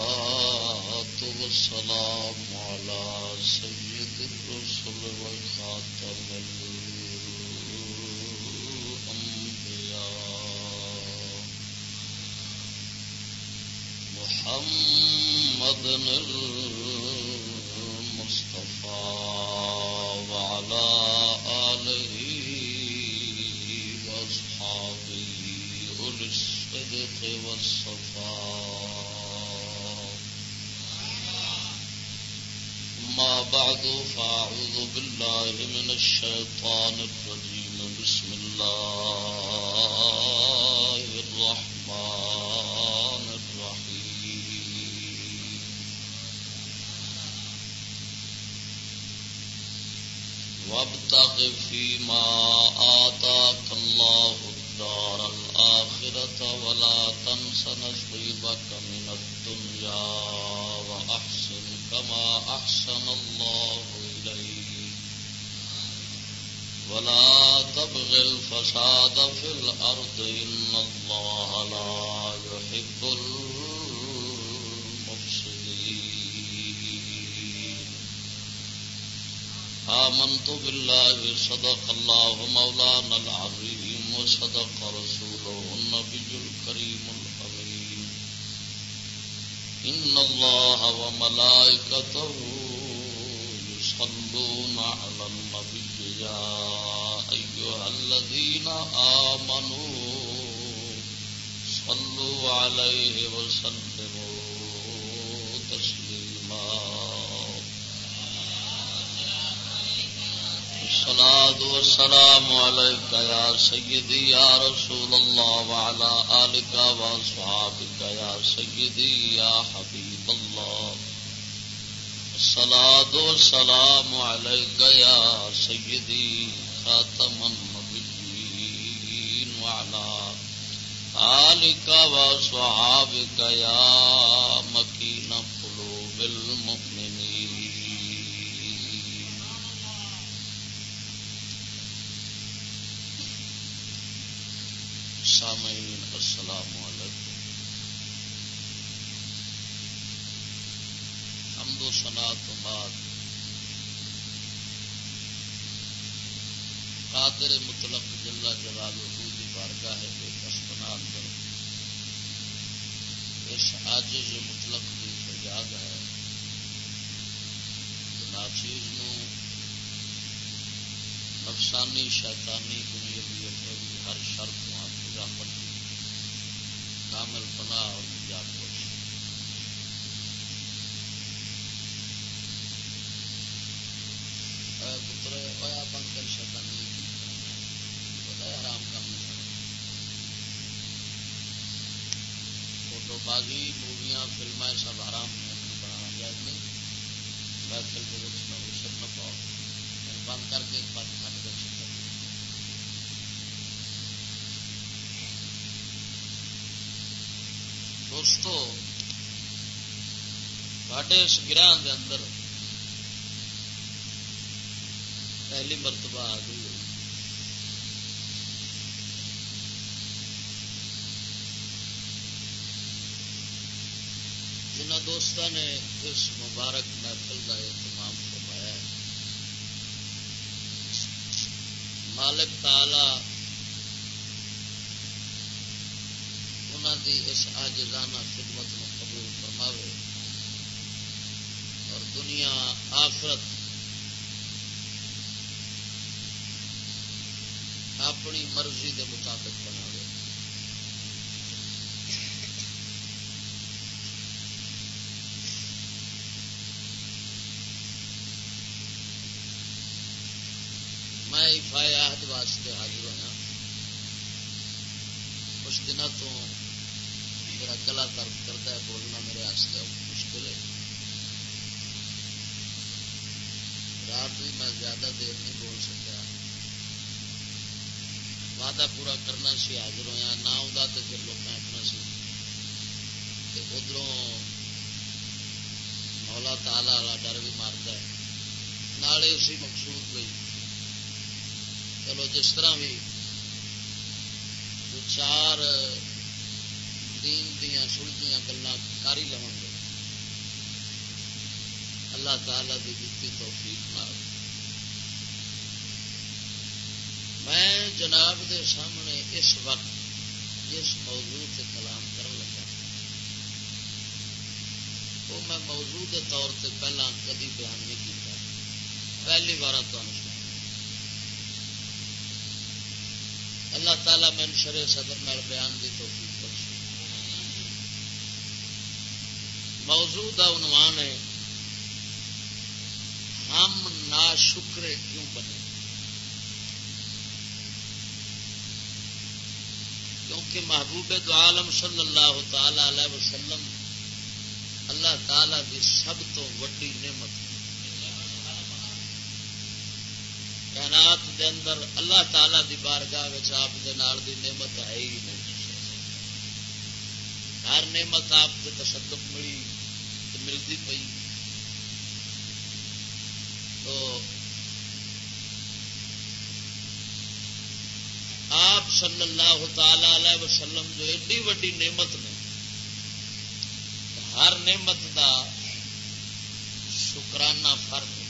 والصلاة والسلام على سيد الرسل وخاتم الأنبياء. محمد المصطفى صدق والسلام عليك يا سيدي يا رسول الله وعلى آلك وأصحابك يا سيدي يا حبيب الله. الصلاة والسلام عليك يا سيدي خاتم النبيين وعلى آلك وأصحابك يا مكين سنا تو بعد۔ قادر مطلق جلا جلال کی بارگاہ ہے بے کسبنا اندر اس آجز مطلق کی فریاد ہے۔ ناچیز نفسانی شیطانی دنیاوی اخروی ہر شر تو آپ کی رحمت کی کامل پناہ اور نجات بخش اے پتر ہویا بند کر شیطانی پتہ ہے حرام کام نہیں کرنا فوٹو بازی موویاں، فلمیں سب حرام ہیں بنانا جائز نہیں محفل کے حصت نہ پاؤ بند کر کے ایک بات کھانے کا چکر دوستو ساڈے اس گرہ اندر پہلی مرتبہ آ گئی ہوئی جنہ دوستوں نے اس مبارک محفل کا اہتمام فرمایا ہے۔ مالک تالا انہوں دی اس آجزانہ خدمت میں قبول فرماوے۔ اور دنیا آخرت اپنی مرضی دے مطابق بناوے۔ میں عہد واسطے حاضر ہوا کچھ دنوں تو میرا گلا درد کرتا ہے، بولنا میرے واسطے مشکل ہے۔ رات بھی میں زیادہ دیر نہیں بول سکتا۔ وعدہ پورا کرنا سی، حاضر ہوا نہ آتا تو پھر لوگ آخنا سی۔ ادھر مولا تالا والا ڈر بھی مارتا ہے۔ نالے اسی مقصود گئی چلو جس طرح بھی چار دین دیا سلجیاں گلیں کر ہی لو گے۔ اللہ تعالی کی دیتی توفیق نہ میں جناب دے سامنے اس وقت جس موضوع سے کلام کر لگا۔ وہ میں موضوع کے طور سے پہلا کدی بیان نہیں کیتا۔ پہلی بار تمہیں اللہ تعالیٰ میں شرے صدر نال بیان کی توفیق بخش موضوع کا عنوان ہے، ہم نا کیوں بنے؟ کیونکہ محبوب دو عالم صلی اللہ تعالی علیہ وسلم اللہ تعالی کی سب تو وڈی نعمت کائنات دے اندر اللہ تعالی دی بارگاہ آپ دے نال دی نعمت ہے ہی نہیں۔ ہر نعمت آپ کے تصدق ملی ملتی پئی۔ تو آپ صلی اللہ تعالی علیہ وسلم جو ایڈی وڈی نعمت نے، ہر نعمت دا شکرانہ فرق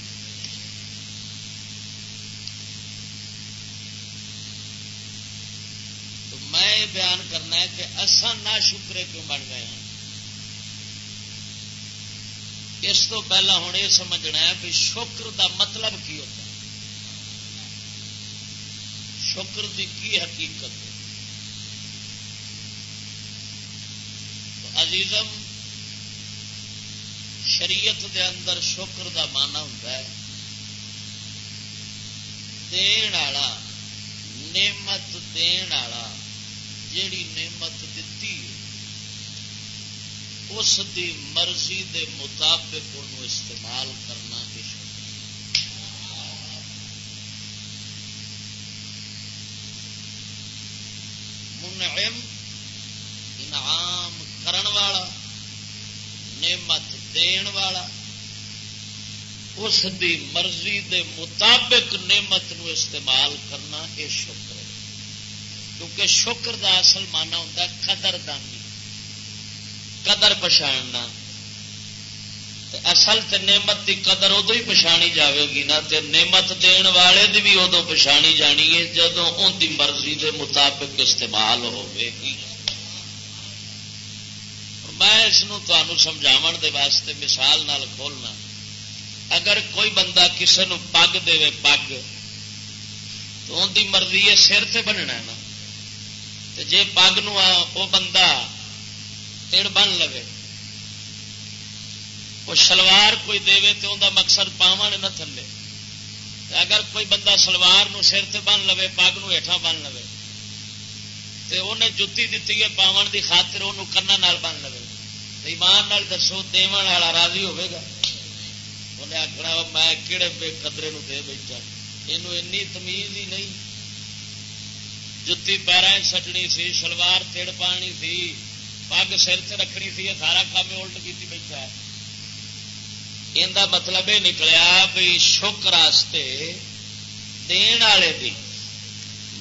تو میں بیان کرنا ہے کہ اصا نہ شکرے کیوں بن گئے ہیں؟ اس تو پہلا ہوں یہ سمجھنا ہے کہ شکر دا مطلب کی ہوتا ہے؟ شکر دی کی حقیقت ہے؟ عزیزم، شریعت دے اندر شکر دا مانا ہوتا ہے دین والا، نعمت دین والا جیڑی نعمت دیتی اس دی مرضی دے مطابق ان استعمال کرنا منعم، انعام کرن والا، نعمت دین والا، اس دی مرضی دے مطابق نعمت نو استعمال کرنا یہ شکر کیونکہ شکر دا اصل مانا ہوتا قدر دانی قدر پچھاڑنا اصل تے نعمت دی قدر ادو ہی پچھانی جاوے گی نا۔ تے نعمت دین والے دی بھی ادو پچھانی جانی ہے جدو ان دی مرضی دے مطابق استعمال ہوے گی۔ میں اس سمجھاو دے واسطے مثال نال کھولنا۔ اگر کوئی بندہ کسی نو پگ دے پگ، تو ان دی مرضی ہے سر سے بننا ہے نا۔ جے پگ نو وہ بندہ تڑ بن لو وہ شلوار کوئی دے تو ان مقصد پاوا نہ تھلے اگر کوئی بندہ سلوار نو سر سے بن لو پگ نو ہیٹھا بن لو تو انہیں جتی دیتی ہے پاون دی خاطر وہ کنا بن لو ایمان نال دسو دون والا راضی ہوے گا انہیں آخنا میں کہڑے بے قدرے نو دے بیٹھا یہ تمیز ہی نہیں جتی پیرا سٹنی سی شلوار تڑ پانی سی پگ سر سے رکھنی سی سارا کام الٹ کی بیٹھا ان کا مطلب یہ نکلیا بھی شک راستے دین والے دی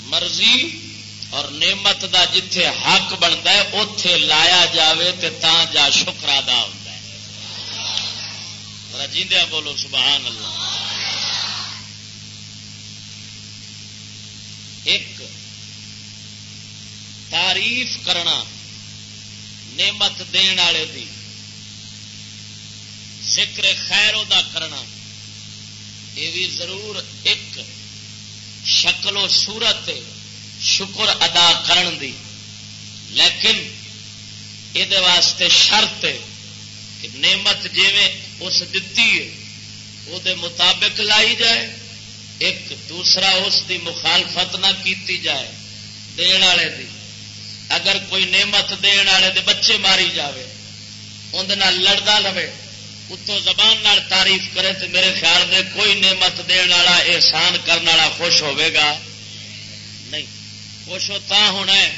مرضی اور نعمت دا جتھے حق بنتا ہے اتے لایا جاوے تے تا جا شکر ادا ہوتا ہے رجیندیا بولو سبحان اللہ ایک تعریف کرنا نعمت دین والے دی، ذکر خیر دا کرنا، یہ بھی ضرور ایک شکل و صورت شکر ادا کرن دی۔ لیکن یہ واسطے شرط کہ نعمت جیویں اس دتی ہے، وہ مطابق لائی جائے، ایک دوسرا اس دی مخالفت نہ کیتی جائے، دین والے دی۔ اگر کوئی نعمت دن والے دے بچے ماری جائے اندر لڑتا لوے اتو زبان نال تعریف کرے تو میرے خیال میں کوئی نعمت دن والا احسان کرنے والا خوش ہوے گا؟ نہیں۔ خوش ہوتا ہونا ہے۔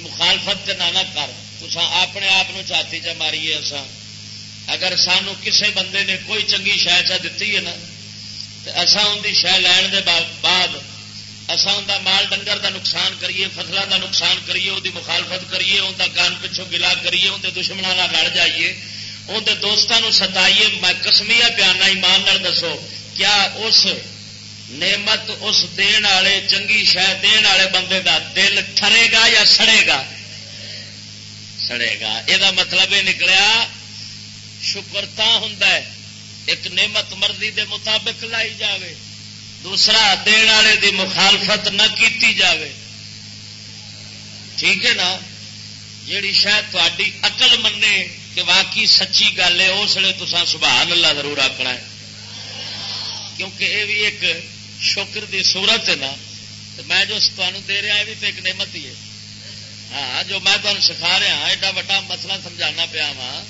مخالفت نہ نہ کر۔ تو اپنے آپ چاتی چ ماریے اصا اگر سانو کسے بندے نے کوئی چنگی شہ چا دیتی ہے نا تو اصا ان کی شہ لین بعد اصا اندر مال ڈنگر دا نقصان کریے فصلوں دا نقصان کریے وہ مخالفت کریے اندر گان پچھوں گلا کریے اندر دشمنوں لڑ جائیے۔ اندر دوستوں ستائیے، میں کسمیا پیانا ایمان دسو، کیا اس نعمت، اس دین والے، چنگی شہ دین والے بندے دا دل ٹرے گا یا سڑے گا؟ سڑے گا۔ یہ مطلب یہ نکلیا شکرتا ہوں ایک نعمت مرضی دے مطابق لائی جاوے۔ دوسرا دن والے دی مخالفت نہ کیتی جاوے۔ ٹھیک ہے نا؟ جیڑی شاید تاری اقل منے کہ واقعی سچی گل ہے، اس لیے تو سبحان اللہ ضرور آکنا ہے۔ کیونکہ یہ بھی ایک شکر دی صورت ہے نا۔ تو میں جو تمہیں دے رہا ہے بھی تو ایک نعمت ہی ہے۔ ہاں جو میں تمہیں سکھا رہا ہاں، ایڈا وڈا مسئلہ سمجھانا پیا وا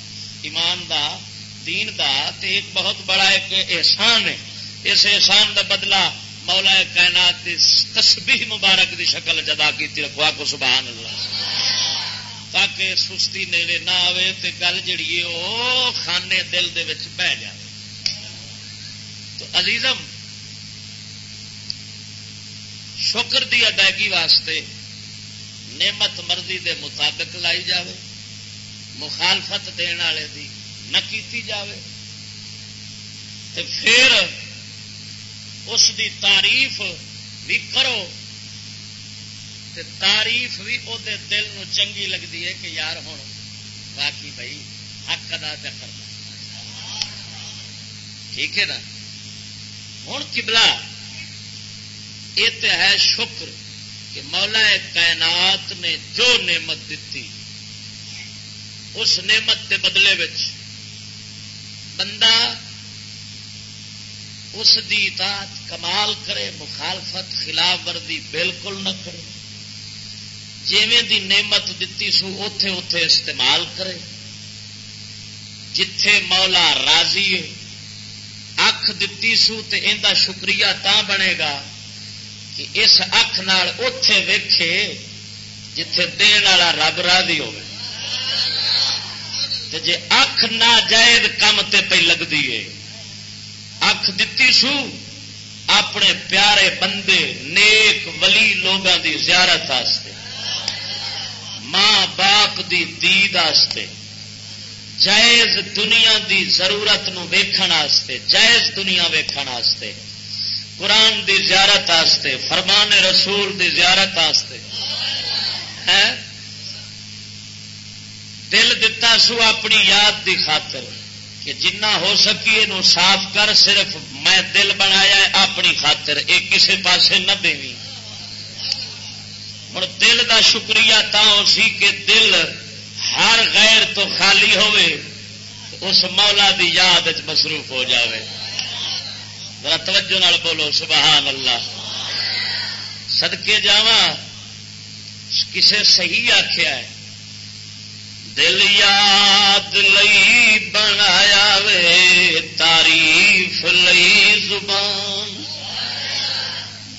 ایمان دا، دین دا، تے ایک بہت بڑا ایک احسان ہے۔ اس احسان دا بدلہ مولا کائنات دی تسبیح مبارک دی شکل جدا کی رکھوا کو سبحان اللہ۔ تاکہ سستی نیڑے نہ آئے تو گل جڑی ہے وہ خانے دل دے وچ بہ جائے۔ تو عزیزم، شکر دی ادائیگی واسطے نعمت مرضی دے مطابق لائی جاوے، مخالفت دن والے دی نہ کیتی جاوے۔ تے پھر اس دی تعریف بھی کرو تے تعریف بھی وہ دل نو چنگی لگتی ہے کہ یار ہوں باقی بھائی حق ادا کرنا۔ ٹھیک ہے نا؟ ہوں کبلا یہ تو ہے شکر کہ مولا کائنات نے جو نعمت دیتی اس نعمت کے بدلے بندہ اس دی اطاعت کمال کرے، مخالفت خلاف ورزی بالکل نہ کرے۔ جیویں دی نعمت دیتی سو اتے اتے استعمال کرے۔ جتھے مولا راضی ہے، اکھ دیتی سو تے ان شکریہ تا بنے گا کہ اس اکھ نال اتے ویکھے جتھے دین والا رب راضی ہو جی اکھ نہ جائز کم تے پہ لگتی ہے اکھ دیتی سو، اپنے پیارے بندے، نیک ولی لوگوں دی زیارت آستے، ماں باپ دی دید آستے، جائز دنیا دی ضرورت نو ویکھن آستے، جائز دنیا ویکھن آستے، قرآن دی زیارت آستے، فرمان رسول دی زیارت آستے دل دتا سو اپنی یاد دی خاطر۔ کہ جنہ ہو سکی نو صاف کر، صرف میں دل بنایا اپنی خاطر یہ کسی پاسے نہ دیں ہوں دل دا شکریہ تا سی کہ دل ہر غیر تو خالی ہوئے، اس مولا دی یاد مصروف ہو جاوے۔ ذرا توجہ نال بولو، سبحان اللہ۔ سدکے جا کسے صحیح آخیا ہے۔ دل یاد لئی بنایا وے، تعریف لئی زبان۔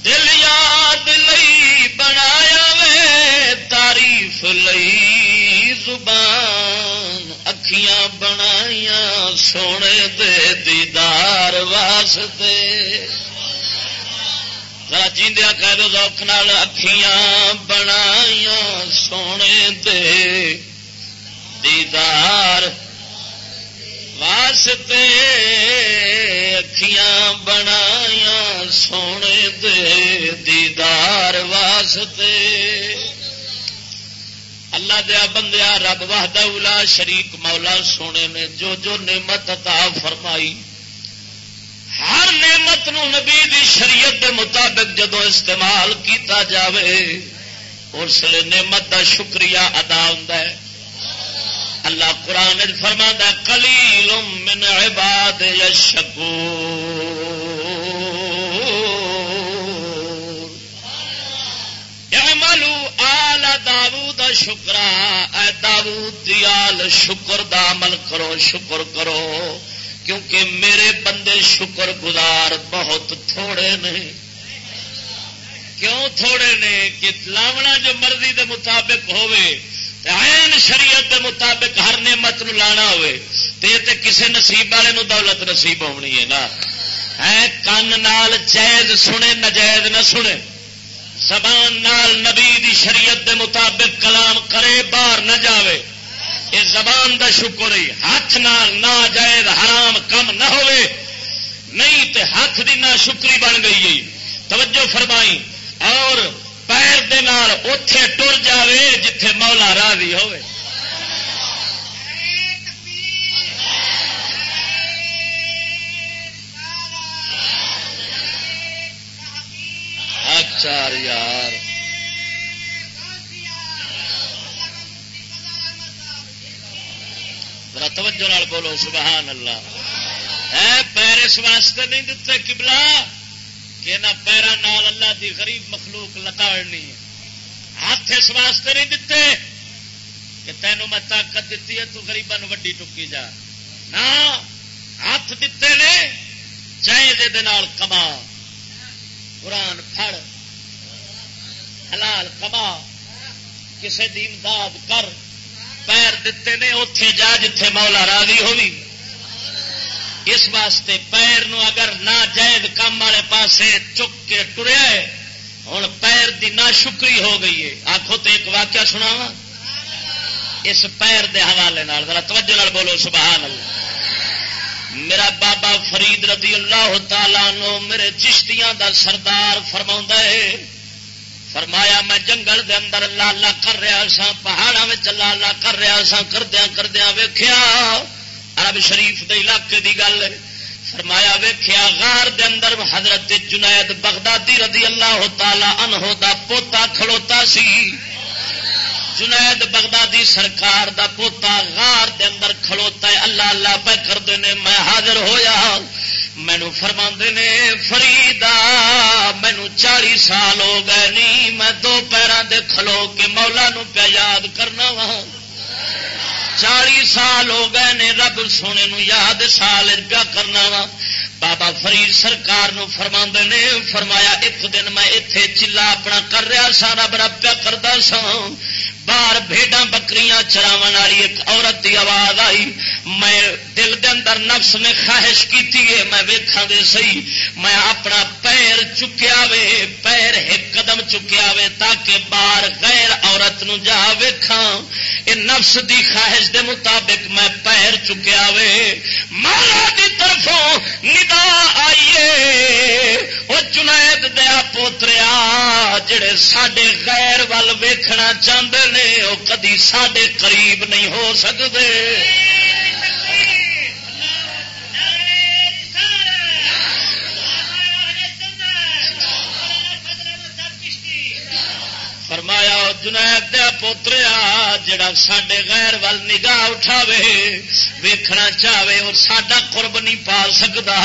دل یاد لئی بنایا وے، تعریف لئی زبان۔ اکھیاں بنایا سونے دے دیدار واسطے۔ جیندیا کہہ دو نال، اکھیاں بنایا سونے دے۔ دیدار واسطے اکھیاں بنایا سونے دے دیدار واسطے۔ اللہ دیا بندیا رب واہدہ شریک مولا سونے نے جو جو نعمت عطا فرمائی۔ ہر نعمت نو نبی دی شریعت دے مطابق جدو استعمال کیتا جاوے، اس لیے نعمت دا شکریہ ادا ہوں اللہ قرآن فرما کلیل من عباد یشکو ملو آل داود شکرا، اے داود آل شکر دا عمل کرو، شکر کرو، کیونکہ میرے بندے شکر گزار بہت تھوڑے نے۔ کیوں تھوڑے نے؟ کہ لاونا جو مرضی دے مطابق ہوئے این شریعت کے مطابق ہر نعمت نو لانا ہوئے، تے کسے نصیب والے نو دولت نصیب ہونی ہے نا۔ ہے کن نال جائز سنے نجائز نہ سنے۔ زبان نال نبی دی شریعت دے مطابق کلام کرے، باہر نہ جاوے۔ یہ زبان دا شکر ہی ہاتھ نال نہ جائز حرام کم نہ ہوئے۔ نہیں تے ہاتھ دی نہ شکری بن گئی توجہ فرمائی۔ اور پیر دے نال اتے ٹر جاوے جتھے مولا راضی ہوئے چار اچھا یار۔ توجہ بولو، سبحان اللہ۔ ہے پیر اس واسطے نہیں دتے کبلا کہ نہ پیروں اللہ دی غریب مخلوق لتاڑنی ہاتھ اس واسطے نہیں دتے کہ تینوں میں طاقت دیتی ہے، تو گریبان وڈی ٹکی جا۔ نہ، ہاتھ دیتے نے جائے کما۔ قرآن پھڑ حلال کما۔ کسی کی امداد کر۔ پیر دیتے نے اتے جا جتھے مولا راضی ہوگی اس واسطے پیر نو اگر نہ جائز کام والے پاسے چک کے ٹریا ہے ہوں پیر دی نہ شکری ہو گئی ہے۔ آخو تو ایک واقعہ سنا وا اس پیر دے حوالے ذرا توجہ نال بولو سبحان اللہ میرا بابا فرید رضی اللہ تعالی نو میرے چشتیاں دا سردار فرما ہے۔ فرمایا، میں جنگل دے اندر لالا کر رہا سا پہاڑوں میں لالا کر رہا سا کردیا کردیا ویخیا عرب شریف دے علاقے دی گل فرمایا ویخیا غار دے اندر حضرت جنید بغدادی رضی اللہ تعالی عنہ دا پوتا کھڑوتا سی۔ جنید بغدادی سرکار دا پوتا غار دے اندر کھڑوتا ہے۔ اللہ اللہ پہ کرتے ہیں میں حاضر ہویا۔ مینو فرما نے فریدا مینو چالی سال ہو گئے نہیں میں دو پیروں دے کھلو کے مولا نو پہ یاد کرنا وا۔ چالی سال ہو گئے نے رب سونے نو یاد سال پیا کرنا وا۔ بابا فرید سرکار نو فرما نے، فرمایا، ایک دن میں اتے چلا اپنا کر رہا سا، رب رب پیا کرتا سا۔ باہر بھیڈا بکریاں چراو والی ایک عورت کی آواز آئی میں دل دے اندر نفس نے خواہش کی میں ویکھا دے سی میں اپنا پیر چکیا وے پیر ایک قدم چکیا وے تاکہ باہر غیر عورت نو جا ویکھا اے نفس دی خواہش دے مطابق میں پیر چکیا وے مالا دی طرفوں ندا آئیے وہ چنید دیا پوتریا جڑے سڈے غیر ول ویکھنا چاہتے نے وہ کدی سڈے قریب نہیں ہو سکتے فرمایا جنید دیا پوتریا جڑا سڈے غیر ول نگاہ اٹھاوے، ویکھنا چاہے اور سڈا قرب نہیں پا سکتا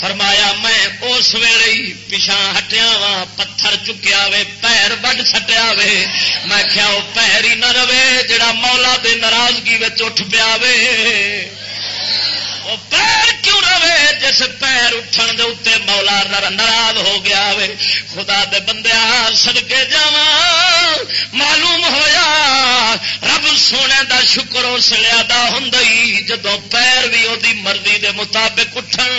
فرمایا، میں اس ویلے پچھا ہٹیا وا پتھر چکیا وے پیر وڈ سٹیا وے میں کیا وہ پیر ہی نہ رہے جڑا مولا دے ناراضگی اٹھ پیا وے وہ پیر کیوں رہے جس پیر اٹھن دے اتنے مولا ناراض ہو گیا وے۔ خدا دے بندے سڑکے جا معلوم ہویا۔ رب سونے دا شکر اس لیا ہوں جدو پیر بھی وہ مرضی دے مطابق اٹھن۔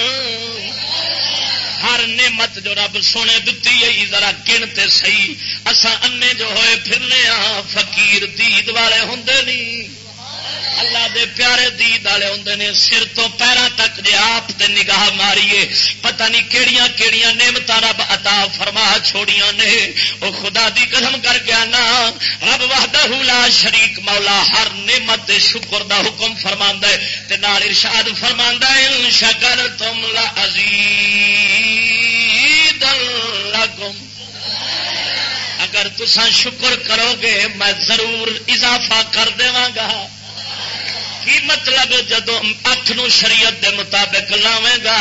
ہر نعمت جو رب سونے دتی ہے ذرا گنتے سی اسان انے جو ہوئے پھرنے ہاں فقیر دید والے ہوں نہیں اللہ دے پیارے دید والے ہوں نے، سر تو پیروں تک جی آپ تے نگاہ ماریے۔ پتہ نہیں کہڑیاں کہڑیاں نعمت رب عطا فرما چھوڑیاں نے۔ وہ خدا دی قدم کر گیا نا رب وحدہ لا شریک مولا، ہر نعمت شکر دا حکم فرما ہے۔ تے نال ارشاد فرما ان شکر تم لا لکم۔ اگر تسا شکر کرو گے، میں ضرور اضافہ کر داں گا۔ کی مطلب جدو اکھ نو شریعت دے مطابق لاوے گا؟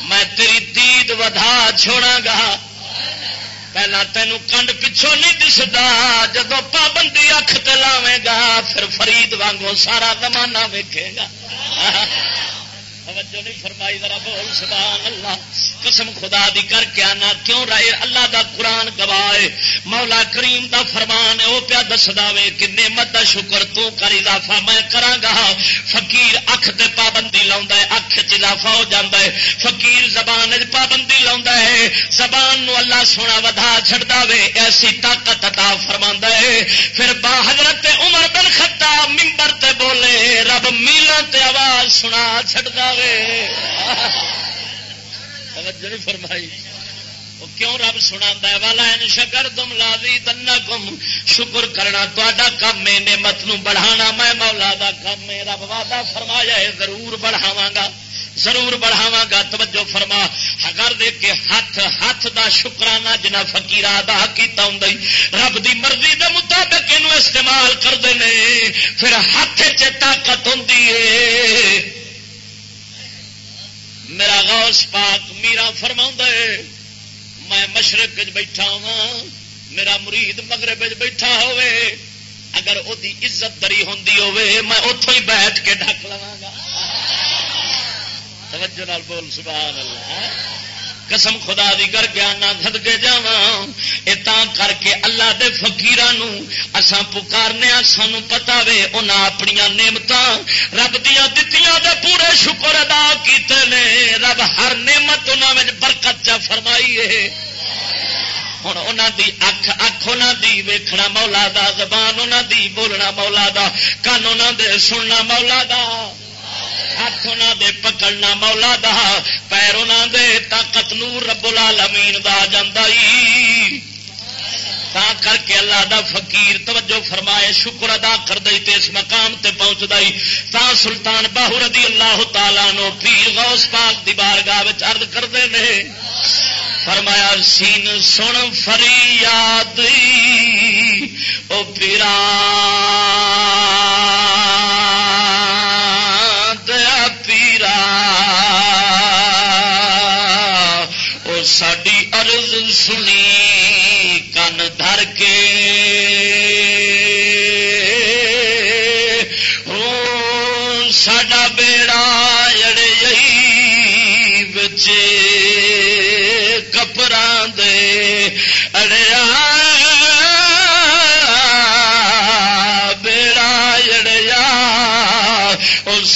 میں تیری دید ودا چھوڑا گا۔ پہلا تینوں کنڈ پچھوں نہیں دستا جدو پابندی اکھ لاوے گا، پھر فرید وانگو سارا زمانہ ویکھے گا۔ توجہ نہیں فرمائی، ذرا بول، سبحان اللہ، قسم خدا دی کر کے آنا، کیوں رہے؟ اللہ دا قرآن گواہ مولا کریم دا فرمان ہے وہ پیا دس دے کہ نعمت دا شکر تو کر اضافہ میں کرا گا فقیر اکھ تے پابندی لاؤں اکھ چ اضافہ ہو جاتا ہے۔ فقیر زبان پابندی لاؤں ہے، زبان نو اللہ سونا ودا چھڑتا وے، ایسی طاقت عطا فرما ہے۔ پھر با حضرت عمر بن خطاب ممبر تے بولے، رب میلوں تے آواز سنا چھڑتا توجہ نہیں فرمائی۔ وہ کیوں رب سنا والا شکر تم لاوی دن گم شکر کرنا تا کم ہے، نعمت نو بڑھانا۔ میں مولا دا کم ہے، رب وعدہ فرمایا ہے، ضرور بڑھاوا گا۔ ضرور بڑھاوا گا۔ توجہ فرما۔ اگر دیکھ کے ہاتھ ہاتھ دا شکرانہ جنا فکیر ادا کیتا ہوں رب دی مرضی دے مطابق یہ استعمال کرتے ہیں پھر ہاتھ چ طاقت ہوں میرا غوث پاک میرا فرما میں مشرق بیٹھا ہوا میرا مرید مغرب بیٹھا ہوئے، اگر وہ عزت دری ہوں میں اتوں ہی بیٹھ کے ڈک لوا گا۔ توجہ نال بول، سبحان اللہ۔ قسم خدا دی کر کے آنا تھد کے جا کر کے اللہ دے فکیران اسان پکارنے سان پتا وے ان اپنی نعمت رب دیا دتیاں دے پورے شکر ادا کیتے نے۔ رب ہر نعمت انہوں برکت چا فرمائی ہے ہوں انہوں دی اکھ اکھ انہوں دی ویکھنا مولا دا، زبان انہوں دی، بولنا مولا دا، کن انہوں دے، سننا مولا دا۔ ہاتھ انہوں دے پکڑنا مولا دا، پیر انہوں دے، طاقت نور رب العالمین دا جاندہ تا کر کے اللہ دا فقیر توجہ فرمائے، شکر ادا کر دئی تے اس مقام تے پہنچ دئی تا سلطان باہو رضی اللہ تعالی نو پیر غوث پاک دی بارگاہ وچ عرض کردے نے۔ فرمایا، سین سن فریاد۔ او پیرا۔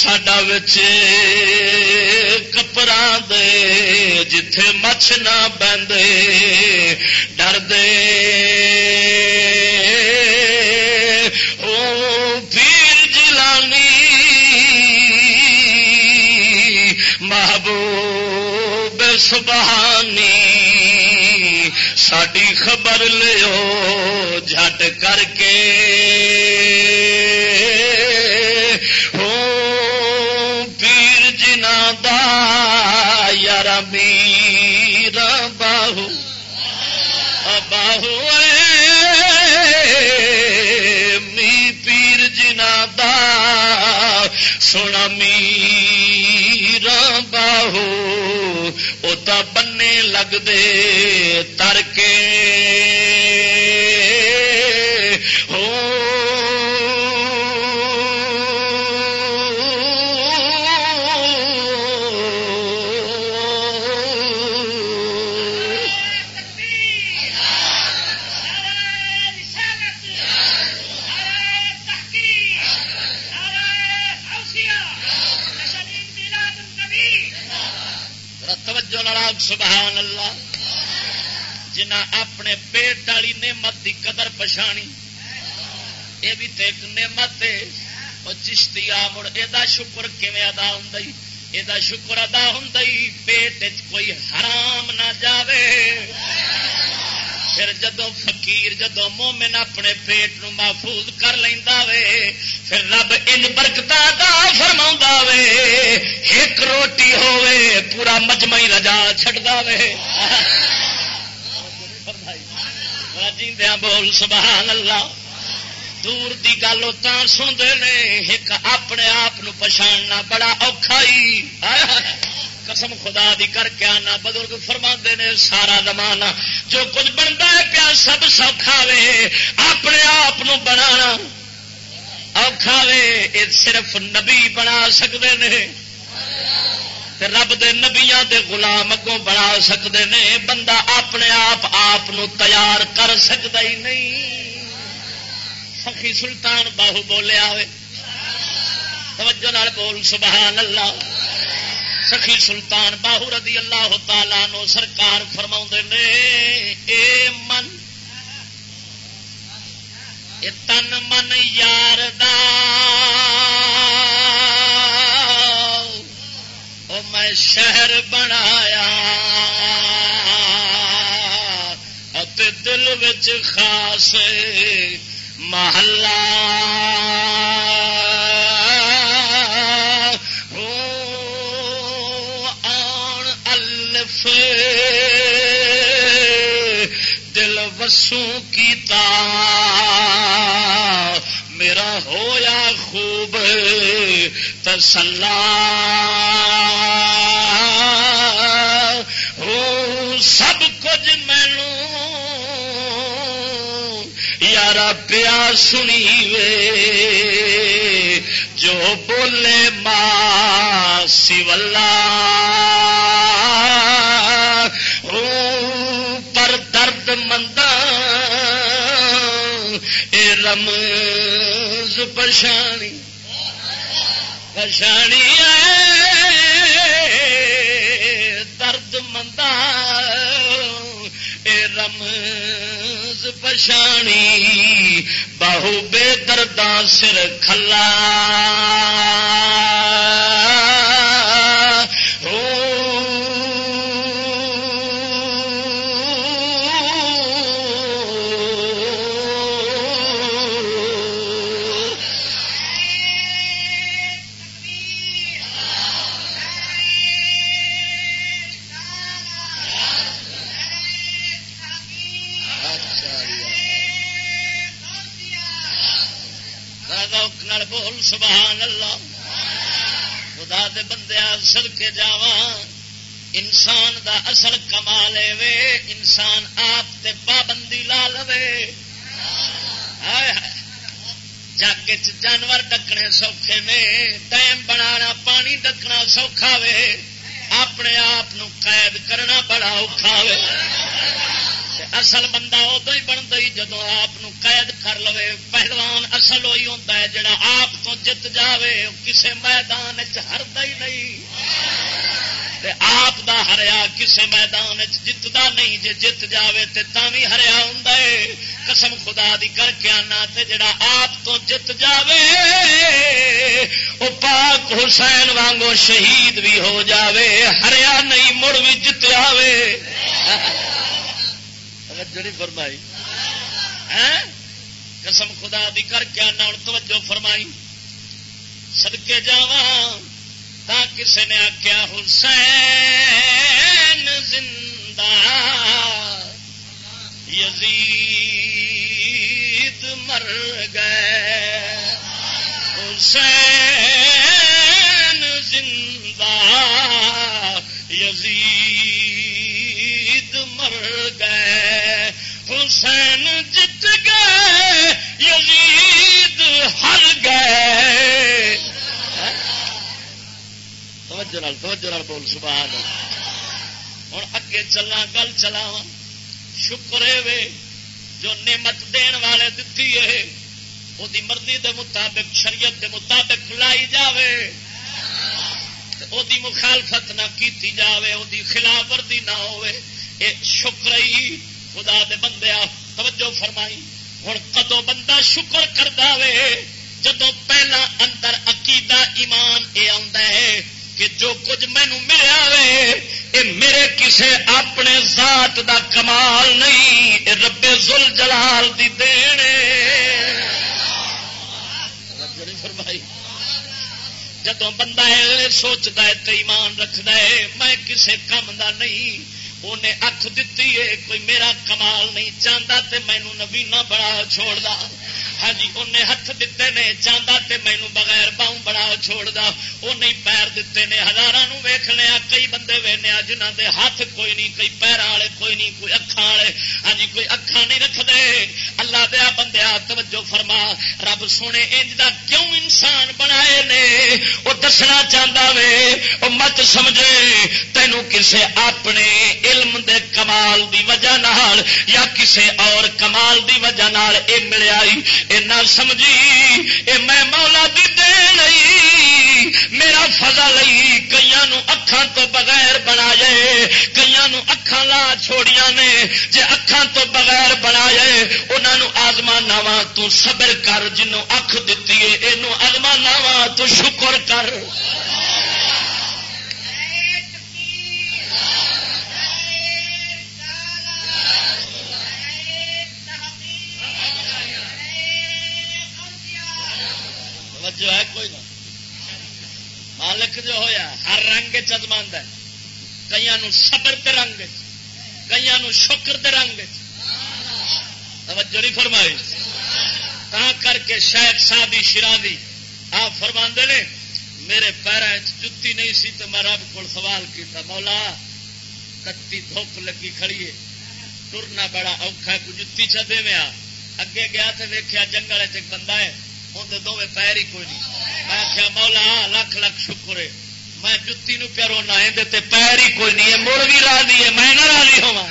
اور ساڈا بچے دے جتھے مچھ نہ بندے ڈر دے او پیر جلانی محبوب سبحانی ساڈی خبر لیو جھٹ کر کے میرا باہو باہو می پیر جنا دا سونا میرا باہو، او تا بننے لگ دے تر شکر کیون ادا ہوں یہ شکر ادا ہوں پیٹ کوئی حرام نہ جاوے پھر جدو فقیر جدو مومن اپنے پیٹ نو محفوظ کر لینا وے پھر رب ان برکت دا فرما وے ایک روٹی ہوے پورا مجمعی رجا چڈا وے جیندیا بول سبحان اللہ دور دی گل سنتے ہیں ایک اپنے آپ پچھاڑنا بڑا اوکھا ہی۔ قسم خدا دی کر کے آنا، بزرگ فرما نے سارا زمانہ۔ جو کچھ بنتا ہے پیا سب سوکھا وے، اپنے آپ بنا اور یہ صرف نبی بنا سکتے ہیں رب دے نبیا دے غلام اگوں بنا سکتے ہیں بندہ اپنے آپ آپ تیار کر سکتا ہی نہیں۔ سخی سلطان باہو بولیا توجہ نال بول، سبحان اللہ۔ سخی سلطان باہو رضی اللہ تعالی نو سرکار فرما نے، اے من، اے تن من یار دا او میں شہر بنایا۔ دل وچ خاص محلہ۔ دل وسوں کیتا میرا ہویا خوب تسلا۔ یار پیا سنی وے۔ جو بولے ماں سیولا پر درد مند اے رمز پشانی۔ پچھانی درد مند اے رمز پچھانی بہو بے درداں سر کھلا۔ سبحان اللہ۔ خدا دے بندے سد کے جاوا انسان دا اصل کما لے انسان آپ تے پابندی لا لو جگ جانور ڈکنے سوکھے نے ٹائم بنا پانی ڈکنا سوکھا وے۔ اپنے آپ قید کرنا بڑا اوکھا وے۔ اصل بندہ ادو ہی بنتا ہی جدو آپ قید کر لو پہلوان اصل وہی ہوتا ہے جڑا آپ تو جت جائے کسی میدان ہردا ہی نہیں۔ آپ دا ہریا کسی میدان جتتا نہیں جی جت جائے تو بھی ہریا ہوں قسم خدا دی کر کے آنا جڑا آپ تو جت جائے وہ پاک حسین وانگو شہید بھی ہو جاوے ہریا نہیں مڑ بھی جت توجہ نہیں فرمائی۔ قسم خدا دی کر کے آنا ہوں توجہ فرمائی۔ سدکے جا کسی نے آخیا حسین زندہ، یزید مر گئے۔ حسین زندہ، یزید حسین جت گئے یزید ہر گئے۔ توجہ توجہ بول، سبحان ہوں اگے چلا گل چلا شکر وے، جو نعمت دین والے دتی ہے وہ مرضی دے مطابق، شریعت دے مطابق لائی جاوے۔ او دی مخالفت نہ کیتی جاوے او دی خلاف ورزی نہ ہوئے اے شکر ہی خدا دے بندے توجہ فرمائی۔ ہوں کدو بندہ شکر کرتا وے جدو پہلا اندر عقیدہ ایمان اے ہے کہ جو کچھ مینو ملیا وے، اے میرے کسے اپنے ذات دا کمال نہیں، اے رب زل جلال دی دینے فرمائی۔ جدو بندہ سوچتا ہے تو ایمان رکھتا ہے، میں کسے کم دا نہیں۔ انہیں اکھ دیتی ہے، کوئی میرا کمال نہیں چاہتا تو مینو نبی بڑا چھوڑ دا ہاں جی انہیں ہاتھ دیتے نے چاہتا تے مینو بغیر باؤں بڑا چھوڑ دا انہیں پیر دیتے نے۔ ہزار ویخ لیا، کئی بندے وینے جنہ دے ہاتھ کوئی نہیں، کئی پیر والے کوئی نہیں، کوئی اکھان والے۔ ہاں جی کوئی اکھان نہیں رکھتے اللہ دیا بندیا توجہ فرما۔ رب سونے، انج دا کیوں انسان بنائے نے؟ وہ دسنا چاہتا وے وہ مت سمجھے تینوں کسے اپنے علم دے کمال دی وجہ نال یا کسے اور کمال دی وجہ نال اے ملیا اے نہ سمجھی، اے میں مولا دی دے لئی، میرا فضا لئی کئی اکھان تو بغیر بنا جائے کئی اکھان لا چھوڑیاں نے، جے اکھان تو بغیر بنا جائے انہوں آزما نوا تو صبر کر جنوں اکھ دیتی ہے یہ آزما نوا تو شکر کر۔ جو ہے، کوئی نہ۔ مالک جو ہویا، ہر رنگ چزماند ہے۔ کئی سبر رنگ کئی شکر کے رنگ توجہ نہیں فرمائی۔ تا کر کے شاید شادی شرادی آپ فرما نے، میرے پیروں جتی نہیں سی تو میں رب کو سوال کیا مولا کتی دھوپ لگی کھڑی ہے۔ ٹرنا بڑا اوکھا جتی چ دے اگے گیا تو ویکیا جنگل چ بندہ ہے۔ اندر دونوں پیر ہی کوئی نہیں میں آخیا مولا لکھ لکھ شکر ہے میں جتی نو پیرو نہ پیر ہی کوئی نہیں ہے مڑ بھی راضی ہے میں نہ راضی ہوا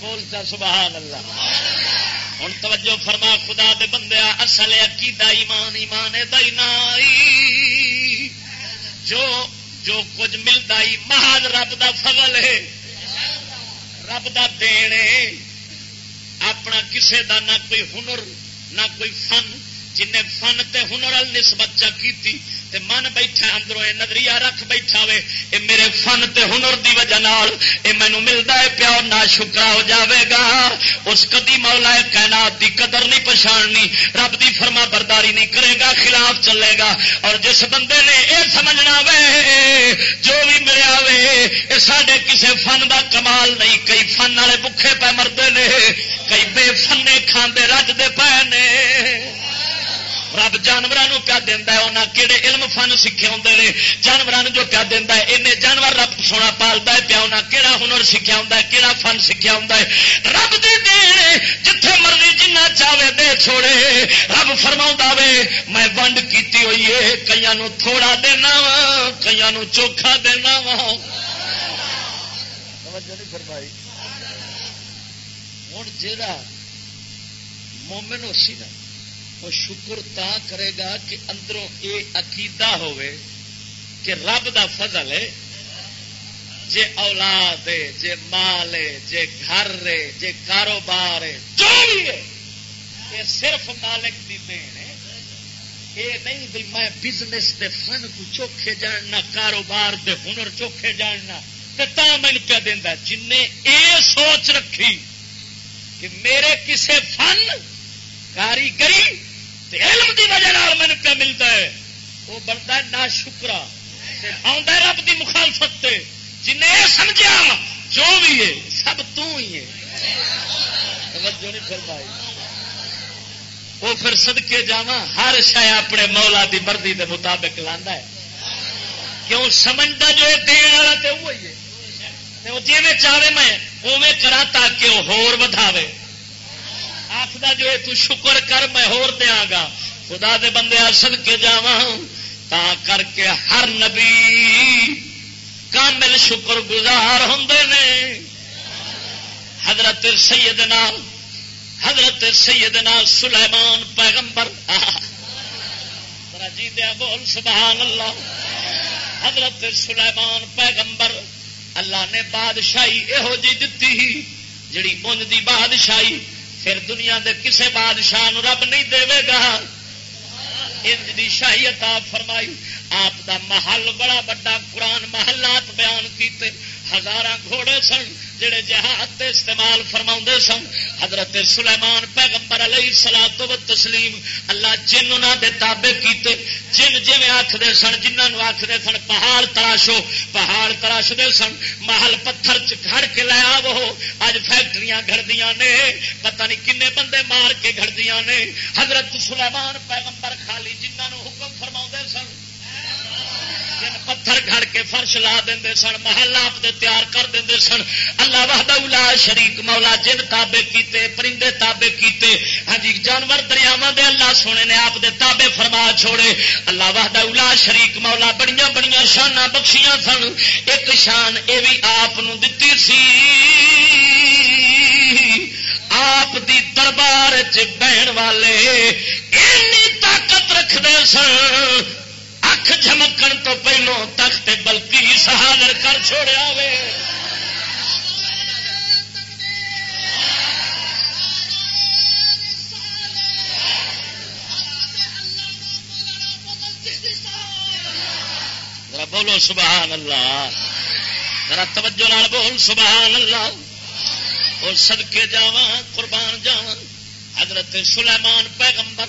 بولتا سبحان اللہ ہوں توجہ فرما خدا دے بندے اصل عقیدہ ایمان ایمان دئی جو جو کچھ ملتا ہی مہاد رب دا فضل ہے رب دا دین اپنا کسے دا نہ کوئی ہنر نہ کوئی فن جن فن تے ہنر نسبت چا کی من بیٹھا اندروں نظریہ رکھ بیٹھا وے، اے میرے فن تے ہنر دی وجہ نال اے مینو ملتا ہے پیو نہ شکرا ہو جاوے گا۔ اس کدی مولا کائنات دی قدر نہیں پچھاڑنی رب دی فرما برداری نہیں کرے گا، خلاف چلے گا۔ اور جس بندے نے اے سمجھنا وے، جو بھی ملیا وے یہ سارے کسے فن دا کمال نہیں۔ کئی فن والے بکھے پہ مردے نے، کئی بے فنے کھاندے رجتے پے نے۔ رب جانوروں پیا دینا انہیں کہڑے علم فن سیکھے ہوں نے؟ جانوروں جو پیا دینا ہے جانور رب سونا پالتا ہے پیا انہیں کہڑا ہنر سیکھا ہوں کہڑا فن سیکھا ہوں رب دے دے جتھے مرضی جنہ چاہے دے چھوڑے، رب فرما وے، میں ونڈ کی ہوئی ہے کئی تھوڑا دینا وا کئی چوکھا دینا وا۔ ہوں جا مومن ہو سی نا وہ شکر تا کرے گا کہ اندروں یہ عقیدہ ہوئے کہ رب دا فضل ہے۔ جے اولاد ہے، جے مال ہے، جے گھر ہے، جے کاروبار ہے، جو بھی ہے یہ صرف مالک دی دین ہے۔ یہ نہیں بھی میں بزنس دے فن کو چوکھے جاننا، کاروبار دے ہنر چوکھے جاننا تو مین پہ دینا جن نے یہ سوچ رکھی کہ میرے کسے فن، کاریگری علم دی وجہ مجھے پہ ملتا ہے۔ وہ بنتا ہے نا شکرا آدھا رب کی مخالفت تے۔ جن یہ سمجھا جو بھی ہے، سب تو ہی ہے۔ توجہ نہیں فرمائی۔ وہ پھر سدکے جا ہر شاید اپنے مولا دی مرضی دے مطابق لانا ہے۔ کیوں؟ سمجھتا جو دین والا تو وہی ہے۔ جی چاہے میں اوے کرا تاکہ وہ ہور بدھاوے آخر جو تو شکر کر میں ہور دیا گا۔ خدا دے بندے سد کے جا تا کر کے ہر نبی کامل شکر گزار ہوں نے۔ حضرت سیدنا حضرت سیدنا سلیمان پیغمبر۔ جی دیا بول، سبحان اللہ۔ حضرت سلیمان پیغمبر، اللہ نے بادشاہی یہو جی دتی جڑی انج دی بادشاہی پھر دنیا دے کسے بادشاہ رب نہیں دے گا۔ انج دی شاہی عطا فرمائی۔ آپ دا محل بڑا بڑا قرآن محلات بیان کیتے۔ ہزار گھوڑے سن۔ جڑے جہاد دے استعمال فرما سن، حضرت سلیمان پیغمبر علیہ سلا تو تسلیم اللہ جن انہوں دے تابے کیتے، جن جی آخر سن جنہوں آخر سن پہاڑ تراشو، پہاڑ تراشتے سن، محل پتھر گھڑ کے لیا وہ اج فیکٹریاں گھڑدیا نے، پتہ نہیں کنے بندے مار کے گھڑدیا نے، حضرت سلیمان پیغمبر خالی جنہوں حکم فرما پتھر گھڑ کے فرش لا دیں سن محل آپ دے تیار کر دیں سن۔ اللہ وحدہ الا شریک، مولا جن تابے کیتے، پرندے تابے کیتے۔ ہاں جی جانور دریاواں دے اللہ سونے نے آپ دے تابے فرما چھوڑے۔ اللہ وحدہ الا شریک، مولا بڑیاں بڑیاں شانہ بخشیاں سن۔ ایک شان یہ بھی آپ دتی سی۔ آپ دی دربار بہن والے طاقت رکھتے سن۔ اکھ جمکن تو پہلو تخت بلکی سہادر کر چھوڑیا وے بولو سبحان اللہ۔ ذرا توجہ نال بول سبحان اللہ۔ اور سدکے جا قربان جا حضرت سلیمان پیغمبر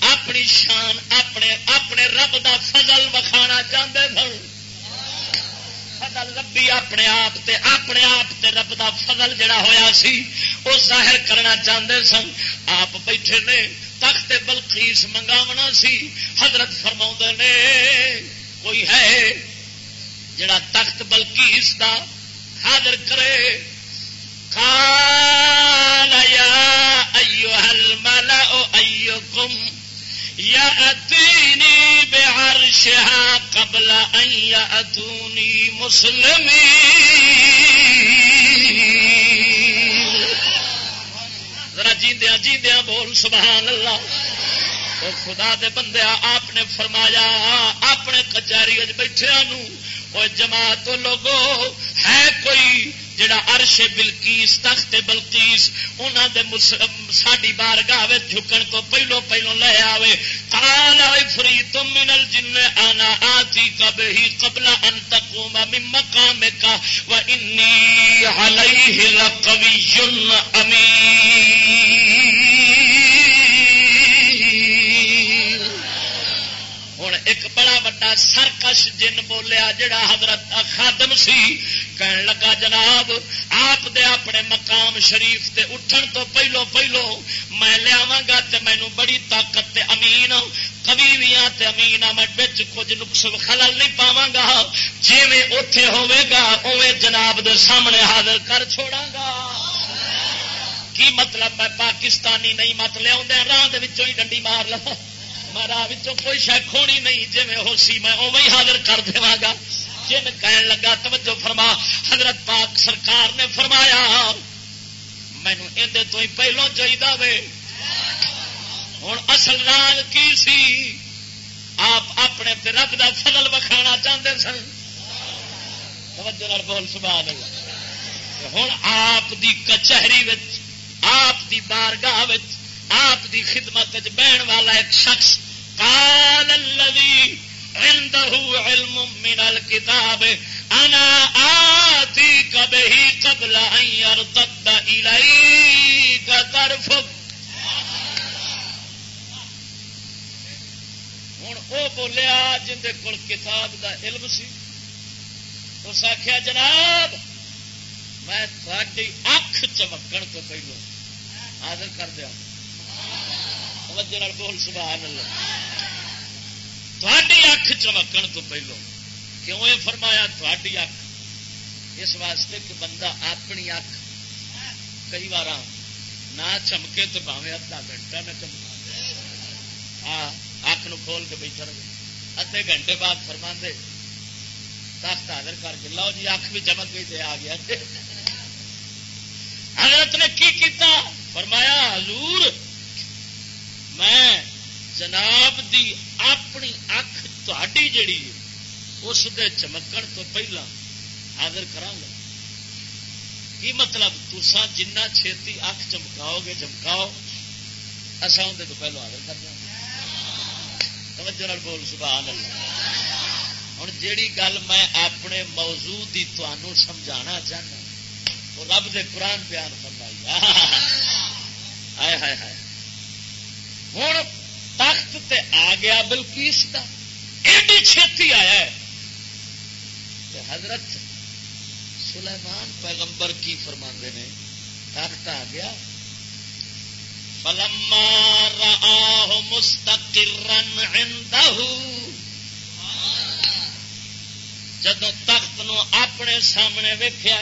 اپنی شان، اپنے اپنے رب دا فضل وکھانا چاہتے سن۔ فضل ربی اپنے آپ تے اپنے آپ تے رب دا فضل جڑا ہویا سی وہ ظاہر کرنا چاہتے سن۔ آپ بیٹھے نے، تخت بلخیس منگاونا سی۔ حضرت فرما نے، کوئی ہے جڑا تخت بلکیس دا حاضر کرے؟ قال بعرشها قبل أن يأتوني مسلمين ذرا جیندیا جیندیا بول، سبحان اللہ۔ وہ خدا دے بندے، آپ نے فرمایا، اپنے کچہری بیٹھے وہ جماعت لوگو، ہے کوئی جڑا عرش بلکیس تخت بلکیس انہوں دے ساری بار گاہ جھکن تو پہلو پہلو لے آئے کالا فری تم منل جن آنا آتی کب قبل ان تقوم من مقام کا و انی علیہ لقوی امین. ہوں ایک بڑا وا سرکش جن بولیا، جڑا حضرت خادم سی، کہن لگا جناب آپ دے اپنے مقام شریف تے اٹھن تو پہلو پہلو میں لیا گا تے مینو بڑی طاقت تے امین کبھی بھی ہاں تے امین ہاں میں بچ کچھ نقص خلل نہیں پاوا گا جی میں اتے ہوے گا اوے جناب دے سامنے حاضر کر چھوڑا گا کی مطلب میں پاکستانی نہیں مت لیا راہ ہی ڈنڈی مار لوا مارا کوئی شہ کھونی نہیں جی میں ہو سی میں اوی حاضر کر دیا گا جن کہن لگا، توجہ فرما، حضرت پاک سرکار نے فرمایا مینو اندر تو ہی پہلو چاہیے ہوں اصل راج کی سی؟ آپ اپنے رب کا فضل بکھانا چاہتے سن۔ توجہ بول، سبحان اللہ۔ ہوں آپ دی کچہری آپ دی بارگاہ آپ دی خدمت بہن والا ایک شخص کال الذي عنده علم من الكتاب. انا آتيك به قبل ان يرتد اليك طرفك. ہوں وہ بولیا جن کول کتاب دا علم سی، اس آخیا جناب، میں تھوڑی اکھ چمکن تو پہلو حاضر کر دیا بول، سبحان اللہ۔ تھوڑی اکھ چمکن تو پہلو کیوں یہ فرمایا تھوڑی اکھ اس واسطے کہ بندہ اپنی اکھ کئی بار نہ چمکے تو باوے ادھا گھنٹہ نہ چمکا ہاں اکھ نو کھول کے بیٹھا رہے ادھے گھنٹے بعد فرما دے تخت حاضر کر کے لو جی اکھ بھی چمک گئی تھے آ گیا حضرت نے کی کیتا فرمایا حضور میں جناب دی اپنی اکھ تھی جڑی اس دے چمکن تو پہلا حاضر کرا گا۔ کی مطلب تسا جنہ چھتی اکھ چمکاؤ گے، چمکاؤ۔ اصا اندر تو پہلو حاضر کر دیں توجہ بول، سبحان اللہ۔ ہوں جیڑی گل میں اپنے موضوع کی تمہوں سمجھا چاہنا، وہ رب دے قرآن بیان فرمائی۔ ہائے ہائے ہائے ہوں تخت تے آ گیا بلکیس کا ایڈی چھتی آیا ہے تو حضرت سلیمان پیغمبر کی فرما نے تخت آ گیا۔ فلما رآه مستقرا عنده، جدو تخت نو اپنے سامنے ویخیا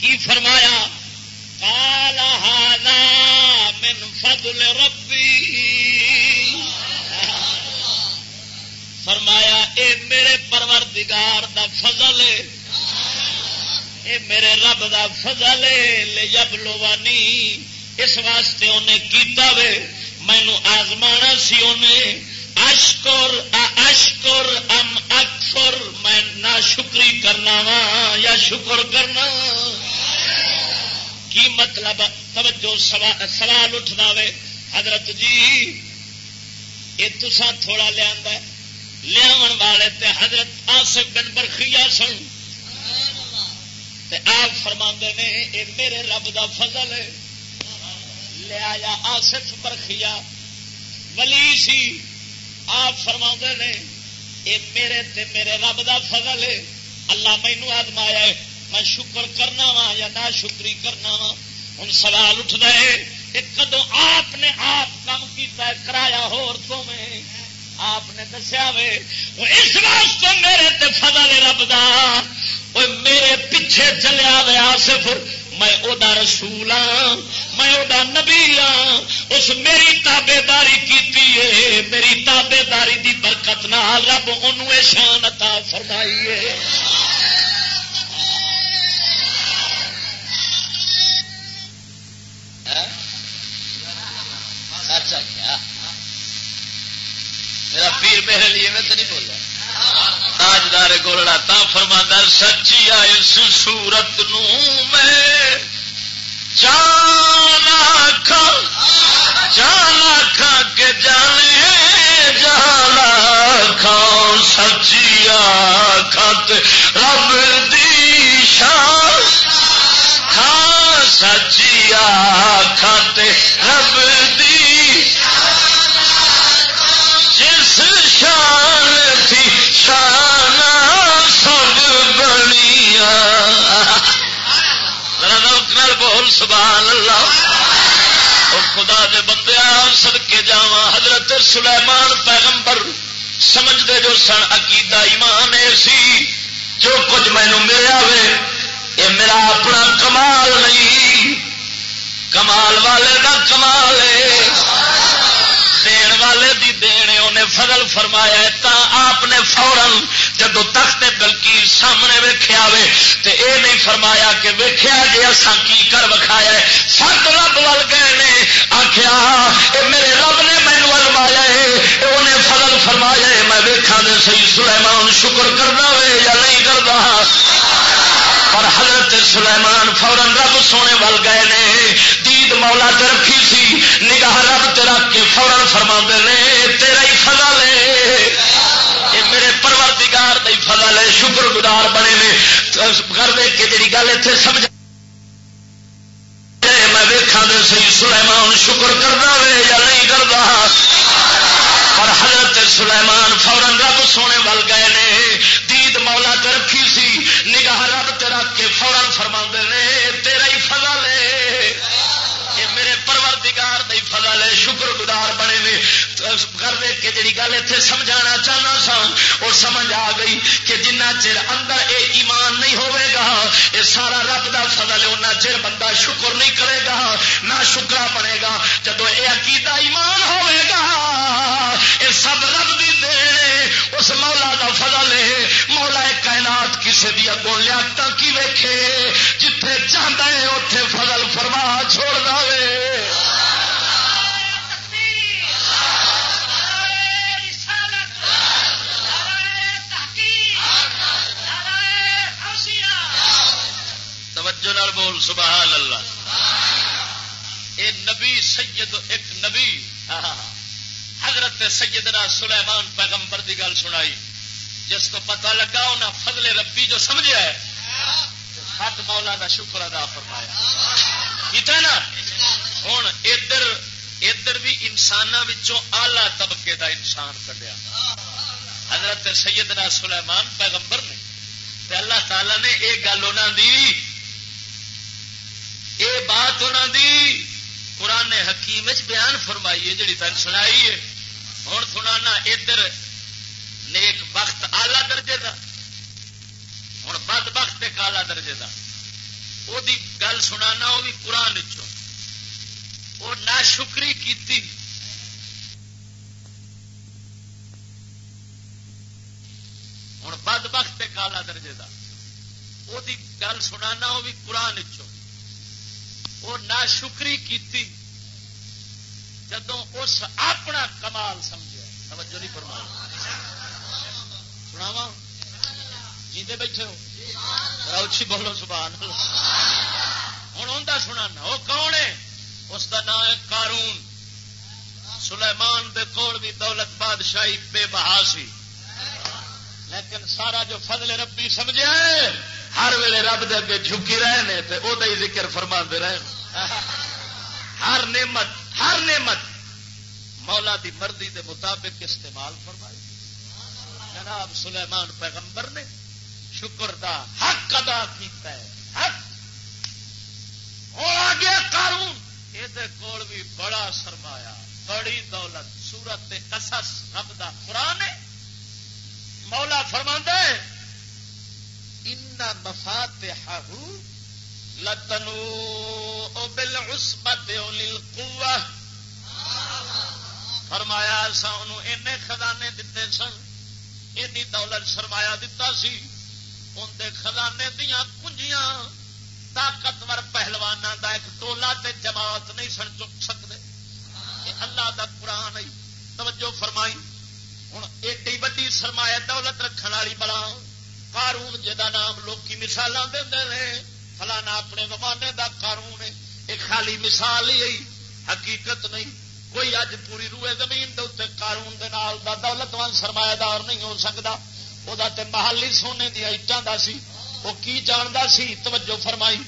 کی فرمایا؟ کالا من فضل ربی فرمایا، اے میرے پروردگار دا فضل ہے۔ اے میرے رب دا فضل ہے، لے جب لوانی اس واسطے انہیں کیتا وے۔ مینو آزمانا سی انہیں۔ اشکر اشکر، ام اکفر، میں نہ شکری کرنا وا یا شکر کرنا۔ کی مطلب توجہ سوال اٹھنا وے؟ حضرت جی یہ تسا تھوڑا لیا لیا والے تے حضرت آصف بن برخیا سن۔ تے آپ فرما نے یہ میرے رب دا فضل ہے۔ لیا آصف برخیا ولی سی۔ آپ فرما نے یہ میرے تے میرے رب دا فضل ہے۔ اللہ مینو آدمایا ہے۔ میں شکر کرنا وا یا نہ شکری کرنا وا ہوں سوال اٹھتا ہے کدو آپ نے آپ کام کیتا ہے، کرایا ہو میں؟ آپ نے دسیا وے اس واسطے میرے تے فضل رب دا میرے پیچھے چلیا ویا صرف میں او دا رسول ہاں میں او دا نبی ہاں اس میری تابے داری کی میری تابے داری دی برکت نال رب ان شان عطا فرمائیے میرا پیر میرے لیے میں تو نہیں بولا تاجدار گولڑا تا فرما سچی اس سورت نو میں۔ جانا کھا جانا کھا کے جانے جانا کھا سچی آخت رب دی شان۔ کھا سچی آخت رب دی۔ جس شان تھی شان سب بنیا۔ بول، سبحان اللہ۔ خدا دے بندیا سد کے جا حضرت سلیمان پیغمبر سمجھتے جو سن، عقیدہ ایمان سی، جو کچھ مینو ملیا وے۔ یہ میرا اپنا کمال نہیں۔ کمال والے کا کمال ہے۔ دین والے دی دین انہیں فضل فرمایا تا آپ نے فورن جدو تخت بلکی سامنے ویخیا وے، تے اے نہیں فرمایا کہ ویخیا جی اصا کی کر وکھایا سات رب وال گئے نے۔ آخیا میرے رب نے مینو ولوایا ہے۔ انہیں فضل فرمایا میں ویخا دے سی سلیمان شکر کرنا وے یا نہیں کرتا اور حضرت سلیمان فورن رب سونے وال گئے نے، دید مولا تے رکھی سی، نگاہ رب تے رکھ کے فورن فرما نے، تیرا ہی فضا لے میرے پروردگار کا ہی فضا لے شکر گزار بنے نے۔ گھر دیکھ کے جی گل اتنے سمجھ میں ویخا دے سی سلیمان، شکر کرنا وے یا نہیں کرتا پر حضرت سلیمان فورن رب سونے وال گئے نے، دید مولا تے رکھی سی، نگاہ رب تے رکھ کے فورن فرما نے، تیرا ہی فضا لے کر دے کے جی گل اتنے سمجھانا چاہنا سا اور سمجھ آ گئی کہ جنہ چر اندر اے ایمان نہیں ہوئے گا یہ سارا رب دا فضل ہے انہ چر بندہ شکر نہیں کرے گا، نہ شکرا بنے گا۔ جب یہ عقیدہ ایمان ہوئے گا یہ سب رب دی دے اس مولا دا فضل ہے۔ مولا کائنات کسی بھی اگوں لیاقت کی ویکھے؟ جتھے چاہتا ہے اتے فضل فرما چھوڑ دے توجہ نال بول، سبحان اللہ۔ اے نبی سید، ایک نبی۔ حضرت سیدنا سلیمان پیغمبر دی گل سنائی۔ جس کو پتہ لگا انہیں فضل ربی جو سمجھا ہے۔ سات مولا دا شکر ادا فرمایا۔ نا؟ ہوں ادھر ادھر بھی انسان آلہ طبقے دا انسان کڈیا۔ حضرت سیدنا سلیمان پیغمبر نے۔ اللہ تعالی نے یہ گل انہوں دی یہ بات انہوں دی قرآن حکیم بیان فرمائی ہے جی تین سنائی ہے۔ ہوں سنا ادھر نیک وقت آلہ درجے کا ہوں بد بخت کالا درجے کا وہ گل سنا وہ بھی قرآن وہ نہ شکری کی ہوں بد بخت کالا درجے کا وہ گل سنا وہ بھی قرآن وہ نہ شکری کی جدو اس اپنا کمال سمجھا توجہ نہیں فرما سناوا جی بیٹھے ہو۔ اچھی بولو، سبحان ہوں آتا سنا وہ کون ہے؟ اس کا نام ہے کارون سلیمان دے کول بھی دولت بادشاہی بے بہا سی۔ لیکن سارا جو فضل ربی سمجھا ہے ہر ویلے رب دے اگے جھکی رہے ہیں تو وہ ذکر فرما رہے ہر نعمت ہر نعمت۔ مولا دی مرضی دے مطابق استعمال فرمائی۔ جناب سلیمان پیغمبر نے شکر دا حق ادا کیتا ہے، حق۔ ہو گیا قارون، یہ کول بھی بڑا سرمایا بڑی دولت، سورت قصص، رب دا قرآن ہے۔ مولا فرما ان مفات لتنو بل عصبت للقوہ فرمایا سا ان خزانے دیتے سن این دولت سرمایا دتا سی اندر خزانے دیا کنجیاں طاقتور پہلوانا دا ایک ٹولا تے جماعت نہیں سن چک سکتے اللہ دا قرآن توجہ فرمائی۔ ہوں ایڈی وڈی سرمایہ دولت رکھنے والی بلا۔ کارون جا نام لوکی مثال دے فلانا اپنے زمانے دا قانون ہے، ایک خالی مثال ہی حقیقت نہیں۔ کوئی اج پوری روئے زمین دے قانون دے نال دا دولتوان سرمایہ دار نہیں ہو سکتا۔ وہ محلی سونے دیا اٹان کا سی۔ وہ کی جانتا سی؟ توجہ فرمائی۔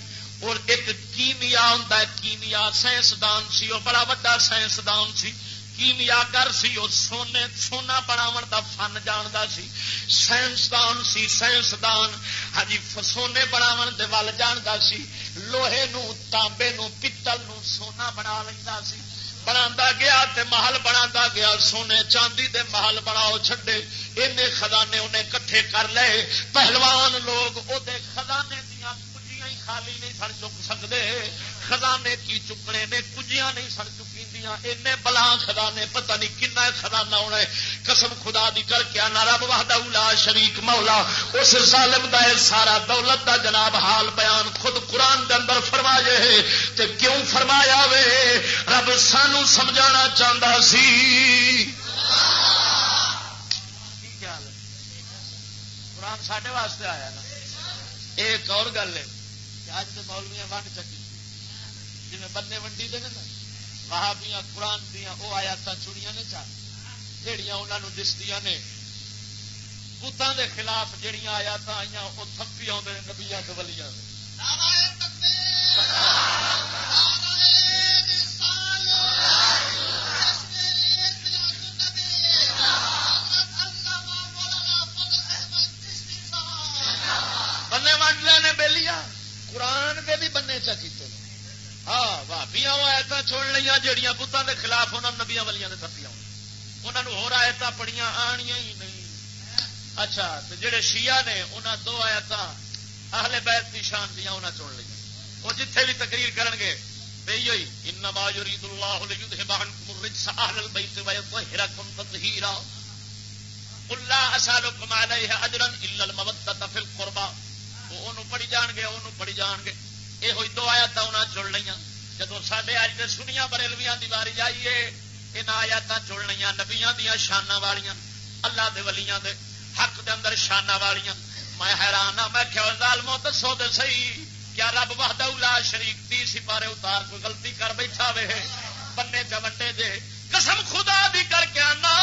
اور ایک کیمیا ہوں کیمیا سائنسدان سی وہ بڑا وا سائنسدان سی۔ کیمیا گر سی وہ سونے، سونا بناو دا فن جانتا سی۔ سائنسدان سی، سائنسدان۔ ہجی سونے بناو دے ول جانتا سی۔ لوہے نو، تانبے نو، پتل نو سونا بنا لینا سی۔ بنا گیا تے محل بنا گیا۔ سونے چاندی دے محل بناؤ چھڈے۔ این خزانے انہیں کٹھے کر لے۔ پہلوان لوگ وہ خزانے دیا کجیاں ہی خالی نہیں سڑ چک سکتے خزانے کی چکنے نے کجیاں نہیں سڑ چکی۔ این بلا خزانے، پتہ نہیں کن خزانہ ہونا ہے۔ قسم خدا دی کر کے آنا، رب وحدہ اولا شریک مولا۔ اس ظالم دا سارا دولت دا جناب حال بیان خود قرآن دے اندر فرمایا ہے۔ تے کیوں فرمایا وے؟ رب سانو سمجھانا چاہتا سی۔ قرآن ساڈے واسطے آیا نا۔ ایک اور گل ہے اج تو مولویا ونڈ چکی۔ جی بننے ونڈی دے نا۔ وہاں قرآن دیا وہ آیات چڑیا نے چاہ جہیا انہوں دستی نے۔ بتان دے خلاف جہیا آیات آئی وہ تھپی آدھے نبیا چھوڑ لیا جہیا بتان کے خلاف انہوں نبیا والیا نے تھپیا انہوں ہو آیت پڑیاں آنیا ہی نہیں۔ اچھا جڑے شیعہ نے انہوں دو آیت اہل بیت کی شان دیا انہیں چن لیا وہ جتھے بھی تقریر کرن گے ہوئی، انما يريد الله ليذهب عنكم الرجس اهل البيت ويطهركم تطهيرا قل لا اسالكم عليه اجرا الا في القربى وہ انہوں پڑھی جان گے انہوں پڑھی جان گے یہ ہوئی دو آیات انہیں چڑ لیا جب سڈے اج کے سنیا بریلویا کی باری جائیے یہاں آیات چڑ نبیا دیا شانہ والیاں، اللہ دے ولیاں دے، حق دے اندر شانہ والیاں۔ میں حیران ہاں میں کیا ظالمو، دسو دے صحیح، کیا رب وحدہ لا شریک تی سپارے اتار کوئی غلطی کر بیٹھا وے؟ بننے چونڈے جے۔ قسم خدا دی کر کے آنا۔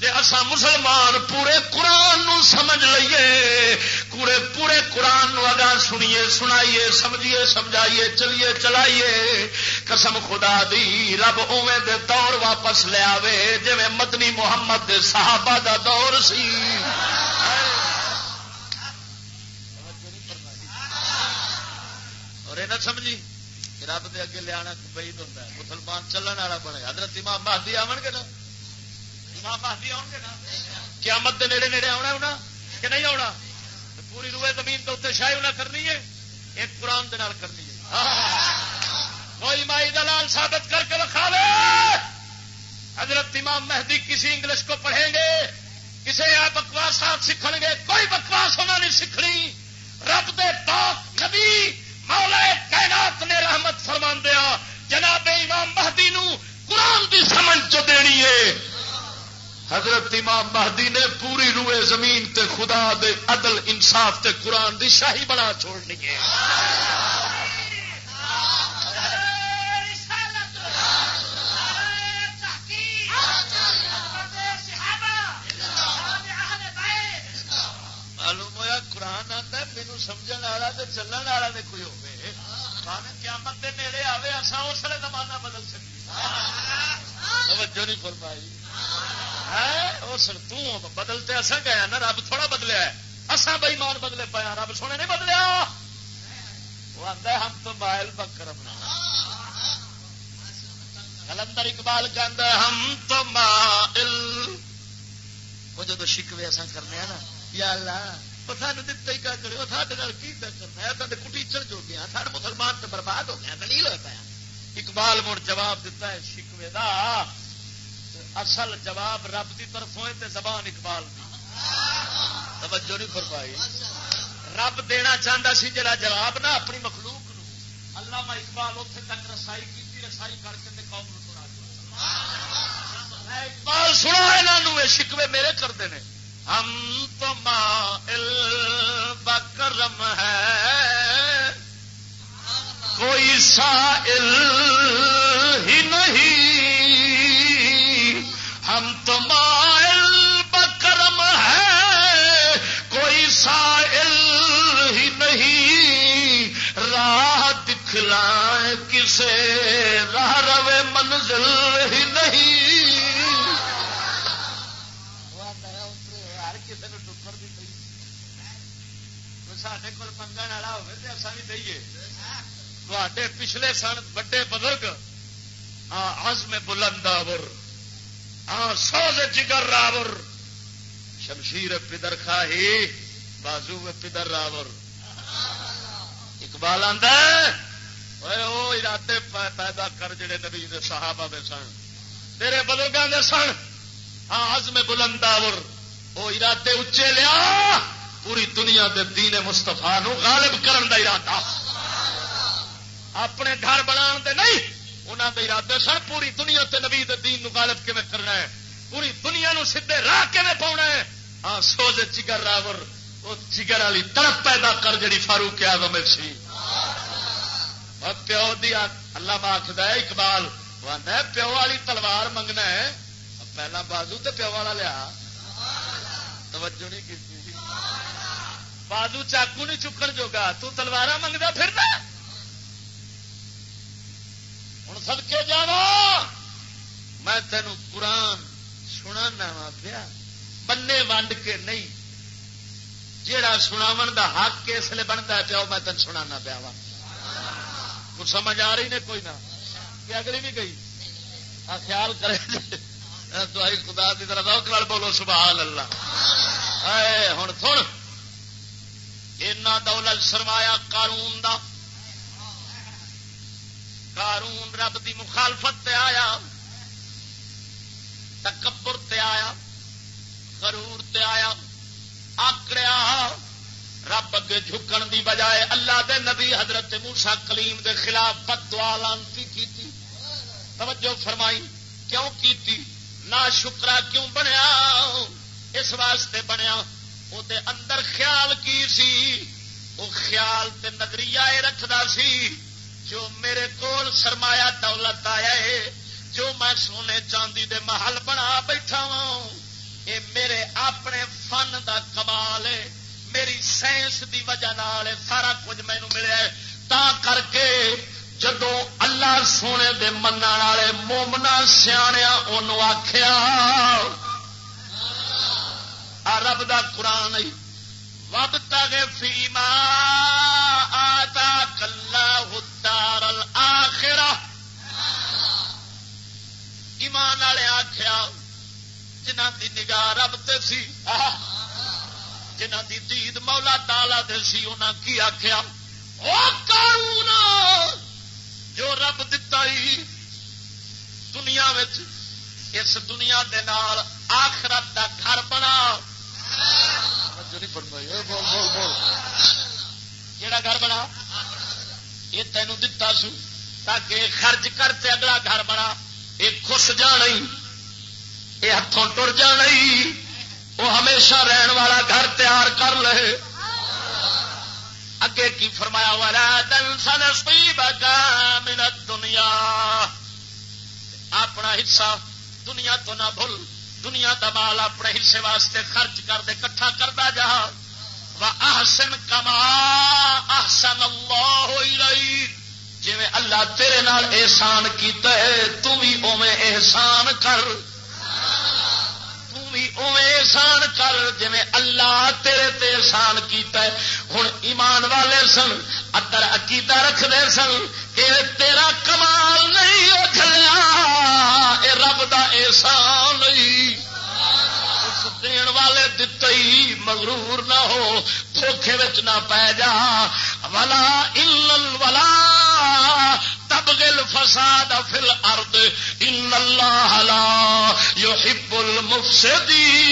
جی اصا مسلمان پورے قرآن نو سمجھ لئیے۔ پورے پورے قرآن نو اگا سنیے، سنائیے، سمجھیے، سمجھائیے، چلیے، چلائیے۔ قسم خدا دی رب اوے دے دور واپس لیا جی مدنی محمد دے صحابہ دا دور سی۔ اور نہ سمجھی۔ رب دے اگے لیا بہت ہوتا ہے، مسلمان چلن والا بنے۔ حضرت امام مہدی آن گے نا؟ امام مہدی آن گے نا؟ قیامت دے نیڑے نیڑے آنا ہونا کہ نہیں آنا پوری روئے زمین کے اتنے شاہی انہیں کرنی ہے، ایک قرآن دال کرنی ہے۔ کوئی مائی دلال ثابت کر کے رکھا حضرت امام مہدی کسی انگلش کو پڑھیں گے کسی آپ بکواسات سیکھ گے، کوئی بکواس ہونا نہیں سیکھنی رب دے پاک نبی مولا کائنات نے رحمت فرما دیا جناب امام مہدی نو قرآن دی سمجھ چ دینی ہے۔ حضرت امام مہدی نے پوری روئے زمین تے خدا دے عدل انصاف تے قرآن دی شاہی بنا چھوڑنی ہے۔ معلوم ہوا قرآن آتا مینو سمجھ والا تو چلن والا تو کوئی ہوے قیامت کے نیڑے آئے اصا اس لیے زمانہ بدل سکے توجہ نہیں فرمائی اس بدلتے اصا گیا نا رب تھوڑا بدلیا اصا بئیمان بدلے پایا رب سونے نہیں بدلیا وہ آتا ہم تو مائل بکرم کلندر اقبال کہ ہم تو مائل وہ جب شکوے اصا کرنے نا یا اللہ سانو دتا ہی کرے وہ سارے کی کرنا ہے سارے کٹیچر جو گیا سارے مسلمان تو برباد ہو گیا دلیل ہو پایا اقبال مڑ جواب دیتا ہے شکوے دا اصل جواب رب کی طرف ہوئے تے زبان اقبال دی توجہ نہیں فرمائی رب دینا چاہتا سی جڑا جواب نہ اپنی مخلوق نو اللہ میں اقبال اتنے تک رسائی کی رسائی کر کے قوم اقبال سنا یہاں شکوے میرے کرتے ہیں ہم تو مائل بکرم ہے۔ کوئی سائل ہی نہیں۔ ہم تو مائل بکرم ہے۔ کوئی سائل ہی نہیں۔ راہ دکھلائیں کسے، راہ رو منزل ہی نہیں۔ سڈے کول منگن والا ہوگا تو اصا بھی دئیے تے پچھلے سن وڈے بزرگ آز میں بلنداور ہاں سوز جگر راور شمشیر پدر خاہی بازو پدر راور اقبال آدھا وہ ارادے پیدا کر جڑے نبی دے صحابہ دے سن تیرے بزرگوں دے سن ہاں آز میں بلنداور وہ ارادے اچے لیا پوری دنیا دے دین مستفا نو غالب کرن دا ارادہ۔ اپنے گھر بنا دے نہیں انہوں دے ارادے سن پوری دنیا تے نبی دے دین نو غالب کیون کرنا ہے؟ پوری دنیا نو سیدے راہ کیون پاؤنا ہے؟ ہاں سوز جگر راور وہ جگر والی تڑپ پیدا کر جڑی فاروق آزم سی۔ پیو دی اللہ آخد اقبال پیو والی تلوار منگنا ہے۔ پہلا بازو تو پیو والا لیا۔ توجہ نہیں کی۔ بازو چاقو نہیں چکن جوگا تو تلوار منگتا پھر ہوں سدکے جا میں تینوں قرآن سنا وا پیا بننے ونڈ کے نہیں جیڑا سناو دا حق اس لیے بنتا پیا میں تین سنا پیا وا کچھ سمجھ آ رہی نے کوئی نہ اگلی بھی گئی خیال کرے تو خدا کی طرح بولو سبحان اللہ ہوں سن اینا دولت سرمایا قارون دا۔ قارون رب دی مخالفت تے آیا، تکبر تے آیا، غرور تے آیا آکڑیا رب اگے جھکن دی بجائے اللہ دے نبی حضرت موسا کلیم دے خلاف بد دعا لانتی کی توجہ فرمائی، کیوں کیتی؟ نہ شکرا کیوں بنیا؟ اس واسطے بنیا۔ وہ اندر خیال کی سی وہ خیال تے نظریہ رکھتا سی جو میرے کول سرمایا دولت آیا ہے جو میں سونے چاندی دے محل بنا بیٹھا وا یہ میرے اپنے فن دا کمال ہے میری سائنس دی وجہ نال سارا کچھ مینو ملیا تا کر کے جدو اللہ سونے دے من والے مومنا سیا آخیا رب دا قرآن وب تک فیما آتا کلا ہدار ایمان والے آخیا جنہ کی نگاہ رب سی جنہ دی دید مولا تالا دے سی، انہاں کی آخیا قارون! جو رب دتا ہی دنیا اس دنیا دے نال آخرت دا گھر بنا۔ جڑا گھر بنا، یہ تینوں دتا سو، تاکہ خرچ کرتے اگلا گھر بنا۔ یہ خس جان یہ ہاتھوں ٹر جان وہ ہمیشہ رہن والا گھر تیار کر لے۔ اگے کی فرمایا والا دن سن منت دنیا اپنا حصہ دنیا تو نہ بھول۔ دنیا دا مال اپنے حصے واسطے خرچ کر دے کٹھا کرتا جا۔ احسن کما احسن اللہ ہوئی جی اللہ تیرے نال احسان کیتا ہے، تو بھی اوے احسان کر۔ بھی اوے احسان کر جی اللہ تیرے تے احسان کیتا ہے۔ ہوں ایمان والے سن ادر عقیدہ رکھتے سن کہ تیرا کمال نہیں اٹھلیا، اے رب دا احسان نہیں۔ دین والے دتے مغرور نہ ہو دھوکھے نہ پی جا۔ ولا الا ولا تبغل فساد فل ارد ان اللہ لا يحب المفسدين۔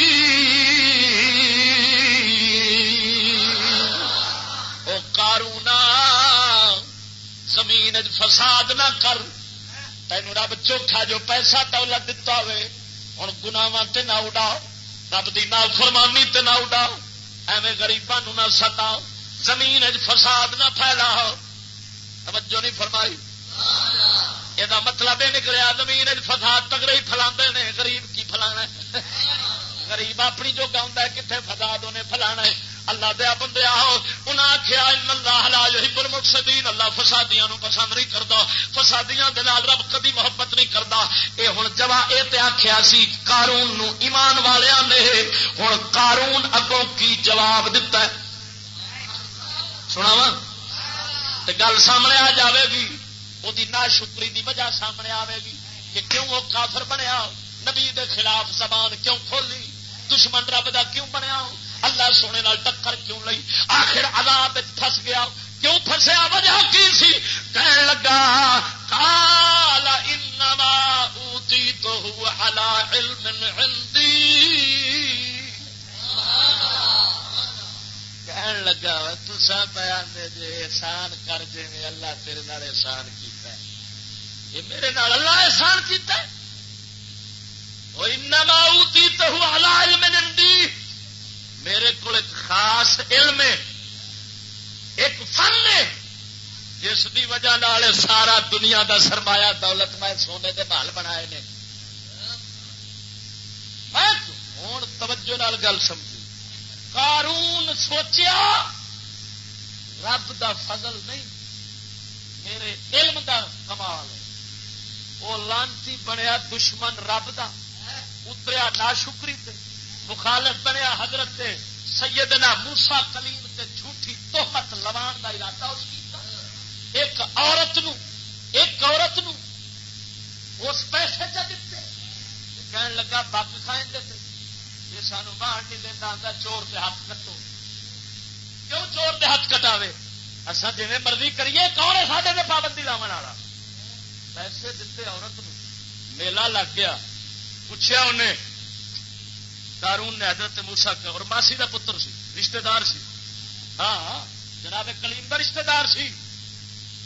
کارونا زمین فساد نہ کر. تین رب چوکھا جو پیسہ دولت دتا ہوئے ہوں گناواں نہ اڈا رب کی نال فرمانی تے نہ اڈا ایویں گریبان نہ ستا زمین فساد نہ پھیلا توجہ نہیں فرمائی؟ یہ مطلب یہ نکلیا زمین فساد تگڑے ہی فلا نے گریب کی فلانا غریب اپنی جو گاؤں کتنے فساد انہیں فلانا ہے؟ اللہ دیا بندے آؤ انہیں آخیا اللہ لا مقصدین اللہ فسادیاں پسند نہیں کرتا فسادیاں رب کدی محبت نہیں کرتا یہ ہوں جوا یہ آخیا سی کارون ایمان والوں نے ہوں کارون اگوں کی جواب دتا ہے؟ سنا وا گل سامنے آ جاوے گی وہ نا شکری دی وجہ سامنے آئے گی کہ کیوں وہ کافر بنیا؟ نبی دے خلاف زبان کیوں کھولی؟ دشمن رب دا کیوں بنیا؟ اللہ سونے نال ٹکر کیوں لئی؟ آخر عذاب پھس گیا۔ کیوں پھسیا وجہ کی سی؟ کہنے لگا کالا انما اوتی تو علی علم عندی۔ کہن لگا تسا بیان دے جے احسان کر جے میں اللہ تیرے نال احسان کیتا ہے۔ یہ میرے نال اللہ احسان کیتا ہے۔ وہ انما اوتی تو علی علم عندی۔ میرے کو ایک خاص علم ہے، ایک فن ہے، جس کی وجہ نال سارا دنیا دا سرمایہ دولت میں سونے کے محل بنا ہوں توجہ نال گل سمجھی۔ قارون سوچیا، رب دا فضل نہیں، میرے علم دا کمال وہ لانتی بنیا دشمن رب دا، اتریا نہ شکری مخالف بنیا حضرت سیدنا موسا کلیم تے جھوٹھی توحت لوان کا ارادہ اس کی ایک عورت نو، ایک عورت نو اس پیسے چ دیتے۔ کہن لگا، بک کھائیں دے یہ سانو باہر نہیں دینا آتا چور دے ہاتھ کٹو۔ کیوں چور دے ہاتھ کٹاوے؟ اصا جی مرضی کریے، کون ہے سارے پابندی لاو والا؟ پیسے دیتے عورت نو۔ میلہ لگ گیا۔ پوچھا انہیں کارون نے حضرت موسا اور ماسی کا پتر سی رشتے دار سی۔ ہاں, ہاں، جناب کلیم کا رشتے دار سی۔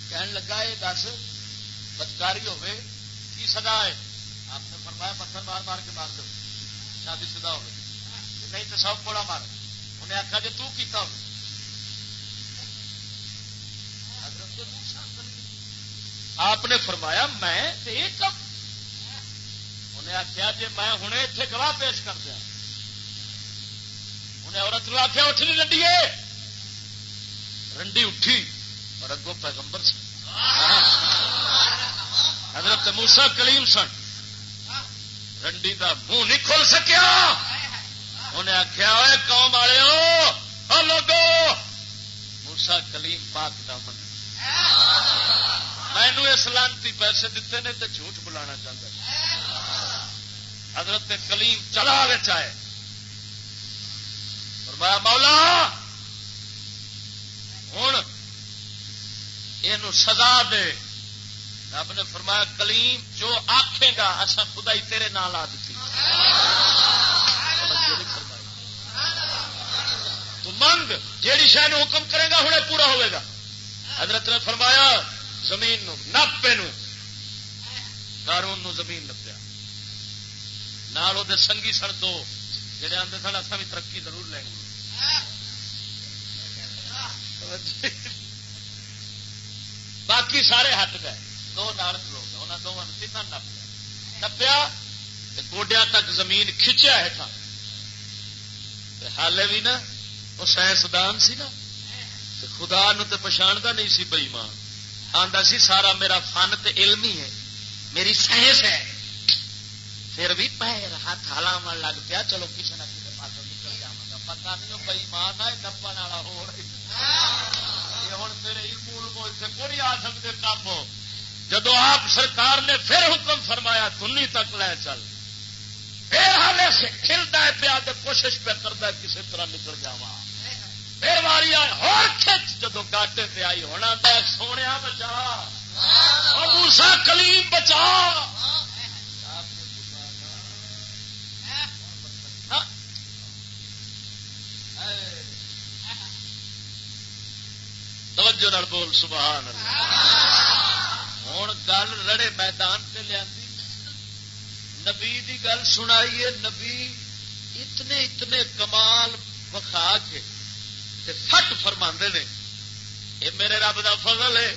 کہن لگا یہ دس، بدکاری ہوے کی سزا ہے؟ آپ نے فرمایا پتھر مار مار کے مار دو، شادی شدہ ہو نہیں تو سب بڑا مار۔ انہیں آخا جی تیتا ہو آپ نے فرمایا میں انہیں آخیا جی میں ہوں اتنے گواہ پیش کر دیا۔ انہیں عورت لو آخیا اٹھ نہیں رنڈیے رنڈی اٹھی اور اگوں پیغمبر سن۔ حضرت موسا کلیم سن۔ رنڈی کا منہ نہیں کھل سکیا۔ انہیں آخیا ہوئے قوم والے ہو لوگو۔ موسا کلیم پاک کا من۔ مینو اس لانتی پیسے دیتے نے تو جھوٹ بلانا چاہتا حضرت کلیم چلا چاہے فرمایا، مولا ہوں یہ سزا دے۔ رب نے فرمایا، کلیم جو آخے گا اصا خدا ہی تیرے نال آ دیتی تو منگ، جیڑی شہ حکم کرے گا ہوں پورا ہوئے گا۔ حضرت نے فرمایا، زمین نو نپے نو۔ کارون نو زمین نپیا نال وہ سنگی سن دو۔ جڑے آتے سن اصا بھی ترقی ضرور لیں گے باقی سارے ہٹ گئے۔ دو نال لوگ انہوں دونوں تین نپ گئے نپیا گوڈیا تک زمین کھچیا ہے تھا۔ حالے بھی نا وہ سائنسدان سی نا۔ خدا نو تے پچھاڑتا نہیں سی بئی ماں آتا سی، سارا میرا فن تے علم ہی ہے۔ میری سائنس ہے۔ پھر بھی پیر ہاتھ ہلاو لگ پیا۔ چلو کسی نہ کسی پاس نکل جا پتا نہیں بئی ماں نہ نپن والا ہو۔ ہوں میرے علم اتنے کوئی آ سکتے کام جدو آپ سرکار نے پھر حکم فرمایا تنی تک لے چل۔ پھر ہالے سے کھلتا ہے پیا تو کوشش پہ کرتا کسی طرح نکل جاواں۔ پھر ماری اور کھچ۔ جدو گاٹے پہ آئی ہونا سونے بچا۔ موسا کلیم بچا۔ توجہ نال بول، سبحان ہوں گل رڑے میدان سے لیا نبی دی گل سنائیے نبی اتنے اتنے کمال بخا کے فٹ فرما نے۔ یہ میرے رب کا فضل ہے۔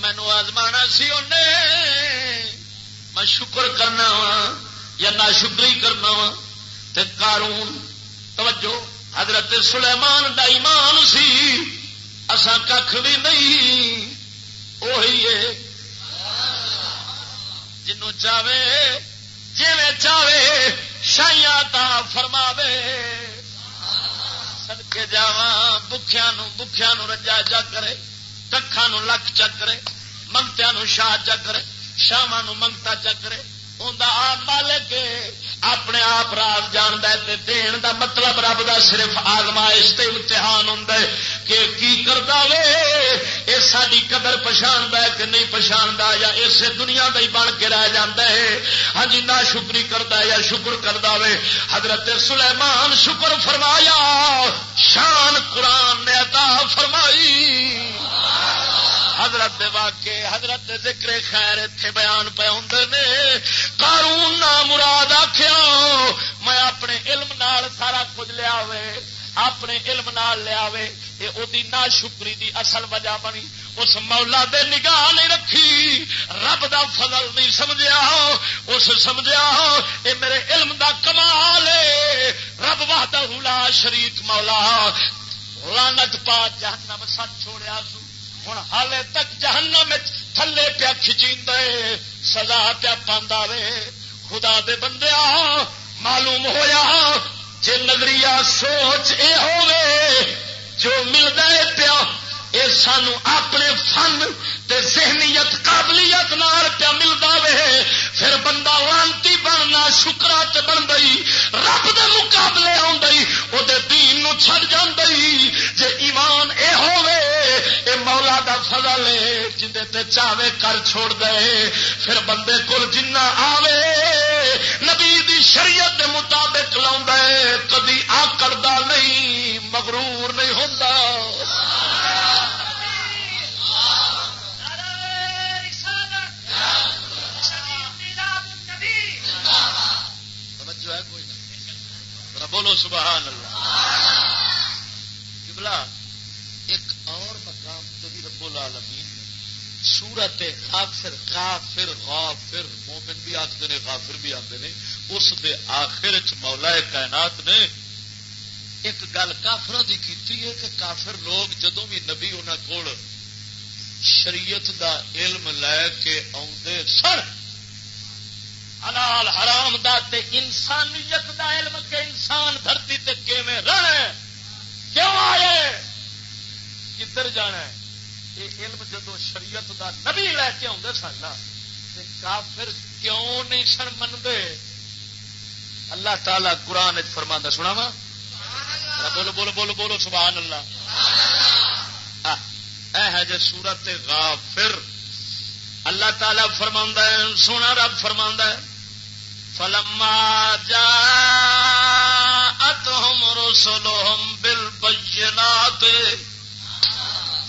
مینو آزما سی میں شکر کرنا وا یا نہ شکری کرنا وا۔ کارون توجہ، حضرت سلیمان دا ایمان سی۔ اسان کھ بھی نہیں وہی ہے۔ جنوں چاہے جی چاہے شائیاں تا فرماوے۔ سدکے جا بخیا بخیا رجا جا کرے ککھا لکھ چکرے منگتیا شاہ چکرے شاوا منگتا چکرے اندر مالک اپنے آپ راز جاند دین دا مطلب رب دا صرف آزمائش تے امتحان ہوں کہ کی کرتا وے؟ یہ ساری قدر پچھاڑتا ہے کہ نہیں پچھاڑتا یا اسے دنیا کا ہی بن کے رہ جاتا ہے؟ ہاں جی نہ شکری کرتا یا شکر کرتا وے؟ حضرت سلیمان شکر فرمایا، شان قرآن نے عطا فرمائی۔ حضرت واقع حضرت ذکر خیر اتنے بیان پہ ہوں نے۔ قارون نہ مراد آخیا میں اپنے علم نال سارا کچھ لیا اپنے علم نال لیا یہ نہ شکری دی اصل وجہ بنی۔ اس مولا دے نگاہ نہیں رکھی، رب دا فضل نہیں سمجھا اس سمجھا اے میرے علم دا کمال رب وحدہ لا شریک مولا لانت پا جہنم سچ چھوڑیا سو۔ ہوں ہالے تک جہنم تھلے پیا کھچی سزا پیا پہ خدا دے بندے معلوم ہویا جی نظریہ سوچ اے ہوے جو ملتا ہے پیا یہ سانو اپنے فن تے ذہنیت، قابلیت نال پیا ملتا وے، پھر بندہ لانتی بننا شکرا تے بن گئی رب دے مقابلے آئی وہ دین نو چھڑ جی جے ایمان اے ہوے اے مولا دا فضل ہے جندے تے چاہے کر چھوڑ دے، پھر بندے کو جنہ آوے، نبی دی شریعت دے مطابق لا کدی آکڑا نہیں، مغرور نہیں ہوتا بولو سبحان اللہ۔ کبلا ایک اور مقام تو بھی رب العالمین نے، سورت آخر کافر غافر مومن بھی آخر نے، غافر بھی آتے ہیں اس دے آخر چ مولا کائنات نے ایک گل کافروں کی کی ہے کہ کافر لوگ جدو بھی نبی انہوں کو شریعت دا علم لے کے آدھے سر حلال، حرام دا تے انسانیت دا علم کے انسان دھرتی تے کیویں رہنا کیوں آئے کدھر جانا ہے؟ یہ علم جدو شریعت دا نبی لے کے آدھے سن تے کافر کیوں نہیں سن منگے اللہ تعالی قرآن فرما سنا وا بولو بولو بولو بولو، سبحان اللہ۔ اے ہے جو سورت غافر۔ اللہ تعالی فرما سونا رب فرما ہے۔ فلما جا اتم رسولهم بالبينات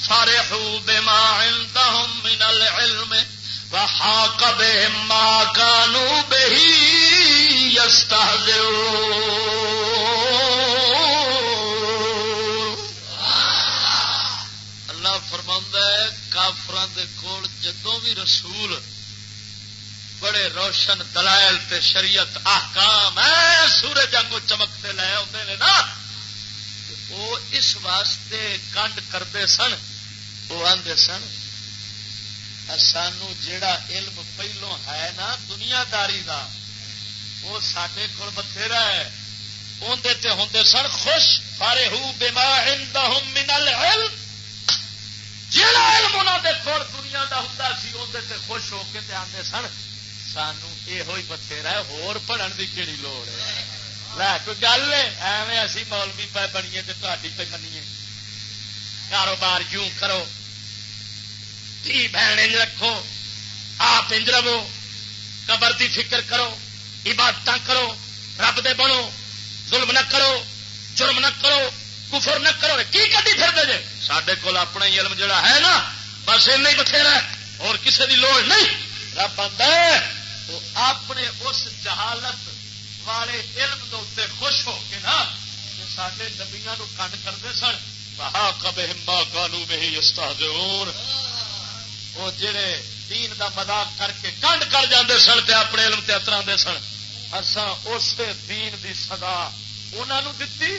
فرحوا بما عندهم من العلم وحاق بهم ما كانوا به يستهزئون. کافران دے کول جدوں بھی رسول بڑے روشن دلائل تے شریعت احکام ہے، سورج آگوں چمکتے لے آتے ہیں نا۔ وہ اس واسطے کنڈ کرتے سن، وہ آدھے سن سانو جیڑا علم پہلو ہے نا دنیا داری کا وہ سڈے کول بتھیرا ہے۔ اندر ہوں سن، خوش فارے ہوں بیما من العلم۔ جہاں علم انہوں دے کول دنیا دا ہوں سی اندر خوش ہو کے آتے سن۔ سانو یہ بتھیرا ہور پڑھن کی کہڑی لوڑ ہے کوئی گل ایویں اسی مولوی پہ بنیے تو تاری پہ منیے کاروبار یوں کرو تھی بہن رکھو آپ انج رہو قبر دی فکر کرو عبادت کرو رب دے بنو ظلم نہ کرو جرم نہ کرو کفر نہ کرو کی کدی پھر دے سڈے کول اپنا علم جڑا ہے نا بس این بتھیرا اور کسی کی لوڑ نہیں رب آتا ہے وہ اپنے اس جہالت والے علم دے خوش ہو کے نا سارے نبیا نو کنڈ کرتے سن۔ بہا کب ہمبا کالو میں ہی وہ جڑے دین دا مذاق کر کے کنڈ کر جاندے سن تے اپنے علم تے اترا سن۔ اساں اس دین دی سزا انہوں دتی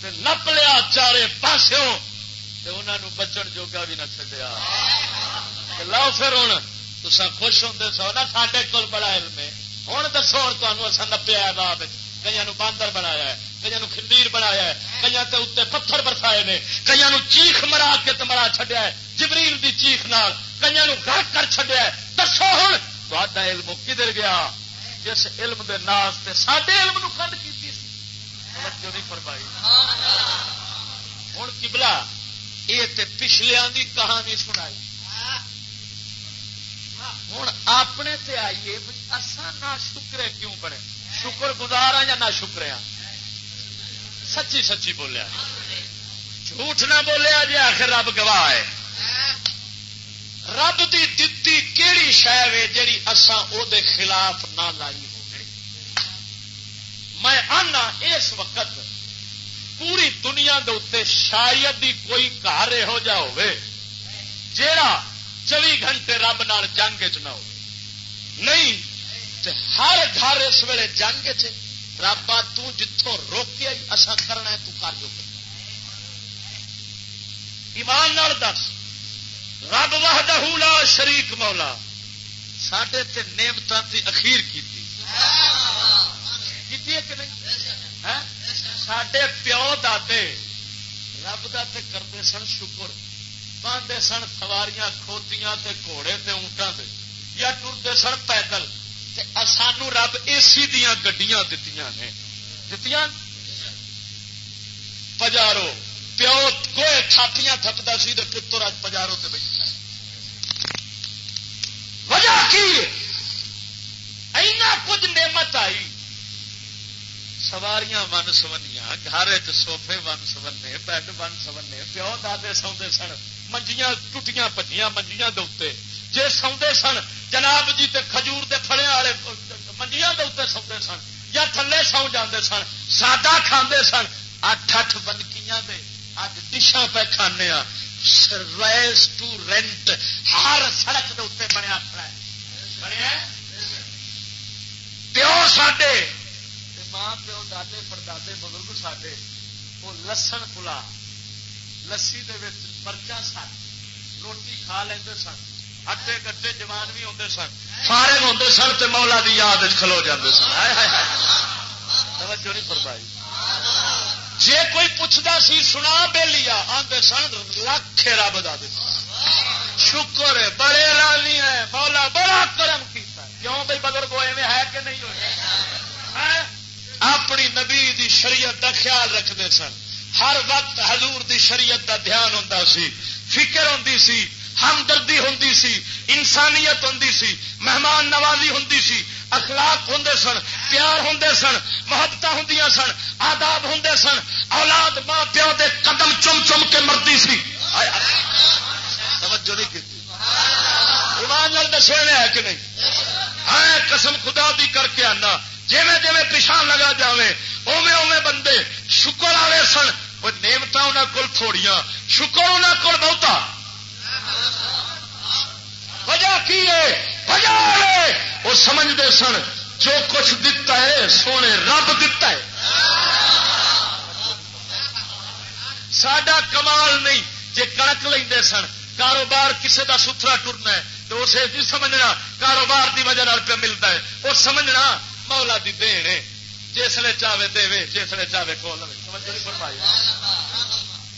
تے نپ لیا چارے پاسوں تے انہوں بچن جوگا بھی نہ چڈیا لو پھر ہوں تو خوش ہوں سو۔ نا سارے کول بڑا علم ہے۔ ہوں دسو تمہیں اصا نپیا بعد کئی باندر بنایا ہے۔ کئی خندیر بنایا ہے۔ کئی اتنے پتھر برسائے نے۔ کئی چیخ مرا کے تو مرا چڈیا ہے۔ جبریل دی چیخ نال کئی گھر کر چڈیا ہے۔ دسو ہوں تا علم کدھر گیا؟ جس علم دے ناز تے سڈے علم نو کد کی فرمائی۔ ہوں کبلا یہ پچھلیا کی کہانی سنائی۔ ہوں اپنے تے آئیے اصا نہ شکرے کیوں بنے؟ شکر گزار ہاں یا نہ شکر ہاں؟ سچی سچی بولیا جھوٹ نہ بولیا جی آخر رب گواہ ہے۔ رب دی دتی کیڑی شہ ہے جیڑی اسان او دے خلاف نہ لائی ہو میں آنا اس وقت پوری دنیا دے اتنے شاید ہی کوئی گھر یہو جہ ہو جا چوبی گھنٹے رب نال جنگ چ نہ ہو۔ نہیں ہر گھر اس ویلے جنگ چ رابا تتوں روکیا اصا کرنا تو کر دو ایمان نال دس۔ رب وحدہ لا شریک مولا۔ سڈے تے نعمتوں کی اخیر کی ہاں؟ سڈے پیو دے رب دے کرتے سن شکر۔ پاندے سن، سواریاں کھوتیاں تے گھوڑے تے اونٹاں تے، یا ٹرتے سن پیدل۔ تے سانو رب اے سی دیا گڈیاں دتیاں نے۔ دتیاں؟ پجارو، پیو گوئے تھاپیاں تھپتا سی تو پتر اج پجارو تے بیٹھا وجہ کی؟ اینا کچھ نعمت آئی۔ سواریاں ون سونیاں گھر سوفے ون سونے بیڈ ون سونے پیو دے سوندے سن، منجیاں ٹوٹیاں پجیاں منجیاں دے جے سوندے سن، جناب جی تے کھجور دے پھڑے والے منجیاں دے سوندے سن، یا تھلے سو جاندے سن، سادہ کھاندے سن، اٹھ اٹھ بنکیاں دے، اج ڈشاں پہ کھانے آ ریس ٹو رینٹ، ہر سڑک دے اتنے بنیا کھڑا ہے۔ بنیا پیو ساڈے ماں پیو دادے پردادے بزرگ ساڈے، وہ لسن پلا، لسی مرچا سن، روٹی کھا لیں سن اٹے گٹے جوان بھی آتے سن، فارغ ہوتے سن تو مولا دی یاد کھلو جاتے سن۔ توجہ نہیں فرمائی۔ جی کوئی پوچھتا سی، سنا بے لیا آدھے سن لکھ رب دا شکر ہے، بڑے راضی ہے مولا بڑا کرم کیتا کیوں بھائی بزرگ ہوئے ہے کہ نہیں ہوئے؟ اپنی نبی دی شریعت کا خیال رکھتے سن۔ ہر وقت حضور دی شریعت دا دھیان ہوں سی، فکر ہوں سی، ہمدردی ہوں سی، انسانیت ہوں سی، مہمان نوازی ہوں سی، اخلاق ہوں سن، پیار ہوں سن محبت ہوں سن، آداب ہوں سن، اولاد ماں پیو دے قدم چم چم کے مرتی سی۔ توجہ نہیں کی۔ ایمان دسے ہے کہ نہیں۔ ہاں قسم خدا دی کر کے آنا۔ جی جی پچھا لگا جائے اوے اوے بندے شکر والے سن۔ وہ نعمت انہوں کو تھوڑیاں، شکر انہوں کو بہتا۔ وجہ کی ہے؟ وجہ وہ سمجھتے سن، جو کچھ دتا ہے، سونے رب دتا ہے۔ سڈا کمال نہیں جی کنک لے سن۔ کاروبار کسی کا ستھرا ٹرنا ہے، تو اسے نہیں سمجھنا، کاروبار کی وجہ پہ ملتا ہے۔ وہ سمجھنا مولا دی دین ہے۔ جسے چاہے دے جسے چاہے کھول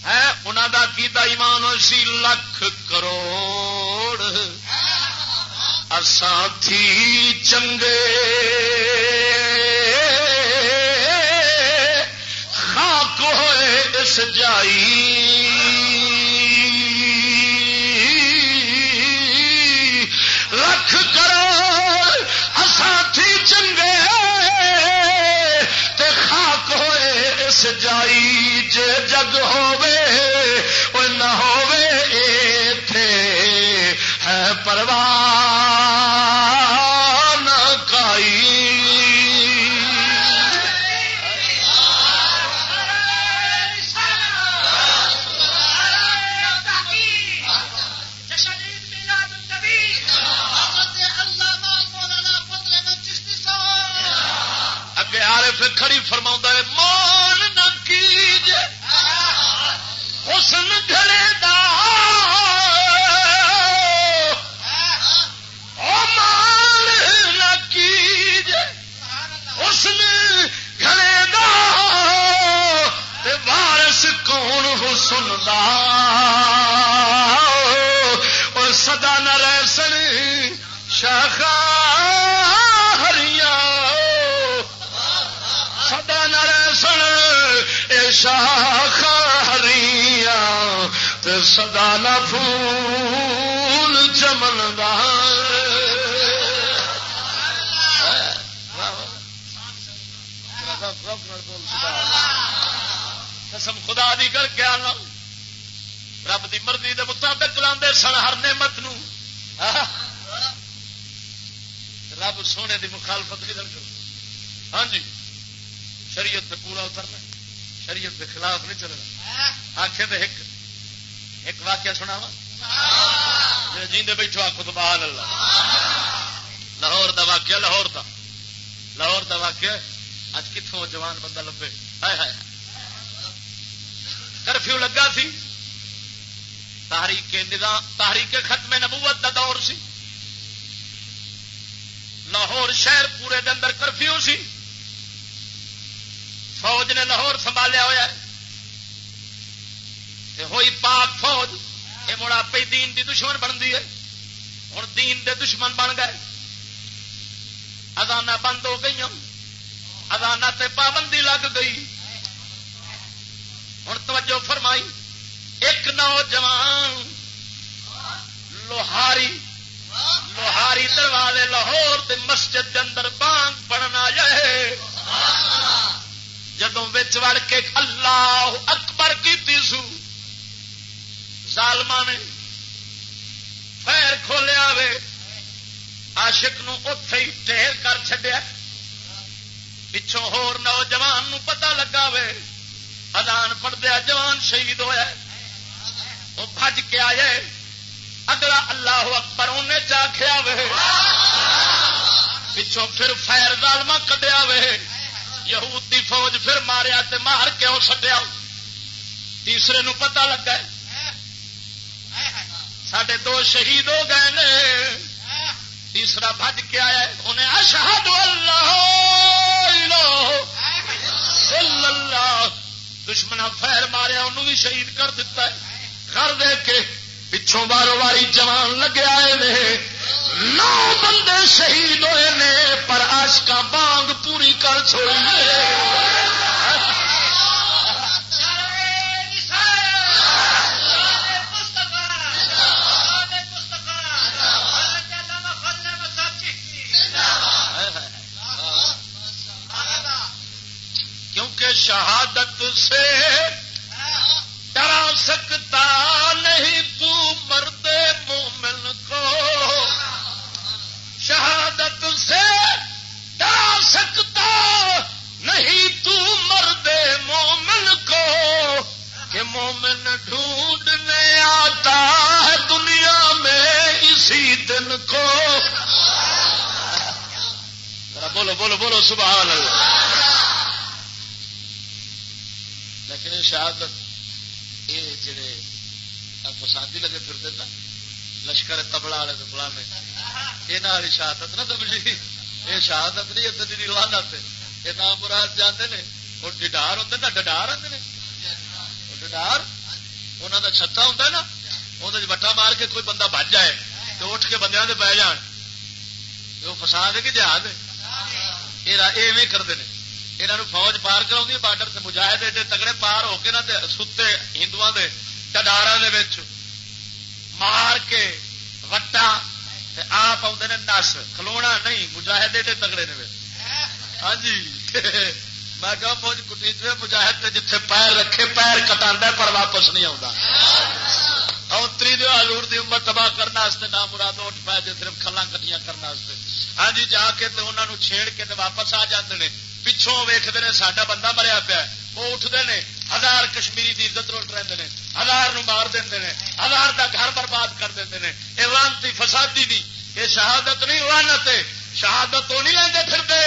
ہے انہوں کا کیتا ایمان سی لکھ کروڑ۔ اساتھی چنگے۔ خاک ہوئے اس جائی۔ لکھ کروڑ، اساں جائی جے جگ ہوے نہ ہوے تھے ہے پرواہ وارس کون حسن دا اور سدا نہ رہ سن شاخا شاخ تو سدا نہ پھول چمن قسم خدا دی کر کے آنا۔ رب دی مرضی دے مطابق لاندے سن ہر نعمت نو۔ رب سونے دی مخالفت نہیں کرو ہاں جی۔ شریعت پہ پورا اترنا شریعت کے خلاف نہیں چلنا۔ آخے تو ایک ایک واقعہ سنا وا جی بیٹھو آخو تو بہال اللہ۔ لاہور دا واقعہ، لاہور دا۔ لاہور دا واقعہ اج کتوں جوان بندہ لبے؟ ہائے ہائے۔ کرفیو لگا سی۔ تحریک نظام تحریک ختم نبوت دا دور سی۔ لاہور شہر پورے دن اندر کرفیو سی۔ فوج نے لاہور سنبھالیا ہوا ہوئی پاک فوج، یہ مڑا پی دین دی دشمن بنتی ہے۔ ہوں دین دے دشمن بن گئے۔ ادانا بند ہو گئی ادانا تے پابندی لگ گئی۔ ہوں توجہ فرمائی۔ ایک نوجوان لوہاری لوہاری دروازے لاہور مسجد کے اندر بانگ پڑنا جائے جدوں وڑ کے اللہ اکبر کی سو۔ سالما نے پیر کھولیا وے۔ آشک اتے ہی ٹھہر کر چڈیا پچھوں ہور نوجوان پتا لگا وے۔ ادان پڑدیا جوان شہید ہوا وہ بج کے آئے۔ اگلا اللہ اکبر انہیں چاخیا وے پچھوں پھر فیر ظالمہ کڈیا وے یہود دی فوج پھر ماریا تے مار کیوں سٹیا تیسرے نو پتا لگا۔ سڈے دو شہید ہو گئے نے۔ تیسرا بج کے آیا۔ انہیں اشہد اللہ اللہ۔ دشمنا فیر ماریا انہوں بھی شہید کر دیتا ہے۔ کر دے کے پچھوں بارو باری جوان لگے آئے نو بندے شہید ہوئے نے، پر آشکا بانگ پوری کر چھوڑی شہادت سے ڈرا سکتا نہیں تو مرد مومن کو شہادت سے ڈرا سکتا نہیں تو مرد مومن کو کہ مومن ڈھونڈنے آتا ہے دنیا میں اسی دن کو بولو بولو بولو، سبحان اللہ۔ لیکن شہادت یہ جڑے فسادی لگے پھرتے نا لشکر تبلا والے تو میں یہ شہادت نہ سمجھی یہ شہادت نہیں اتنے جی لانت یہ نام مراد جانے نے اور ڈڈار ہوتے نا ڈڈار آتے ہیں ڈڈار انہوں کا چھتا ہوں نا وہ وٹا مار کے کوئی بندہ بچ جائے تو اٹھ کے بندے بہ جان وہ فساد ہے کہ جہاز ایویں کرتے ہیں یہاں فوج پار کرا بارڈر سے مجاہد ایڈے تگڑے پار ہو کے نا ستے ہندو ڈڈار مار کے وٹا آپ آدھے نس کھلونا نہیں مجاہد ایڈے تگڑے نے ہاں جی۔ میں کہ فوج کٹی مجاہد جتھے پیر رکھے پیر کٹا پر واپس نہیں آتا اتری دو ہزور کی امت تباہ کرنے نہ مراد اٹھ پائے جی صرف کھلا کٹیاں کرنے ہاں جی جا کے تو انہوں چھیڑ کے واپس آ جاتے ہیں پچھوں ویختے ہیں ساڈا بندہ مریا پیا وہ اٹھتے ہیں ہزار کشمیری کی عزت روٹ رہتے ہیں ہزار نو مار دیں ہزار کا گھر برباد کر دیں یہ لانتی فسادی نہیں یہ شہادت نہیں لانت شہادت وہ نہیں لیندے پھرتے۔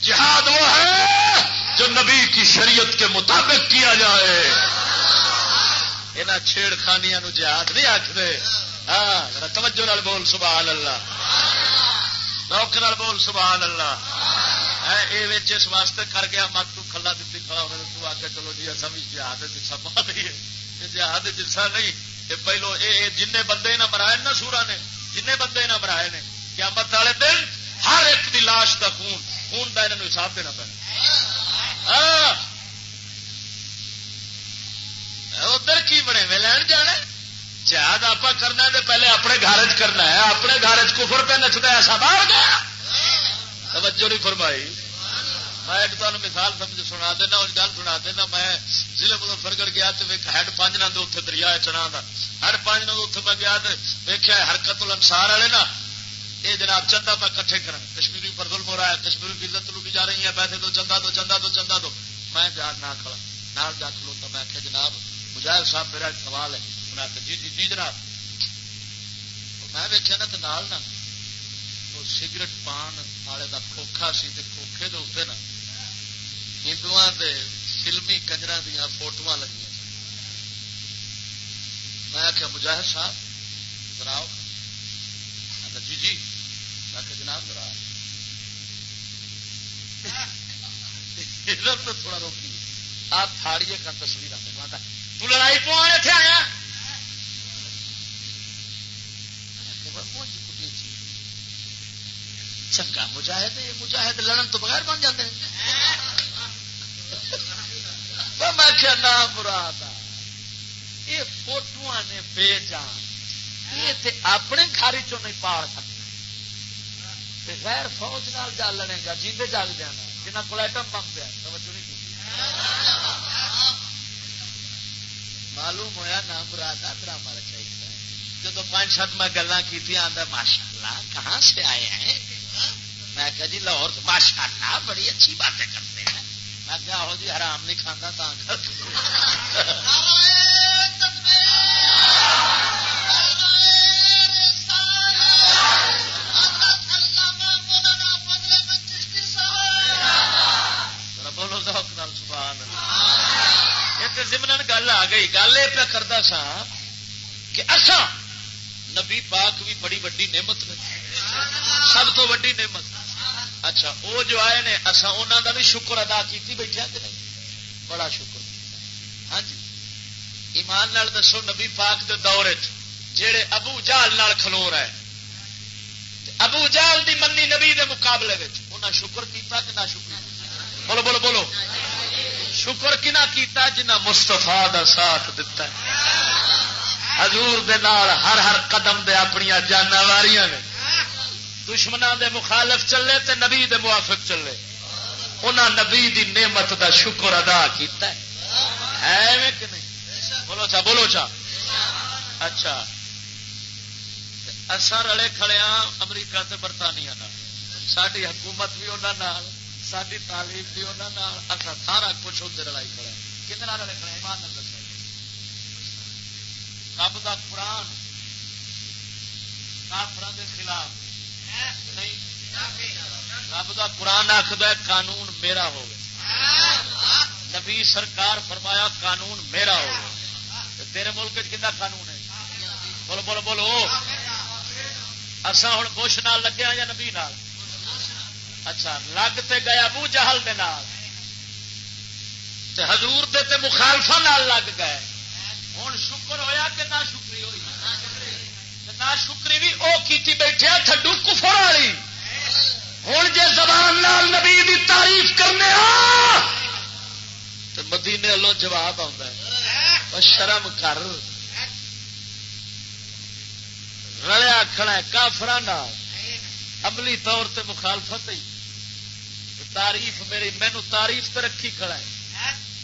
جہاد وہ ہے جو نبی کی شریعت کے مطابق کیا جائے۔ یہاں چھیڑ خانیاں جہاد نہیں آخر ہاں توجہ نال بول سبحان اللہ۔ روک نال بول سبحان اللہ۔ یہ اس واسطے کر گیا مت تو کھلا دیتی کھڑا ہونے تو آ کے چلو جی اصا بھی جہاد جسا پا دیے جہاد جسا نہیں یہ پہلو یہ جن بندے نہ مرائے نا سورا نے جن بندے نہ مرائے نے قیامت والے دن ہر ایک دی لاش کا خون خون کا انہوں حساب دینا پینا ادھر کی بنے میں لین جانا جہاد آپ کرنا تو پہلے اپنے گھر چ کرنا ہے اپنے گھر چفر پہ نچتا ایسا باہر گیا توجہ نہیں فرمائی۔ میں ایک تمہیں مثال سمجھ سنا دینا اس گل سنا دینا۔ میں ضلع مدد فرگڑ گیا تو ہیڈ پانچ نہ اتنے دریا چنا ہیڈ پانچ نہ اتنے میں گیا تو ویکیا حرکت الانسار والے نا۔ یہ جناب چندہ پہ کٹھے کر کشمیری پر ظلم ہو رہا ہے، کشمیری کی عزت لوٹی جا رہی ہے۔ پیسے دو چندہ دو چندہ دو چندہ دو۔ میں جا نہ کھڑا۔ نال جا کھلو تو میں آخیا جناب، مجاہد صاحب میرا سوال ہے۔ انہیں جی جی جی جناب۔ میں ویکیا نا تو نال نا۔ سگرٹ پان والے کا کھوکھا سی کھوکھے دے اتنے نا ہندو فلمی کنجر دیا فوٹو لگی میں آخیا مجاہد صاحب کراؤ جی جی میں جناب ادھر تو تھوڑا روکی آپ تھاڑیے کا تصویر آتا تو لڑائی پوائے اتنے آیا چنگا مجاہد مجاہد لڑن تو بغیر بن جاتے میں کیا نام مراد یہ فوٹو نے بے جان۔ یہ اپنے گھر چ نہیں پال سکتے۔ غیر فوج نال جا لڑے گا جیتے جاگ جانا۔ جنہ کو ایٹم بم پیا توجہ نہیں معلوم ہوا نام مراد ڈرامہ رکھا جب پانچ سات میں گلا کی آدھا ماشاء اللہ کہاں سے آئے ہیں؟ میں کہا جی لاہور ماشاء اللہ بڑی اچھی باتیں کرتے ہیں۔ میں کیا ہو جی حرام نہیں کھانا تا کر گل آ گئی۔ گل یہ پہ کرتا سا کہ اصا نبی پاک بھی بڑی وڈی نعمت نے۔ سب تو وڈی نعمت۔ اچھا وہ جو آئے نے اصا انہوں کا بھی شکر ادا کی بیٹھے کہ نہیں؟ بڑا شکر۔ ہاں جی۔ ایمان نال دسو، نبی پاک دے دور جہے ابو جال نال کھلو رہا ہے ابو جال دی منی نبی دے مقابلے انہیں شکر کیتا کہ نہ شکر؟ بولو بولو بولو۔ شکر کنا کیتا جنا مستفا دا ساتھ دتا حضور دے نال ہر ہر قدم دے اپنی جانا واریاں نے۔ دشمنوں دے مخالف چلے تے نبی دے موافق چلے۔ انہاں نبی دی نعمت دا شکر ادا کیتا ہے۔ کہ نہیں؟ بولو چا بولو چا۔ اچھا۔ اصا رلے کھڑے ہاں امریکہ تے برطانیہ ساری حکومت بھی انہوں ساری تعلیم بھی انہوں اچھا سارا کچھ ادھر لڑائی کھڑے کتنا رلے کھڑے ایمان نال دسو۔ رب کا قرآن کافر کے خلاف رب کا قرآن آخر قانون میرا ہو نبی سرکار فرمایا، قانون میرا ہو تیرے ملک کتا قانون ہے؟ بولو بولو بولو. اصا ہوں بش نال لگیا یا نبی نال. اچھا لگ تے گیا بو جہل دے نال. تے حضور دے تے مخالفا نال لگ گئے. ہوں شکر ہویا کہ نہ شکری ہوئی نہ شکری بھی وہ کی بیٹھے تھڈو کفر والی۔ ہوں جی زبان نال نبی دی تعریف کرنے تو مدینے والوں جواب آ شرم کر۔ رلیا کھڑا کافر عملی طور سے مخالفت ہی۔ تعریف میری مینو تعریف تو رکھی کھڑا ہے۔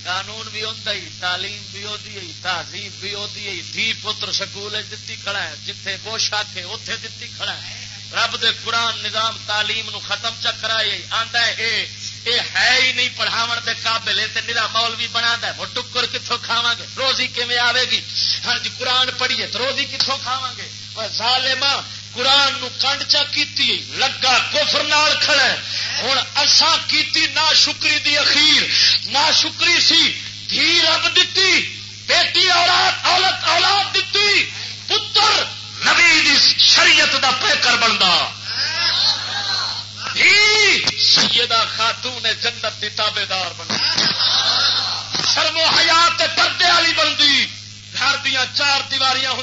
قانون بھی ہوتا ہی، تعلیم بھی ہوتی تہذیب بھی ہوتی دھی پتر سکول دتی کھڑا ہے، جتھے بوش آخے اتے دتی کھڑا ہے۔ رب دے قرآن نظام تعلیم نو ختم چکرا آتا ہے، اے اے ہے ہی نہیں پڑھاو دے قابل تے نرا مول بھی بنا ہے۔ وہ ٹکر کتوں کھاوا گے روزی کیون آئے گی؟ ہاں جی قرآن پڑھیے تو روزی کتوں کھاوا گے ظالما قرآن نو کنڈ چا کیتی، لگا کفر نال کھڑا ہوں اساں کیتی نا شکری دی اخیر۔ نا شکری سی دھی رب دتی، بیٹی اولاد اولاد اولاد دتی، پتر نبی دی شریعت دا پیکر بنتا سیدہ خاتون جنت دی تابے دار بن شرم و حیات پردے والی بنتی گھر دیا چار دیواریاں ہوں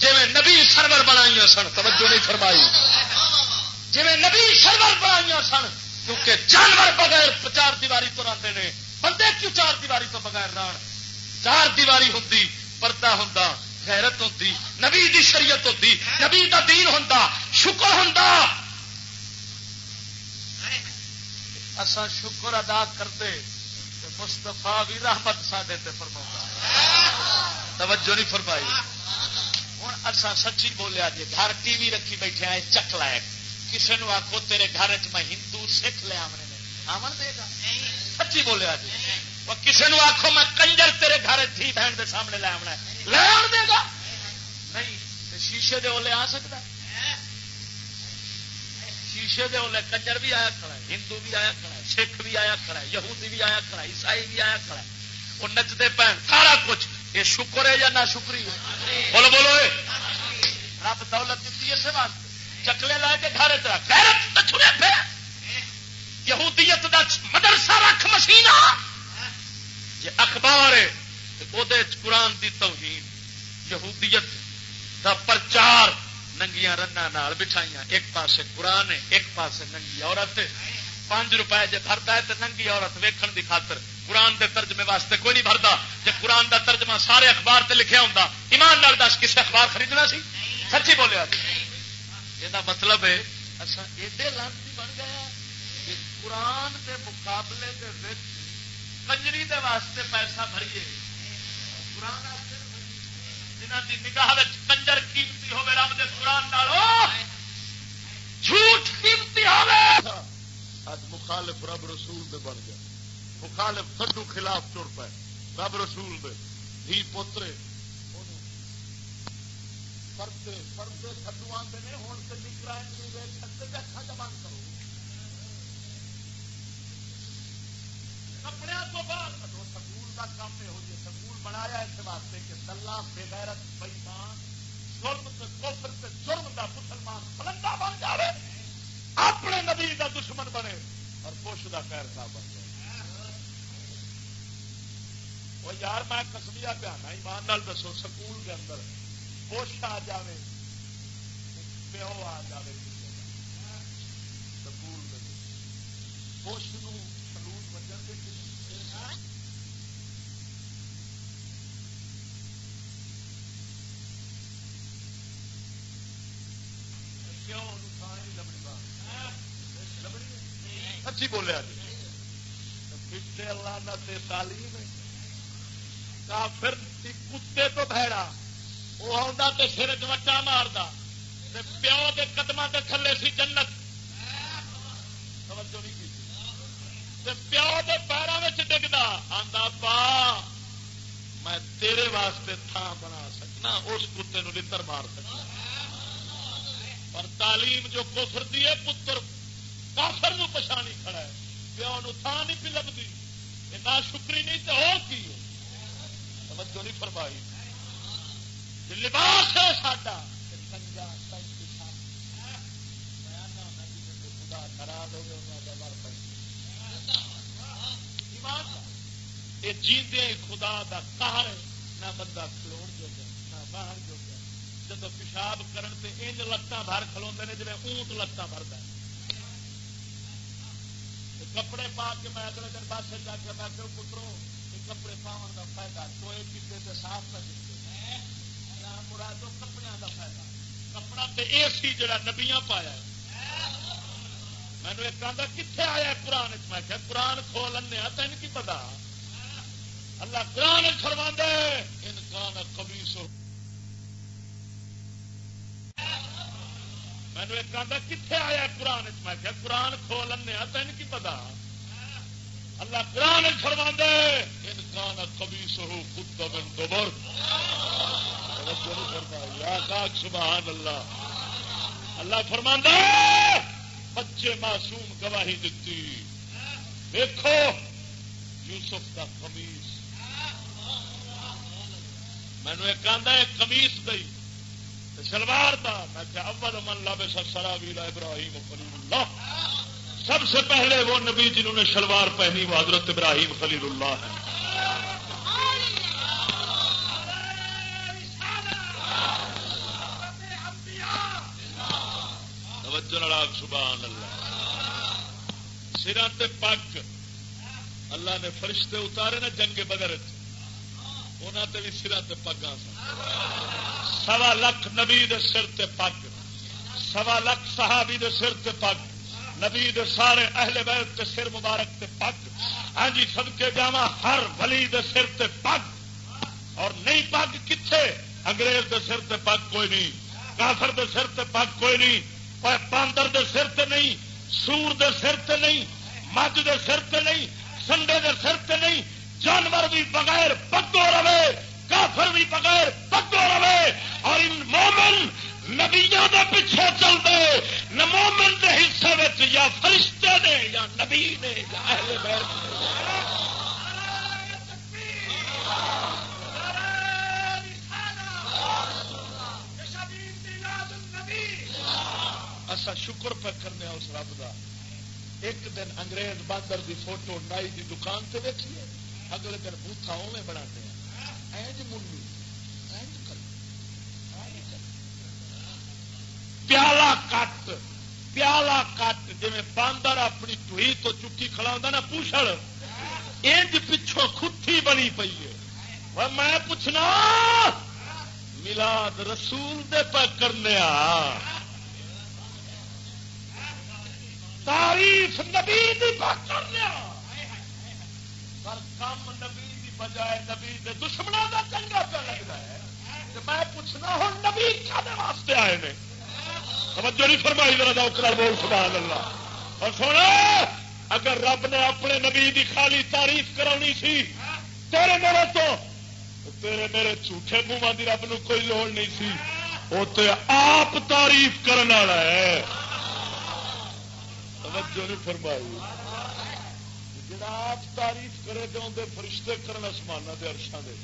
جی نبی سرور بنائی سن، توجہ نہیں فرمائی۔ جی نبی سرور بنائی سن، کیونکہ جانور بغیر چار دیواری تو رہتے ہیں بندے کیوں چار دیواری تو بغیر رہن؟ چار دیواری ہوں پردہ ہوں خیرت ہوتی نبی دی شریعت ہوتی نبی دا دین ہوں شکر ہوں اصا شکر ادا کرتے مستفا بھی رحمت سڈے فرما توجہ نہیں فرمائی۔ ہوں اصا سچی بولیا جی گھر ٹی وی رکھی بیٹھے آئے، چک لائق کسی نے آخو تیرے گھر چ میں ہندو، سکھ لیا آمنے آمن دے گا۔ سچی بولیا جی وہ کسی نے آخو میں کنجر تیرے گھر تھی بہن دے سامنے لے آمنا لے آن دے گا۔ نہیں شیشے دے لے آ سکتا شیشے دے لے کنجر بھی آیا کھڑا ہے، ہندو بھی آیا کھڑا ہے، سکھ بھی آیا کھڑا ہے، یہودی بھی آیا کھڑا ہے، عیسائی بھی آیا کھڑا ہے۔ وہ نچتے پہن سارا کچھ۔ یہ شکر ہے یا نہ شکری ہے؟ بولو بولو رب دولت دیتی اسے واسطے۔ چکلے لائے کے گھر چھڑے پہ یہودیت دا مدرسہ رکھ مشین یہ اخبار ہے وہ قرآن دی توہین۔ یہودیت دا پرچار ننگیاں رنگ بٹھائیاں۔ ایک پاسے قرآن ہے، ایک پاسے ننگی عورت پانچ روپئے جی بھرتا ہے تو ننگی عورت ویکھن دی خاطر قرآن دے ترجمے واسطے کوئی نہیں بھرتا جی قرآن دا ترجمہ سارے اخبار تے لکھیا ہوں ایمان نال دس کسی اخبار خریدنا سی؟ سچی بولیا یہ مطلب ہے اچھا ایڈے لانتی بن گیا کہ قرآن دے مقابلے دے کنجری دے واسطے پیسہ بھریے۔ قرآن جنہ کی نگاہ کنجر قیمتی ہوے رب دے قرآن جھوٹ قیمتی ہوے اج مخالف رب رسول دے بن گیا۔ مخالف سڈو خلاف تر پائے رب رسول دے، دھی پوترے۔ پردے پردے سڈو آتے ہیں ہوں تو نکلا بند کرو۔ کپڑے تو بعد کٹو سکول کا کام یہ ہو جائے سکول بنایا اس واسطے کہ دلہ بےغیرت بئیمان ظلم سے کوفر سے جرم کا مسلمان بلندا بن جائے اپنے نبی کا دشمن بنے اور پوش کا خیر کا بن جائے۔ وہ یار میں کسبیا پہ آنا، ایمان نال دسو، سکول کے اندر خوش آ جائے پیو آ جائے سکول خوش سلوٹ بجن سچی بولیا جی اللہ نہ تعلیم کافر کتے تو بھڑا وہ آتا تو سر چوٹا مارتا پیو کے قدم کے تھلے سی جنت۔ پیو کے پیروں میں ڈگتا آتا پا میں تیرے واسطے تھان بنا سکنا، اس کتے نر مار سکنا۔ پر تعلیم جو کوفر دی ہے، پتر کافر نو پچھانی کھڑا ہے۔ پیو نو تھان نہیں پی لگتی نہ شکری نہیں تو اور کی توجہ نہیں فرمائی۔ لباس ہے ساڈا۔ یہ جیتے خدا دا کار نہ بندہ کھلو جو گیا نہ باہر جو گیا جب پیشاب کرن تے انج لتاں بھر کھلو نے جی اونٹ لتاں بھرتا کپڑے پا کے میں اگلے دن بس جا کے میں پترو کپڑے پاؤن کا فائدہ ٹوئے پیتے تے صاف کر دیتے مرادو کپڑے کا فائدہ۔ کپڑا تے اے سی جڑا نبیاں پایا مینو ایک آدھا کتنے آیا قرآن میں کہ قرآن کھول تین کی پتا اللہ قرآن فرما انکان کبھی سو مینو ایک آدھا کتنے آیا قرآن میں کہ قرآن کھول تین کی پتا اللہ قرآن فرما انکان کبھی سو خود بن دوبر سبحان اللہ۔ اللہ فرما بچے معصوم گواہی دیتی دیکھو، یوسف کا کمیس مینو ایک آدھا کمیس گئی شلوار تھا میں کہ اول من لب سرا ویلا ابراہیم خلیل اللہ۔ سب سے پہلے وہ نبی جنہوں نے شلوار پہنی وہ حضرت ابراہیم خلیل اللہ ہے سبحان اللہ۔ سرا پگ۔ اللہ نے فرشتے اتارے نا جنگ بدر انہوں بھی سرا پگا سوا لکھ نبی سر تے پگ۔ سوا لکھ صحابی دے سر تے پگ۔ نبی دے سارے اہل بیت تے سر مبارک تے پگ۔ ہاں جی سب کے جاوا ہر ولی دے سر تے پگ۔ اور نہیں پگ کتنے انگریز دے سر تے پگ کوئی نہیں۔ کافر دے سر تے پگ کوئی نہیں۔ باندر دے سر تے نہیں۔ سور دے سر تے نہیں۔ مجھ دے سر تے نہیں۔ سنڈے دے سر تے نہیں۔ جانور بھی بغیر پگو رہے، کافر بھی بغیر پگو رہے۔ اور ان مومن نبیا کے پیچھے چلتے نہ مومن کے حصے یا فرشتے نے یا نبی نے یا اہل بیت اصا شکر پہ کرنے اس رب کا ایک دن انگریز باندر دی فوٹو نائی دی دکان سے ویچیے اگلے دن بوتھا اوے بنا دیا ایج من پیالہ کٹ پیالہ کٹ جی باندر اپنی ٹوئی تو چکی کھڑا نا پوچھل انج پچھوں کھٹھی بنی پی ہے۔ میں پوچھنا ملاد رسول دے پہ کرنے تعریف نبی پر کم نبی دی بجائے نبی دے دشمنوں کا چنگا پہ لگتا ہے۔ میں پوچھنا ہوں نبی کھانے واسطے آئے نے؟ توجہ نہیں فرمائی، ذرا ڈاکٹر بول سبحان اللہ اور سونا، اگر رب نے اپنے نبی دی خالی تعریف کرانی سی، تیرے میرے تو، تیرے میرے جھوٹے منہ کی رب نو کوئی لوڑ نہیں سی۔ وہ تو آپ تعریف کرنے والا ہے۔ توجہ نہیں فرمائی۔ جڑا آپ تعریف کرے تو اندر فرشتے کرن آسمان کے ارشا دے۔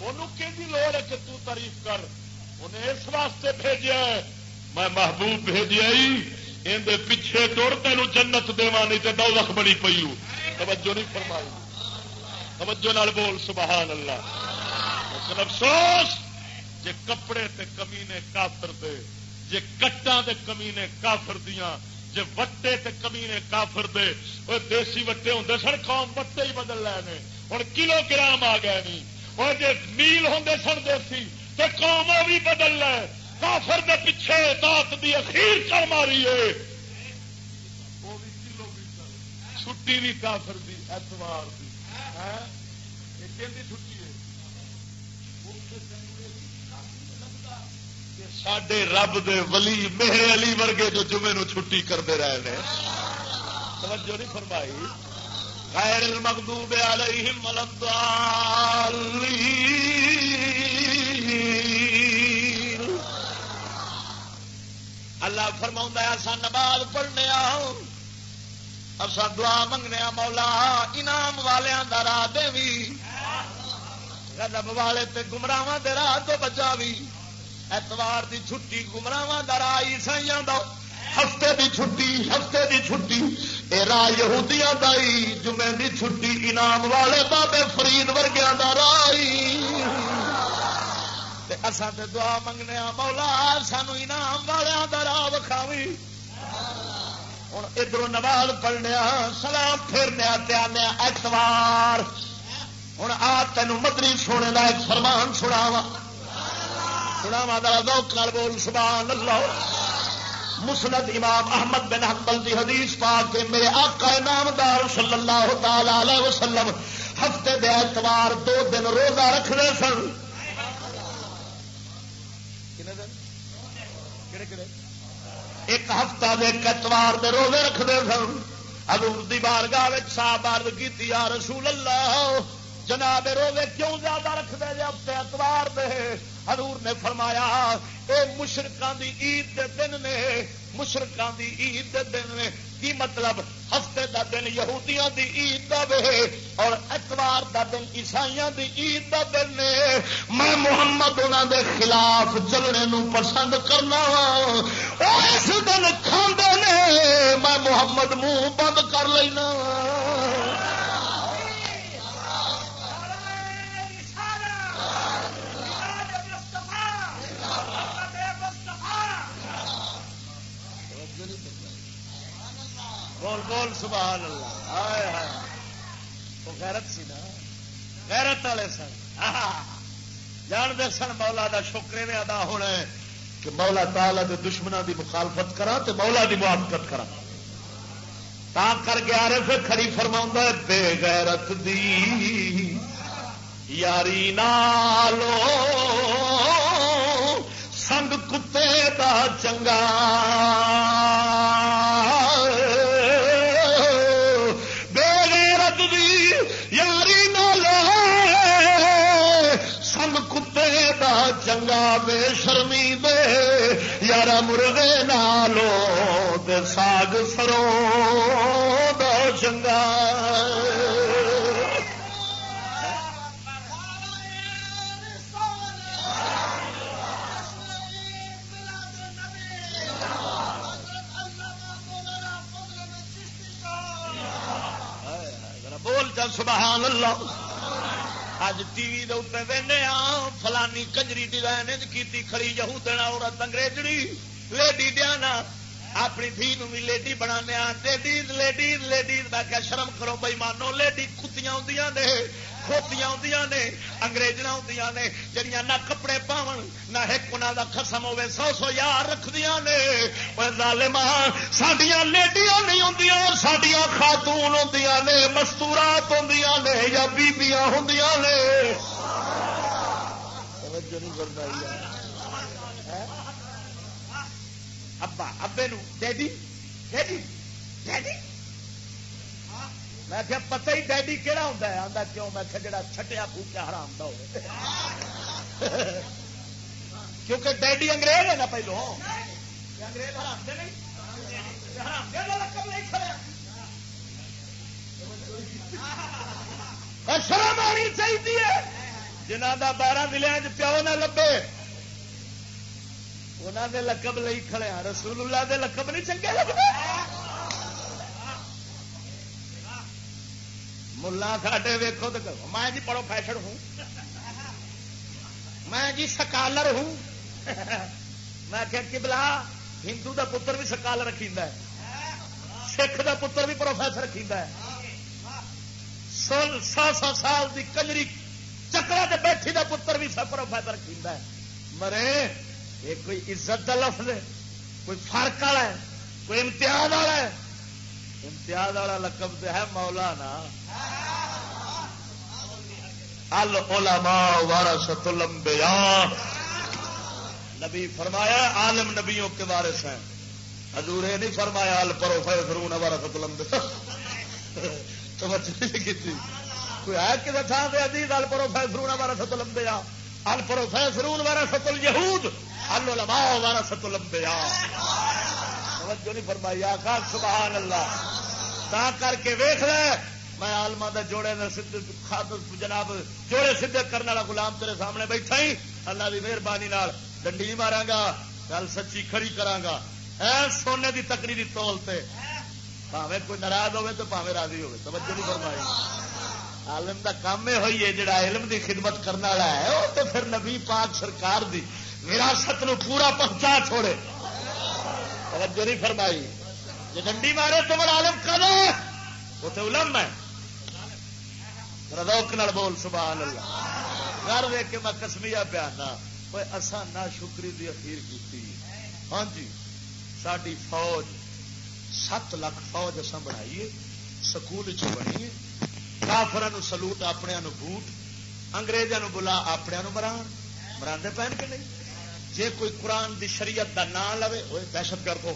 انہوں کہ لوڑ ہے کہ تو تعریف کر؟ انہیں اس واسطے بھیجا میں محبوب بھیجیا اندر پیچھے ٹر تین جنت دوا نہیں تو دو لکھ بنی پی توجہ نہیں فرمائی۔ توجہ نال بول، سبحان اللہ۔ لیکن افسوس، جے کپڑے تے کمینے کافر دے، جے کٹاں دے کمینے کافر دیاں جی وٹے تے کمینے کافر دے۔ وہ دیسی وٹے ہوں سن، قوم وٹے ہی بدل لے ہوں کلو گرام آ گئے نہیں وہ جی میل ہوں سن دیسی تو قوم وہ بھی بدل لے۔ کافر دے پیچھے دات دی اخیر کر ماری ہے۔ چھٹی بھی کافر دی، اتوار چھٹی ہے؟ سڈے رب دے ولی میرے علی ورگے جو جمعے نو چھٹی کرتے رہے ہیں توجہ نہیں فرمائی۔ غیر المغضوب علیہم اللہ فرما ایسا نماز پڑھنے اصا دعا منگنے مولا، انعام والوں کا راہ دے بھی والے تے گمراہ دے راہ تو بچا بھی اتوار دی چھٹی گمراہ دا راہ عیسائی دا۔ ہفتے دی چھٹی، ہفتے دی چھٹی۔ اے راہ یہودیاں دا ہی جمعے دی چھٹی انعام والے بابے فرید ورگیاں دا راہ اساں تے دعا منگنے مولا سانو انعام والوں دا راہ وکھاوی۔ ہوں ادھر نماز پڑھنے سلام پھرنے آنے اتوار ہوں آ تین مدری سونے کا ایک فرمان سناوا سناوا دوک بول سبحان اللہ مسند امام احمد بن حنبل دی حدیث پا کے میرے آقا نامدار صلی اللہ تعالی علیہ وسلم، ہفتے دے اتوار دو دن روزہ رکھتے سن۔ ایک ہفتہ دے اتوار دے روزے رکھتے سن۔ حضور دی بارگاہ صاحب عرض کی رسول اللہ، جناب روزے کیوں زیادہ رکھتے جی ہفتے اتوار دے؟ حضور نے فرمایا، اے مشرقان دی عید دے دن نے مشرقان دی عید دے دن نے کی مطلب ہفتے دا دن یہودیاں دی عید دا وے اور اتوار دا دن عیسائیاں دی عید دا دن نے میں محمد انہاں دے خلاف چلنے نو پسند کرنا وا اس دن کھاندے نے میں محمد منہ بند کر لینا بول بول، سبحان اللہ۔ آئے ہائے۔ وہ غیرت سی نا۔ غیرت والے سن۔ جان دے سن مولا دا شکرے نے ادا ہونا ہے کہ مولا تالا دے دشمنوں دی مخالفت کرا تے مولا دی موافقت کرا تا کر کے آ رہے پھر کھڑی فرما بے غیرت دی یاری نالو۔ سنگ کتے دا چنگا۔ چنگا بے شرمی دے یار مرغے نالو دے ساگ سرو دو چنگا بول چل سبحان اللہ۔ اج ٹی وی دے فلانی کنجری ڈیزائن کی کھڑی یہودن عورت انگریزڑی لیڈی ڈیانا اپنی دھی بھی لیڈی بنا لیڈیز لیڈیز لیڈیز میں کیا شرم کرو بھائی مانو لیڈی کتیاں آدیاں نے کھوتیاں ہوں نے انگریزنا ہوں نے جہیا نہ کپڑے پاون، نہ ایک انہوں کا خسم ہوے سو سو یار رکھدیا نے۔ ظالما سڈیا لیڈیاں نہیں ہوں اور سڈیا خاتون ہوں نے، مستورات ہوں نے، یا بیبیاں ہوں نے۔ ہاں؟ ابا، ابے ڈیڈی ڈیڈی ڈیڈی۔ میں کیا پتہ ہی ڈیڈی کہڑا ہوں آتا کیوں؟ میں جڑا چھٹیا پھوکیا حرام دا ہو کیونکہ ڈیڈی انگریز ہے نا پہلو۔ شرم آنی چاہیے جنہ کا بارہ دلیا پیو نہ لبے انہوں نے لقب لئی کھڑے ہاں۔ رسول اللہ دے لقب نہیں چنگے لگتے ملا ساڈے ویکو تو میں جی پڑھو فیشن ہوں۔ میں جی سکالر ہوں۔ میں کہ کبلا ہندو دا پتر بھی سکالر رکھی سکھ دا پتر بھی پروفیسر رکھی سو سو سال دی کجری چکرا کے بیٹھی دا پتر بھی پروفیسر رکھی مرے، یہ کوئی عزت کا لفظ ہے، کوئی فرق والا ہے، کوئی امتیاز والا ہے۔ امتیاز والا لقب تو ہے مولا نا العلماء ورثت الانبیاء۔ نبی فرمایا عالم نبیوں کے وارث ہیں۔ حضور یہ نہیں فرمایا ال پرو فرون ورثت الانبیاء۔ توجہ نہیں کی کوئی ہے کسی تھان سے عزیز ال پرو فرون ورثت الانبیاء۔ ال پرو فرون ورثت الیہود۔ العلماء ورثت الانبیاء۔ توجہ نہیں فرمائی آخا سبحان اللہ۔ تا کر کے ویخ لے، میں آلما دا جوڑے جناب جوڑے سیدے کرنے والا گلام تیرے سامنے بیٹھا ہی، اللہ کی مہربانی ڈنڈی مارا گا گل سچی کھڑی کرا سونے کی تکری تول سے پاوے کوئی ناراض ہوے تو پاوے راضی ہوے توجہ نہیں فرمائی۔ عالم دا کام یہ ہوئی ہے، جڑا علم دی خدمت کرنے والا ہے وہ تو پھر نبی پاک سرکار دی وراثت نو پورا پہنچا چھوڑے۔ توجہ نہیں فرمائی۔ جی ڈنڈی مارے تو بڑا عالم کرو وہ تو علم ہے۔ ردوک نال بول، سبحان اللہ۔ گھر ویک کے میں کسمیا پیا کوئی اسان نہ شکری دی اخیر کی ہاں جی ساری فوج، سات لاکھ فوج اصا بنائیے، سکول چ بنیے کافر سلوٹ اپنے بوٹ اگریزوں بلا اپنے مران مرا پہن کے نہیں؟ جے کوئی قرآن دی شریعت دا نام لو وہ دہشت گرد ہو۔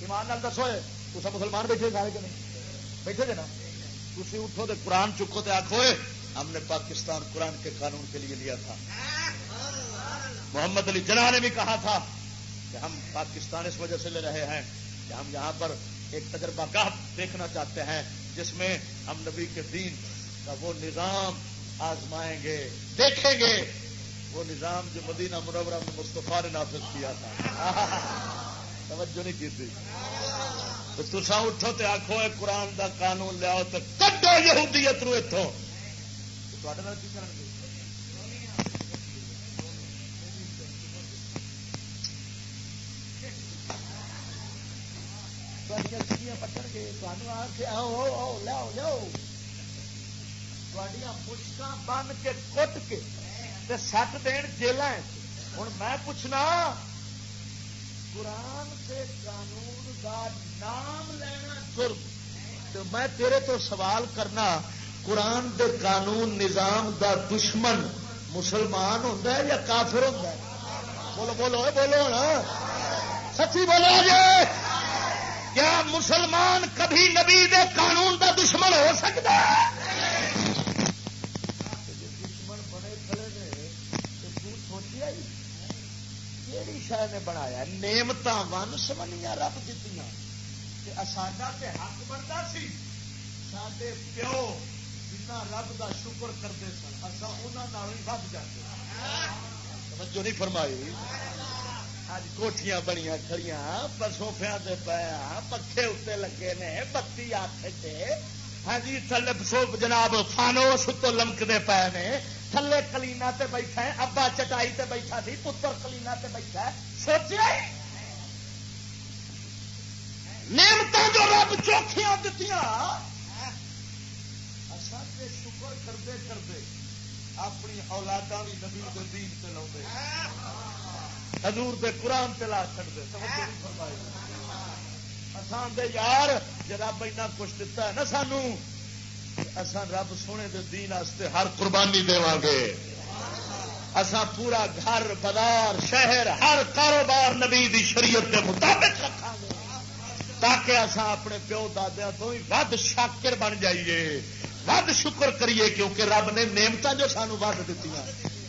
ایمان دسو تو سب مسلمان بیٹھے سارے کہ نہیں؟ بیٹھے گے نا؟ تھی اٹھو تو قرآن چکو تو آخو ہم نے پاکستان قرآن کے قانون کے لیے لیا تھا۔ محمد علی جناح نے بھی کہا تھا کہ ہم پاکستان اس وجہ سے لے رہے ہیں کہ ہم یہاں پر ایک تجربہ گاہ دیکھنا چاہتے ہیں جس میں ہم نبی کے دین کا وہ نظام آزمائیں گے، دیکھیں گے۔ وہ نظام جو مدینہ منورہ میں مستفا نے نافذ کیا تھا۔ توجہ نہیں کی تھی۔ تو تسا اٹھو تے آخو قرآن دا قانون لیاؤ تو کٹو یہودیت رو اتوں کی کریں گے؟ پٹن گے لو لو مشکل بن کے کٹ کے سٹ دین جیل ہوں میں پوچھنا قرآن سے قانون کا نام لینا جرم تو میں تیرے تو سوال کرنا قرآن دے قانون نظام دا دشمن مسلمان ہوں یا کافر ہوں بولو بولو بولو نا سچی بولو جی کیا مسلمان کبھی نبی دے قانون دا دشمن ہو سکتا ہے؟ کہڑی شہ نے بنایا؟ نعمت ون سمنیا رب دیتی ساڈا حق بنتا سی۔ سڈے پیو جنا رب کا شکر کرتے سن اصا انہوں ہی ود جاتے توجہ نہیں فرمائی۔ اج کوٹیاں بنیا کھڑیاں سوفیا سے پایا پکھے اتنے لگے نے بتی آخ ہاں جی تھلے جناب فانوس تو لمکتے پے نے تھلے کلینا تے بیٹھا ہے ابا چٹائی تے بیٹھا سی پتر کلینا تے بیٹھا ہے سوچا نعمت جو رب چوکھیاں دیتی شکر کرتے کرتے اپنی اولادا بھی نبی دین سے لاؤ حضور دے قرآن تے لا چڑتے اسان دے یار جی رب اینا کچھ دتا ہے نا سانو اسان رب سونے دے دین آستے ہر قربانی دے گے۔ اسان پورا گھر، بازار، شہر، ہر کاروبار نبی دی شریعت کے مطابق رکھا گے۔ تاکہ اسان اپنے پیو دادیا تو ہی ود شاکر بن جائیے۔ ود شکر کریے، کیونکہ رب نے نعمت جو سانو ود دیتی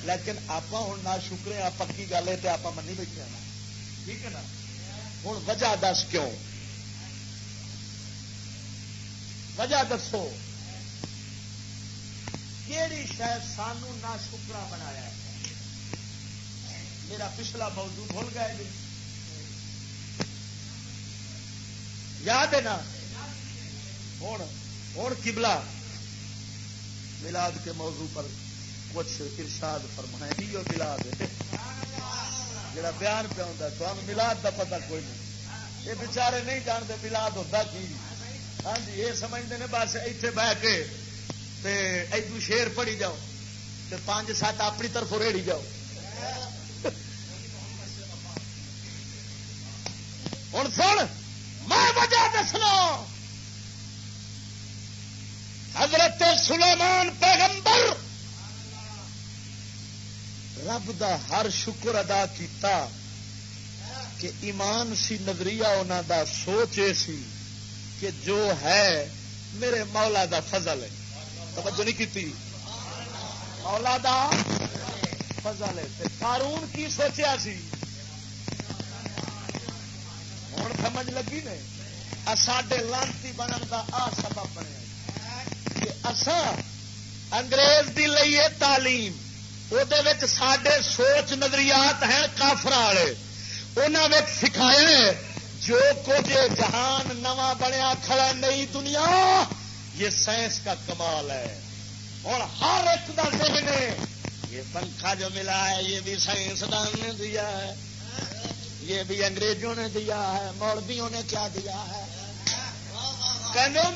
لیکن آپ ہوں نہ شکرے آ پکی گل ہے تو آپ منی بیٹھے ہاں۔ ٹھیک ہے نا؟ ہوں وجہ دس کیوں؟ وجہ دسو۔ کہڑی شاید سانو نہ شکرا بنایا ہے؟ میرا پچھلا موضوع بھول گئے جی۔ یاد ہے نا؟ ہوں ہوں کبلا ملاد کے موضوع پر کچھ ارشاد فرمائے ملا دے جڑا بیان پہ ہوتا تو ملاد دا پتہ کوئی نہیں۔ یہ بچارے نہیں جانتے ملاد ہوتا کی۔ ہاں جی یہ سمجھتے ہیں بس اتنے بہ کے ادو شیر پڑی جاؤ تو پانچ سات اپنی طرف ریڑی جاؤ۔ ہوں سن! رب دا ہر شکر ادا کیتا کہ ایمان سی نظریہ انہوں دا سوچ سی کہ جو ہے میرے مولا دا فضل ہے۔ توجہ نہیں کی مولا دا فضل ہے۔ قارون کی سوچیا سی؟ ہوں سمجھ لگی نے؟ ساڈے لانتی بننے کا آ سبب بنے کہ اسان انگریز دی لئیے تعلیم۔ وہ سڈے سوچ نظریات ہیں کافر والے انہوں سکھائے جو کچھ جہان نواں بنیا کھڑا نئی دنیا یہ سائنس کا کمال ہے اور ہر ایک کا ذہن ہے یہ پنکھا جو ملا ہے یہ بھی سائنسدان نے دیا ہے یہ بھی انگریزوں نے دیا ہے مولویوں نے کیا دیا ہے کہنے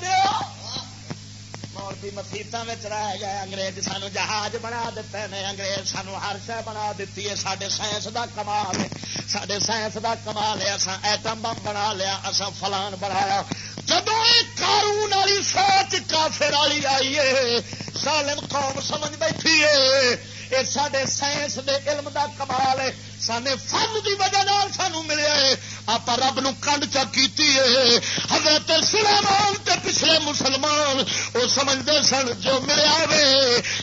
مولوی مسیطوں رہ گئے انگریز سانو جہاز بنا دیتے ہیں انگریز سانو ہر شہ بنا دیتی ہے سارے سائنس دا کمال ہے سڈے سائنس دا کمال ہے اصا ایٹم بم بنا لیا اصا فلان بنایا جب قانون والی سوچ کافر والی آئی ہے سالم قوم سمجھ بیٹھی ہے یہ سارے سائنس دے علم دا کمال ہے سانے فن دی وجہ نال سانو ملے آپ رب نو کنڈ چکی حضرت سلیمان تے پچھلے مسلمان وہ سمجھتے سن، جو ملے آئے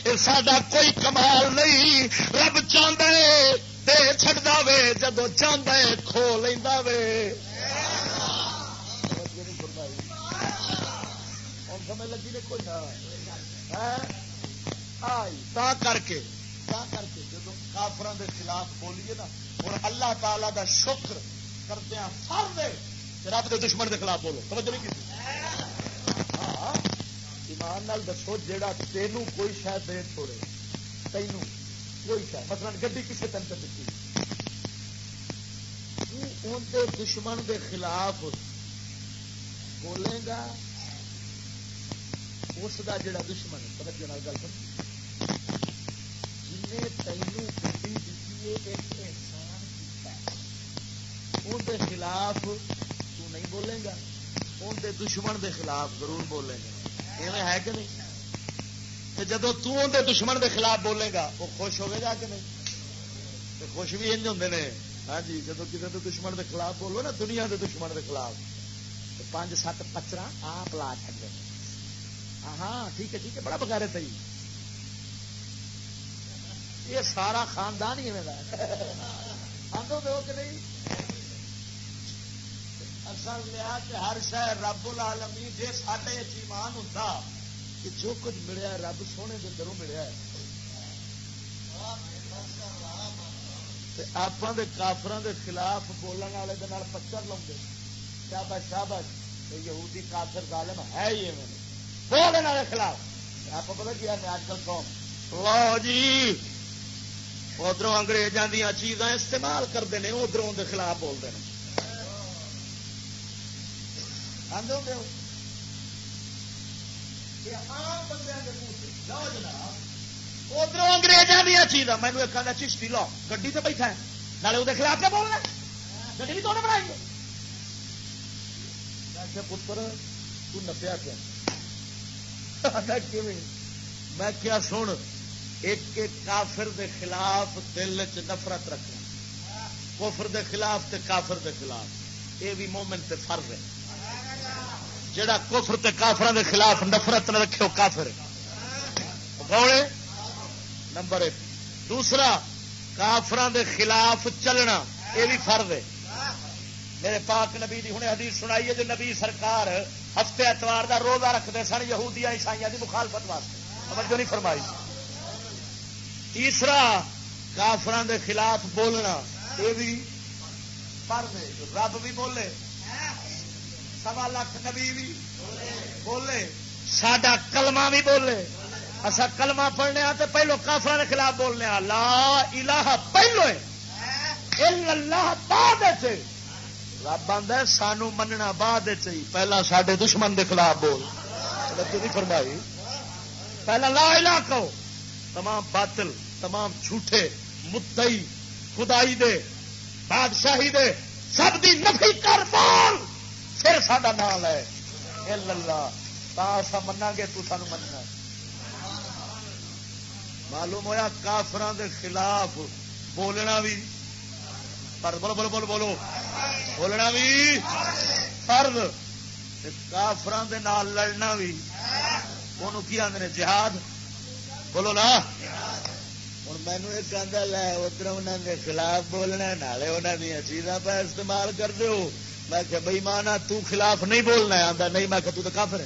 یہ سڈا کوئی کمال نہیں۔ رب چاہتا ہے، دے چڑھتا وے جدو چاہتا ہے، کھو لینا وے۔ سمجھ لگی نے کوئی نہ۔ ہاں؟ کر کے کر کے۔ جب کافر کے خلاف بولیے نا، اور اللہ تعالی دا شکر کردیا سر دے رب کے دشمن کے خلاف بولو۔ توجہ نہیں کی ہاں ایمان نال دسو، جیڑا تینوں کوئی شاید دے چھوڑے، تینوں کوئی شاید مثلا گڈی کسی تن سے دیتی۔ اندر دشمن کے خلاف بولے گا، اس کا جڑا دشمن توجہ نال گل سمجھ تینوں گی دیتی ایک احسان اندر خلاف تو نہیں بولے گا اندر دشمن دے خلاف ضرور بولے گا۔ ایویں ہے کہ نہیں؟ جدو جب تر دشمن دے خلاف بولے گا، وہ خوش ہوئے گا کہ نہیں؟ تو خوش بھی انج ہوں نے۔ ہاں جی جب کسی دے دشمن دے خلاف بولو نا، دنیا دے دشمن دے خلاف۔ تو پانچ سات پچرا آپ لا چکے ہاں ٹھیک ہے ٹھیک ہے، بڑا بغیر تھی یہ سارا خاندان ہی آدھو دو کہ نہیں؟ اصل لیا کہ ہر شہر رب العالمین جی سارے ایمان ہوتا کہ جو کچھ ملیا رب سونے کے دروں ملیا ہے۔ آپ کافران کے خلاف بولنے والے پتھر لاؤ شابش شابش یہودی کافر ظالم ہے ہی بولنے والے خلاف۔ آپ پتا کیا اج کل قوم۔ لو جی! ادھر اگریزوں دیا چیزاں استعمال کرتے ہیں ادھر کے خلاف بولتے ہیں۔ ادھر اگریزوں دیا چیزاں۔ مینو ایک چشتی، لو گی تو بیٹھا ہے۔ نالے وہ خلاف کیا بولنا گی بھی تو بنائی پتر تپیا کیا؟ میں کیا سن ایک ایک کافر دے خلاف دل چ نفرت رکھنا، کفر دے خلاف تے کافر دے خلاف، یہ بھی مومن تے فرض ہے۔ جڑا کفر تے کافر دے خلاف نفرت نہ رکھے، وہ کافر نمبر ایک۔ دوسرا کافران دے خلاف چلنا، یہ بھی فرض ہے۔ میرے پاک نبی دی ہنے حدیث سنائی ہے، جو نبی سرکار ہفتے اتوار دا روزہ رکھتے سن، یہودیاں، عیسائیاں دی مخالفت واسطے۔ توجہ نہیں فرمائی۔ تیسرا کافران دے خلاف بولنا، یہ بھی پر رب بھی بولے۔ سوا لاکھ نبی بھی بولے۔ سڈا کلمہ بھی بولے۔ اصا کلمہ پڑھنے تو پہلو کافر کے خلاف بولنے لا الہ پہلو اللہ بعد رب آدھا سانو مننا بعد پہلا سڈے دشمن دے خلاف بول۔ فرمائی۔ پہلا لا الہ کہو۔ تمام باطل۔ تمام جھوٹے مدئی خدائی دے، بادشاہی دے، سب دی نفی کر بول پھر سڈا نام ہے۔ اللہ، تا منا گے، تو سانو مننا معلوم ہوا کافران دے خلاف بولنا بھی پر بولو بولو بولو بولو۔ بولنا بھی فرد کافران دے نال لڑنا بھی انہوں کی آدھے جہاد۔ بولو نا۔ ہوں مینو ایک آدھا لے ادھر انہوں کے خلاف بولنا نالے انہوں دیا چیزاں پہ استعمال کر دو میں کہ بھائی مانا تو خلاف نہیں بولنا آتا نہیں میں کہ تو کافر ہے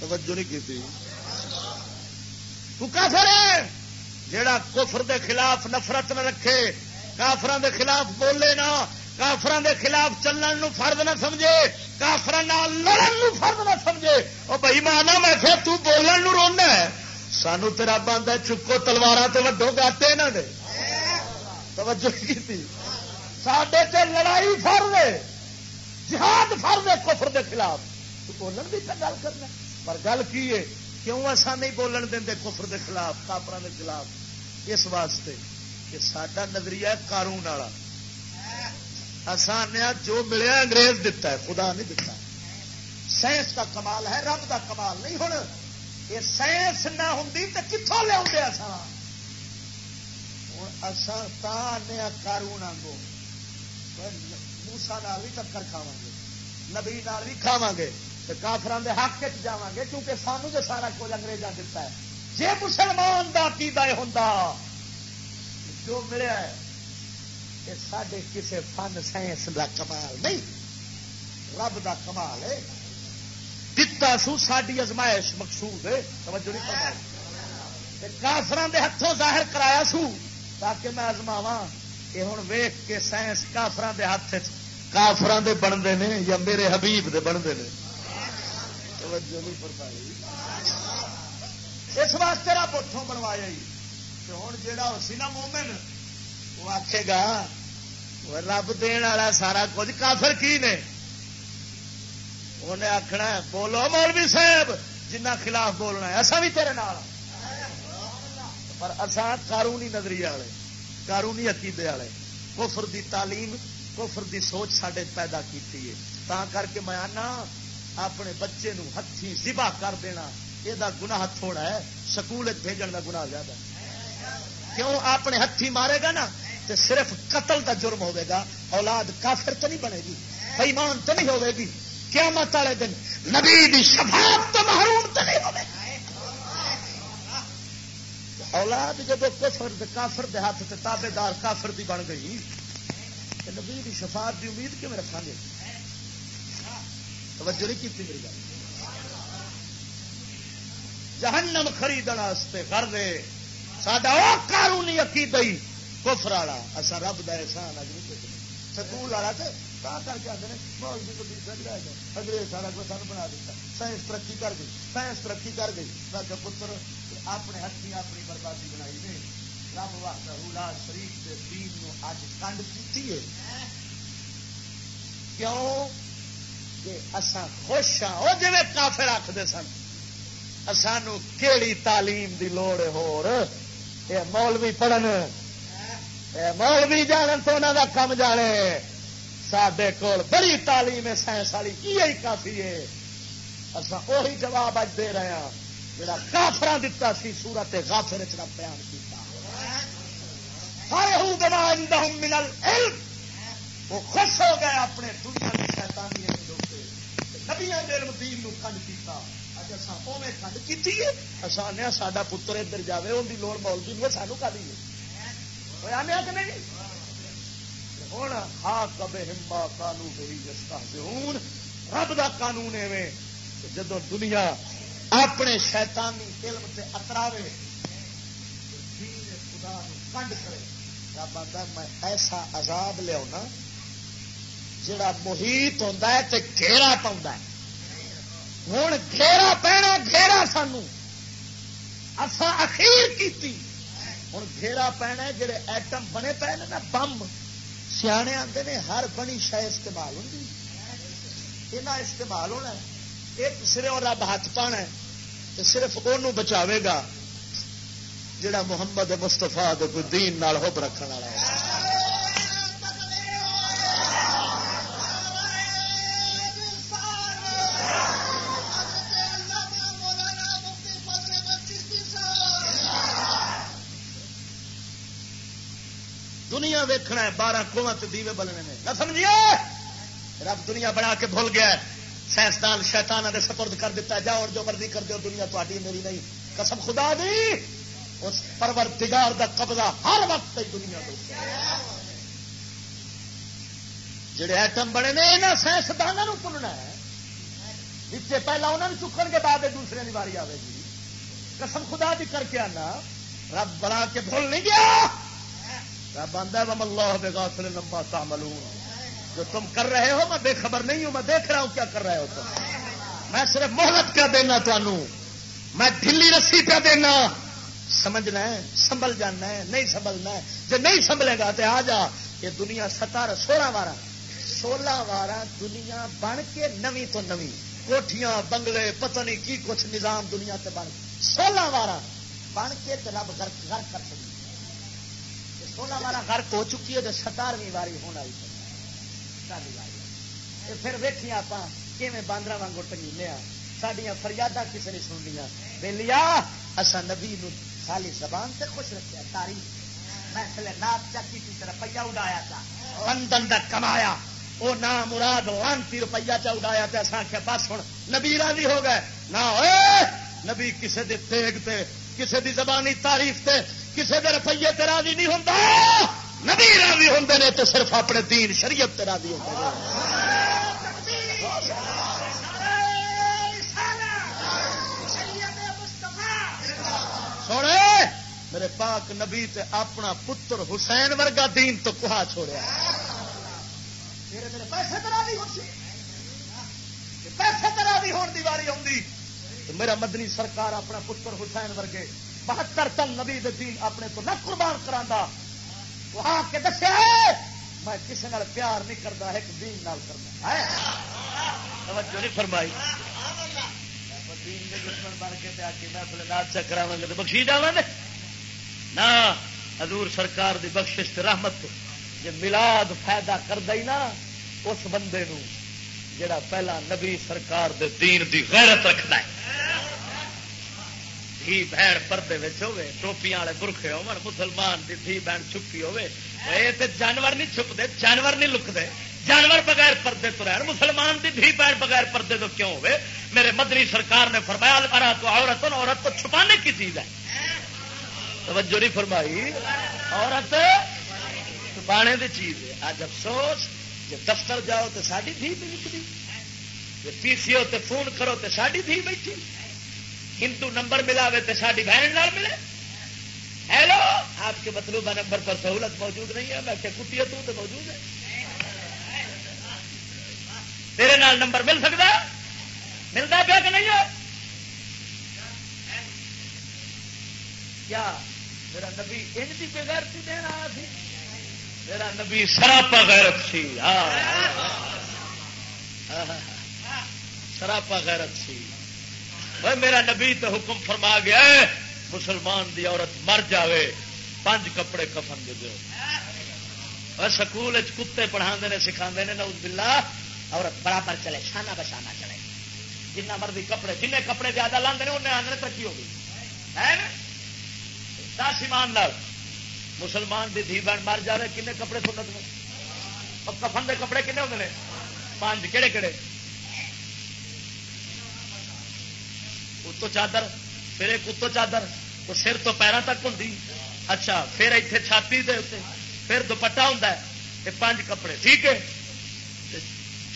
توجہ نہیں کی تو کافر ہے جیڑا کفر دے خلاف نفرت نہ رکھے کافران دے خلاف بولے نا کافران دے خلاف چلن نو فرد نہ سمجھے کافر لڑن نو فرد نہ سمجھے وہ بھائی مانا میں کہ تو بولن نو رونا ہے سانو تیرا بند ہے، چکو تلوار سے وڈو گاٹے یہاں نے توجہ کی سڈے تے لڑائی فر دے جہاد فر دے کفر دے خلاف۔ تو بولن بھی تو گل کرنا۔ پر گل کی ہے؟ کیوں ایسا نہیں بولن دیں کفر دے خلاف کافر دے خلاف؟ اس واسطے کہ سڈا نظریہ قانون والا۔ آسان جو ملیا انگریز دتا ہے، خدا نہیں دتا۔ سائنس کا کمال ہے، رب کا کمال نہیں ہونا۔ یہ سائنس نہ ہوں تو کتوں لیا آنے کارون آگو موسا بھی ٹکر کھا گے نبی بھی کھاوا گے کافران کے حق جا گے کیونکہ سانو جو سارا کچھ انگریزا دتا ہے۔ جی مسلمان کا پیتا ہوں جو ملیا ہے، یہ سڈے کسی فن سائنس کا کمال نہیں، رب کا کمال ہے۔ دتا سو ساری ازمائش مقصود توجہ نہیں کافران دے ہاتھوں ظاہر کرایا سو تاکہ میں ازماوا یہ ہوں ویخ کے سائنس کافران دے ہاتھ کافران دے بنتے ہیں یا میرے حبیب دے بنتے ہیں توجہ نہیں فرمائی اس واسطے رب اتوں بنوایا ہوں جا سی نا مومن وہ آخے گا رب دن والا سارا کچھ کافر کی نے انہیں آخنا بولو مولوی صاحب جنہ خلاف بولنا ہے۔ ایسا بھی تیرے نال۔ پر اصا قانونی نظریے والے، قانونی عقیدے والے۔ کفر دی تعلیم، کفر دی سوچ سڈے پیدا کی تا کر کے میں آنا، اپنے بچے نو ہاتھی زبا کر دینا۔ یہ گناہ تھوڑا ہے، سکول بھیجن کا گناہ زیادہ کیوں؟ اپنے ہاتھی مارے گا نا تو صرف قتل کا جرم ہوگا اولاد کافر تو نہیں بنے گی بےمان تو نہیں ہوے گی۔ قیامت والے دن نبی دی شفاعت تو محروم تو نہیں ہوگی. اولاد جب کفر دے کافر دے ہاتھ سے تابے دار کافر دی بن گئی تو نبی دی شفاعت دی امید کیوں رکھا گے؟ توجہ نہیں کی میری گل. جہنم خریدنے گھر دے ساڈا وہ قانونی عقید کفر والا۔ اصا رب کا احسان اج نہیں سکول والا کر کے آتے ہیں انگریز سارا کچھ سان بنا دیتا سائنس ترقی کر گئی سائنس ترقی کر گئی میں پتر اپنے ہاتھی اپنی بربادی بنائی نے رب وقت رولا شریف کے دین اج کنڈ کی ہے کیوں کہ اسان خوش ہاں وہ جی کافر رکھتے سن سانو کیڑی تعلیم دی لوڑ ہو مولوی پڑھن مولوی جان تو انہوں کا کم جانے سڈے کول بڑی تعلیم ہے، سائنس والی، یہ کافی ہے۔ اصا وہی جواب اج دے رہے ہیں جڑا کافر دتا سی سورت غافر چ بیان کیتا۔ منل وہ خوش ہو گئے اپنے دنیا کی شیتانی نبیا دل دین کنڈ کیتا۔ اج اصا اوے کنڈ کی اصا سا پتر ادھر جائے ان کی لوڑ مول کی سانو کر دیے آنے کہ نہیں؟ ہوں ہا کبے ہمبا کالو گئی جستا ہوں رب کا قانون ایویں جدو دنیا اپنے شیطانی علم سے اتراوے خدا کنڈ کرے رب آتا میں ایسا عذاب لیا جڑا محیط ہوتا ہے تے گھیرا پاؤں ہوں گھیرا پینا گھیرا سانو اصا اخیر کی ہوں گھیرا پینا جڑے ایٹم بنے پے نا بمب سیانے آتے نے، ہر بنی شہ استعمال ہوں یہ استعمال ہونا ایک سر رب ہاتھ پانا ہے تو صرف وہ بچاوے گا جڑا محمد مستفا دین نال ہوب رکھنے والا ہے۔ ویکھنا ہے دیوے بلنے نے۔ نہ سمجھیے؟ رب دنیا بنا کے بھول گیا سائنسدان شیتان نے سپرد کر دیتا ہے، جاؤ اور جو مرضی کر دو دنیا تاری میری نہیں۔ قسم خدا دی! اس پرور دگار کا قبضہ ہر وقت دنیا جڑے ایٹم بنے نے یہاں سائنسدانوں پننا ہے۔ پچھے پہلا انہوں نے چکن کے بعد دوسرے کی باری آئے گی۔ قسم خدا بھی کر کے آنا، رب بنا کے بھول نہیں گیا۔ رب آدھا بم اللہ بےگا لمبا تعمل جو تم کر رہے ہو، میں بے خبر نہیں ہوں، میں دیکھ رہا ہوں کیا کر رہے ہو تم۔ میں صرف محنت کیا دینا تمہوں میں ڈلی رسی پہ دینا۔ سمجھنا ہے، سنبھل جانا ہے، نہیں سنبھلنا ہے۔ جو نہیں سنبھلے گا تو آ جا، یہ دنیا ستارہ، سولہ بارہ سولہ بارہ دنیا بن کے نوی تو نوی کوٹیاں بنگلے، پتہ نہیں کی کچھ نظام دنیا سے بن۔ سولہ بارہ بن کے رب گھر کر سکتی سولہ بارہ گرک ہو چکی ہے تو ستارویں واری ہونا پھر ویکھی آپ باندر واگ ٹنگی سڈیا فریادہ کسی نے سن لیا بے لیا اصا نبی خالی زبان سے خوش رکھا تاریخ میں نات چکی کی روپیہ اڈایا تھا۔ لندن تک کمایا۔ وہ نہ مراد لانتی روپیہ چ اڈایا تو اصا آخیا بس ہوں نبی راضی ہو گئے۔ نہ نبی کسی دے تیگ تے کسی دی زبانی تعریف تے کسی دے روپیے تے راضی نہیں ہوتا نبی راضی ہوں نے تو صرف اپنے دین، شریعت تے راضی ہوتے سونے میرے پاک نبی تے اپنا پتر حسین ورگا دین تو کہا چھوڑیا۔ پیسے ترا بھی ہونے کی واری آئی میرا مدنی سرکار اپنا پتر حسین ورگے بہتر تن نبی دین اپنے تو نہ قربان کرا وہاں کے دسیا میں کسی نال پیار نہیں کرتا ایک دین نال کرنا توجہ نہیں فرمائی۔ دشمن بن کے میں نات چکرا گے تو بخشی جا نہ، حضور سرکار دی بخشش رحمت جی ملاد فائدہ کر دئی نا اس بندے نو جڑا پہلا نبی سرکار دے دین دی غیرت رکھنا ہے۔ دھی بہن پردے ہوے ٹوپیاں والے برخے ہو مسلمان دی دھی بہن چھپی ہوے اے تے جانور نہیں چھپتے جانور نہیں لکتے جانور بغیر پردے تو رہن مسلمان دی دھی بہن بغیر پردے تو کیوں ہوے میرے مدری سرکار نے فرمایا البرا تو عورت عورت تو چھپانے کی چیز ہے توجہ نہیں فرمائی عورت چھپانے دی چیز ہے آج افسوس جب دفتر جاؤ تو ساری دھی بھی لکھتی جب پی سی او تے فون کرو تو ساری دھی بیٹھی ہندو نمبر ملاوے تو ساری بہن نال ملے؟ ہیلو آپ کے مطلوبہ نمبر پر سہولت موجود نہیں ہے، میں کیا کٹی تو موجود ہے۔ تیرے نال نمبر مل سکتا؟ ملتا پیا کہ نہیں ہے؟ کیا میرا نبی ان کی بغیر سی دین آیا سی؟ میرا نبی سراپا غیرت سی۔ سراپا غیرت سی۔ میرا نبی تو حکم فرما گیا ہے مسلمان دی عورت مر جاوے پانچ کپڑے کفن دے دو سکول کتے پڑھا نے سکھا نے بلا عورت برابر چلے شانہ بشانہ چلے جنہ مرضی کپڑے جن کپڑے زیادہ لانے انہیں آدھے ترقی ہوگی دس ایمان لال مسلمان دی دھی بہن مر جائے کن کپڑے سنت میں کفن دے کپڑے کنے ہوتے ہیں پانچ کہڑے کہڑے اتو چادر، پھر ایک اتو چادر، وہ سر تو پیروں تک ہوں اچھا پھر اتنے چھاتی دے پھر دوپٹا ہوں یہ پانچ کپڑے، ٹھیک ہے؟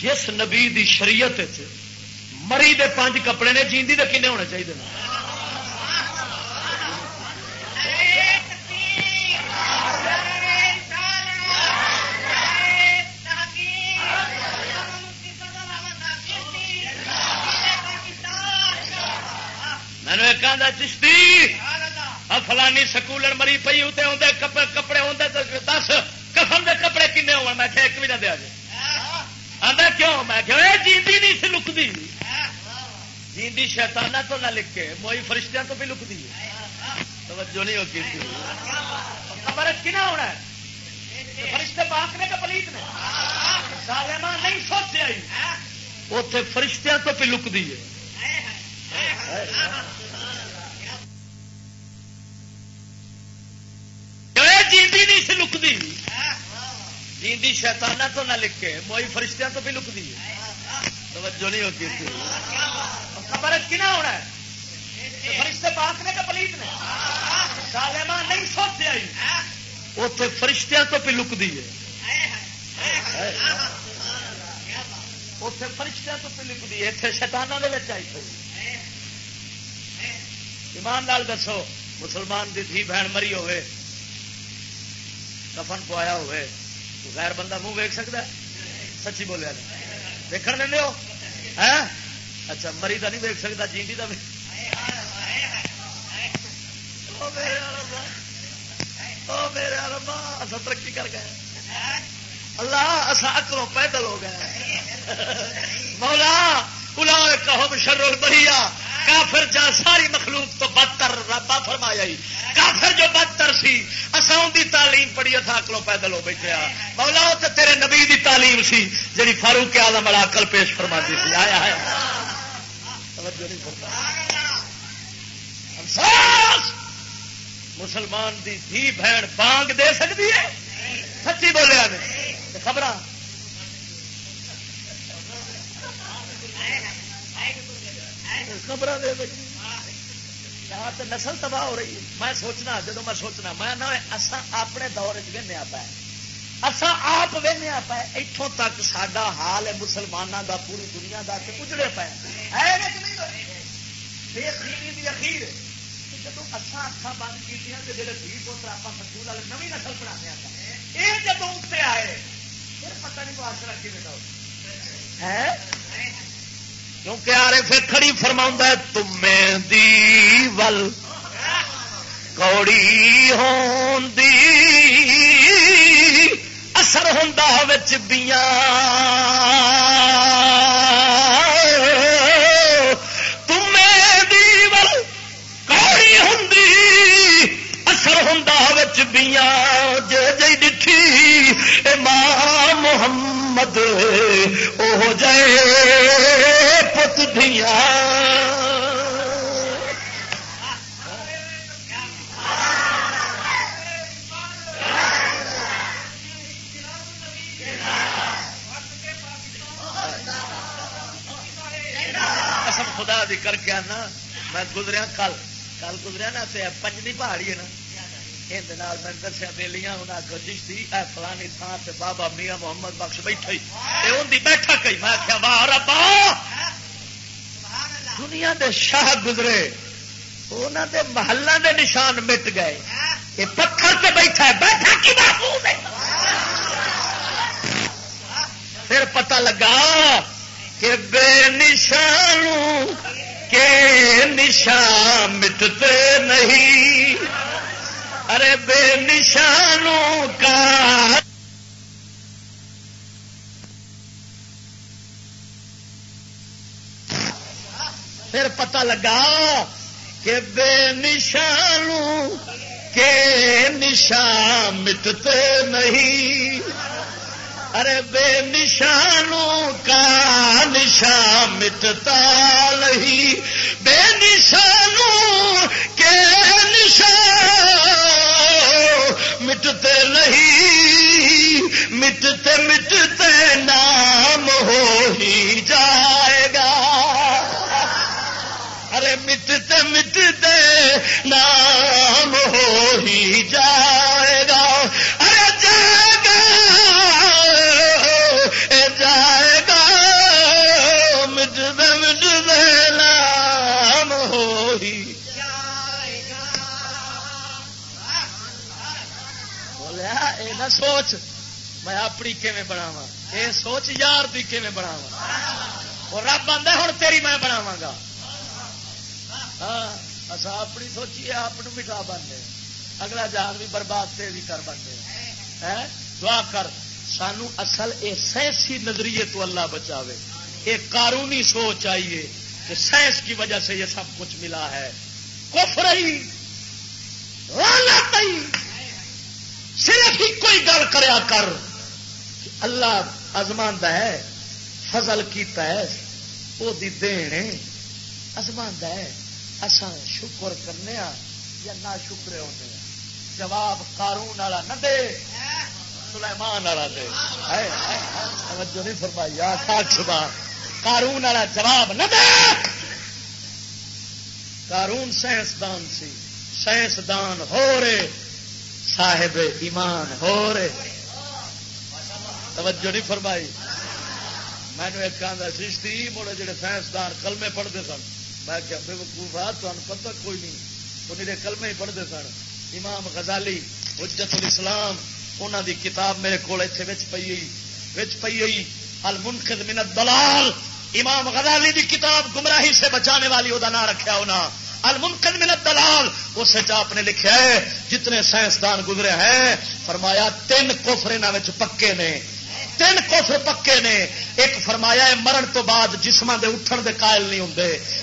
جس نبی دی شریعت مری دے پانچ کپڑے نے جیندی دے کنے ہونے چاہیے میں نے چشتی فلانی سکولر مری پی اتنے آدھے کپڑے آدھے دس، کفن دے کپڑے کنے ہو میں ایک بھی نہ دیا جی آدھا کیوں؟ میں کہ جیندی نہیں سی لکتی جیندی شیتانا تو نہ لکھ کے موئی فرشتیاں تو بھی لکتی توجہ نہیں ہوتی خبر کنا ہونا ہے؟ فرشتے پاک نے کہ پلیت نے؟ سالمان نہیں سوچے۔ اتنے فرشتیاں تو بھی لکتی ہے۔ جیتی نہیں سی لکتی جی شیطانہ تو نہ لکھے موئی فرشتیاں تو بھی لک دی توجہ نہیں ہوتی تھی۔ خبر کنا ہونا ہے؟ فرشتے پاک نے کہ پلیت نے؟ سالما نہیں سوچ آئی۔ اتنے فرشتیاں تو بھی لک دی ہے اتنے فرشتیاں تو بھی لک دی اتنے شیتانہ کے آئی ایمان لال دسو، مسلمان دی دھی بہن مری ہوئے۔ کفن پوایا ہوئے، تو غیر بندہ منہ ویک سکتا ہے؟ سچی بولیا دیکھ دیں ہو؟ اچھا مری کا نہیں ویک سکتا جی کا بھی میرے ترقی کر گئے۔ اللہ اصا اکلو پیدل ہو گئے۔ مولا الا کہو شرول بڑھیا کافر جا ساری مخلوق تو بدتر ربا فرمایا کافر جو بدتر سی اصا دی تعلیم پڑھی اتھا اکلو پیدل ہو بیٹھے ہاں۔ مولا تو تیرے نبی دی تعلیم سی جی فاروق آدم والا اکل پیش فرما دی سی۔ آیا ہے۔ مسلمان دی دھی بہن بانگ دے سکتی ہے؟ سچی بولیا نے خبر خبر دے یہاں تو نسل تباہ ہو رہی ہے۔ میں سوچنا جب میں سوچنا، میں نہ اپنے دور چاہیا پا اصا آپ وہنیا پا اتوں تک سڈا حال ہے مسلمانوں دا، پوری دنیا دا کہ اجڑے پے۔ اخیر جب اصا اکھا بند کی جی دھی پوتر آپ سکول والے نوی نسل پڑھانے یہ جب اتنے آئے، پھر پتہ نہیں تو آسرا کی ہے؟ کیونکہ آرے پھر کھڑی فرما تمیں دی ول کوڑی ہون دی اثر ہوں بیاں ہوں بیاں۔ جے جی ڈٹھی ماں محمد او جائے پت دیا خدا دی کر کے آنا میں گزریا کل کل گزریا نا پنجی پہاڑی ہے نا میں دسیا بےلیاں انہیں آگے چشتی اے فلانی تھان سے بابا میاں محمد بخش بیٹھا ہی بیٹھا کئی۔ میں آخیا واہ ربا! دنیا دے شاہ گزرے انہوں دے محلہ دے نشان مٹ گئے۔ یہ پتھر سے بیٹھا ہے، بیٹھا کی محبوب ہے؟ پھر پتہ لگا کہ بے نشانوں کے نشان مٹتے نہیں۔ ارے بے نشانوں کا۔ پھر پتہ لگا کہ بے نشانوں کے نشان مٹتے نہیں۔ ارے بے نشانوں کا نشان مٹتا نہیں۔ بے نشانوں کے نشان مٹتے نہیں۔ مٹتے مٹتے نام ہو ہی جائے گا۔ ارے مٹتے مٹتے نام ہو ہی جائے بولیا سوچ، میں اپنی کیون بناوا یہ سوچ یار بھی کیون بناوا اور رب آدھا ہوں تیری میں بناوا گا ہاں اصا اپنی سوچیے، آپ مٹھا بننے۔ اگلا جہاز بھی برباد تے کر بننے۔ ہاں، دعا کر۔ سانو اصل اے سائنسی نظریے تو اللہ بچاوے۔ ایک قانونی سوچ آئیے کہ سائنس کی وجہ سے یہ سب کچھ ملا ہے۔ کفر ہی۔ صرف ہی کوئی گل کریا کر۔ اللہ ازمان ہے، فضل کیتا ہے وہ دی دین ازمان ہے اصا شکر کرنے یا نہ شکرے ہونے جواب قارون والا نہ دے، سلیمان والا دے۔ توجہ نہیں فرمائی کارون والا جواب نہ دے۔ کارون سائنسدان سی، سائنسدان ہو رہے۔ صاحب ایمان ہو رہے توجہ نہیں فرمائی۔ مینو ایک آدھا سشتی مڑے جڑے سائنسدان کلمے پڑھتے سن۔ میں کیا بے وقوفا تمہیں پتہ کوئی نہیں۔ تو میرے کلمے ہی پڑھتے سن۔ امام غزالی، حجت الاسلام انہوں دی کتاب میرے کو پی وچ پی ہوئی المنقذ من الدلال امام غزالی دی کتاب گمراہی سے بچانے والی وہ نام رکھا انہوں المنقذ من الدلال، اس آپ نے لکھا ہے، جتنے سائنسدان گزرے ہیں، فرمایا تین کفر انہوں پکے نے۔ تین کفر پکے نے۔ ایک فرمایا ہے مرن تو بعد جسم دے اٹھن دے قائل نہیں ہوں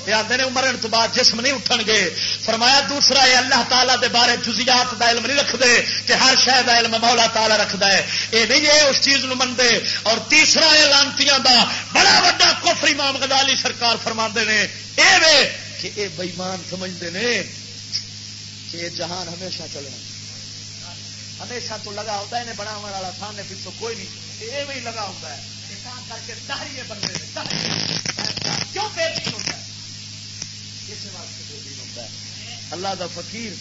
یہ آتے مرن تو بعد جسم نہیں اٹھن گے۔ فرمایا دوسرا ہے، اللہ تعالیٰ دے بارے جزیات دا علم نہیں رکھتے کہ ہر شہ کا علم مولا تعالیٰ رکھتا ہے۔ یہ نہیں ہے اس چیز نو منتے اور تیسرا ہے لانتیاں دا، بڑا وا کفر امام غزالی سرکار فرما نے۔ اے کہ اے بےمان سمجھتے ہیں کہ یہ جہان ہمیشہ چلنا ہمیشہ تو لگا ہوتا ہے بنا والا سامنے پیچھوں کوئی نہیں۔ ایویں لگا ہوتا ہے۔ کر کے دہریے بندے کیوں بے دین ہوتا ہے؟ اس واسطے بے دین ہوتا ہے۔ اللہ دا فقیر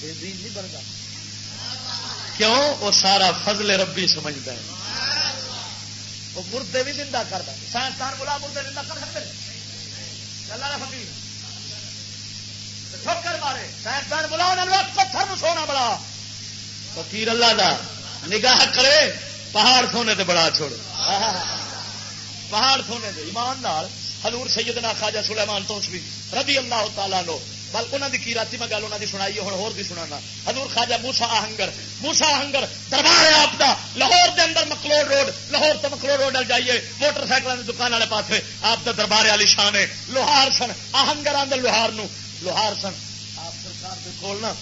بے دین نہیں بنتا۔ کیوں؟ وہ سارا فضل ربی سمجھتا ہے۔ وہ مردے بھی زندہ کرتا سائنسدان بلا مردے زندہ کر سکتے اللہ کا فقیر۔ ٹھوکر مارے۔ سائنسدان بلا انہوں پتھر سونا بڑا۔ فقیر اللہ دا نگاہ کرے، پہاڑ سونے تے بڑا چھوڑ پہاڑ سونے دے ایمان نال حضور سیدنا خواجہ سلیمان تو بھی رضی اللہ تعالیٰ لو بل انہوں کی کی راتی میں گل انہوں کی سنائی ہوں اور سنانا۔ حضور خواجہ موسا آہنگر موسا آہنگر دربار آپ کا لاہور دے اندر مکلوڑ روڈ، لاہور تو مکلوڑ روڈ ال جائیے، موٹر سائیکل کی دکان والے پاس آپ کا دربار والی شان ہے۔ لوہار سن آہنگر آدھے لوہار نو لوہار سن۔ آپ سرکار کے کھولنا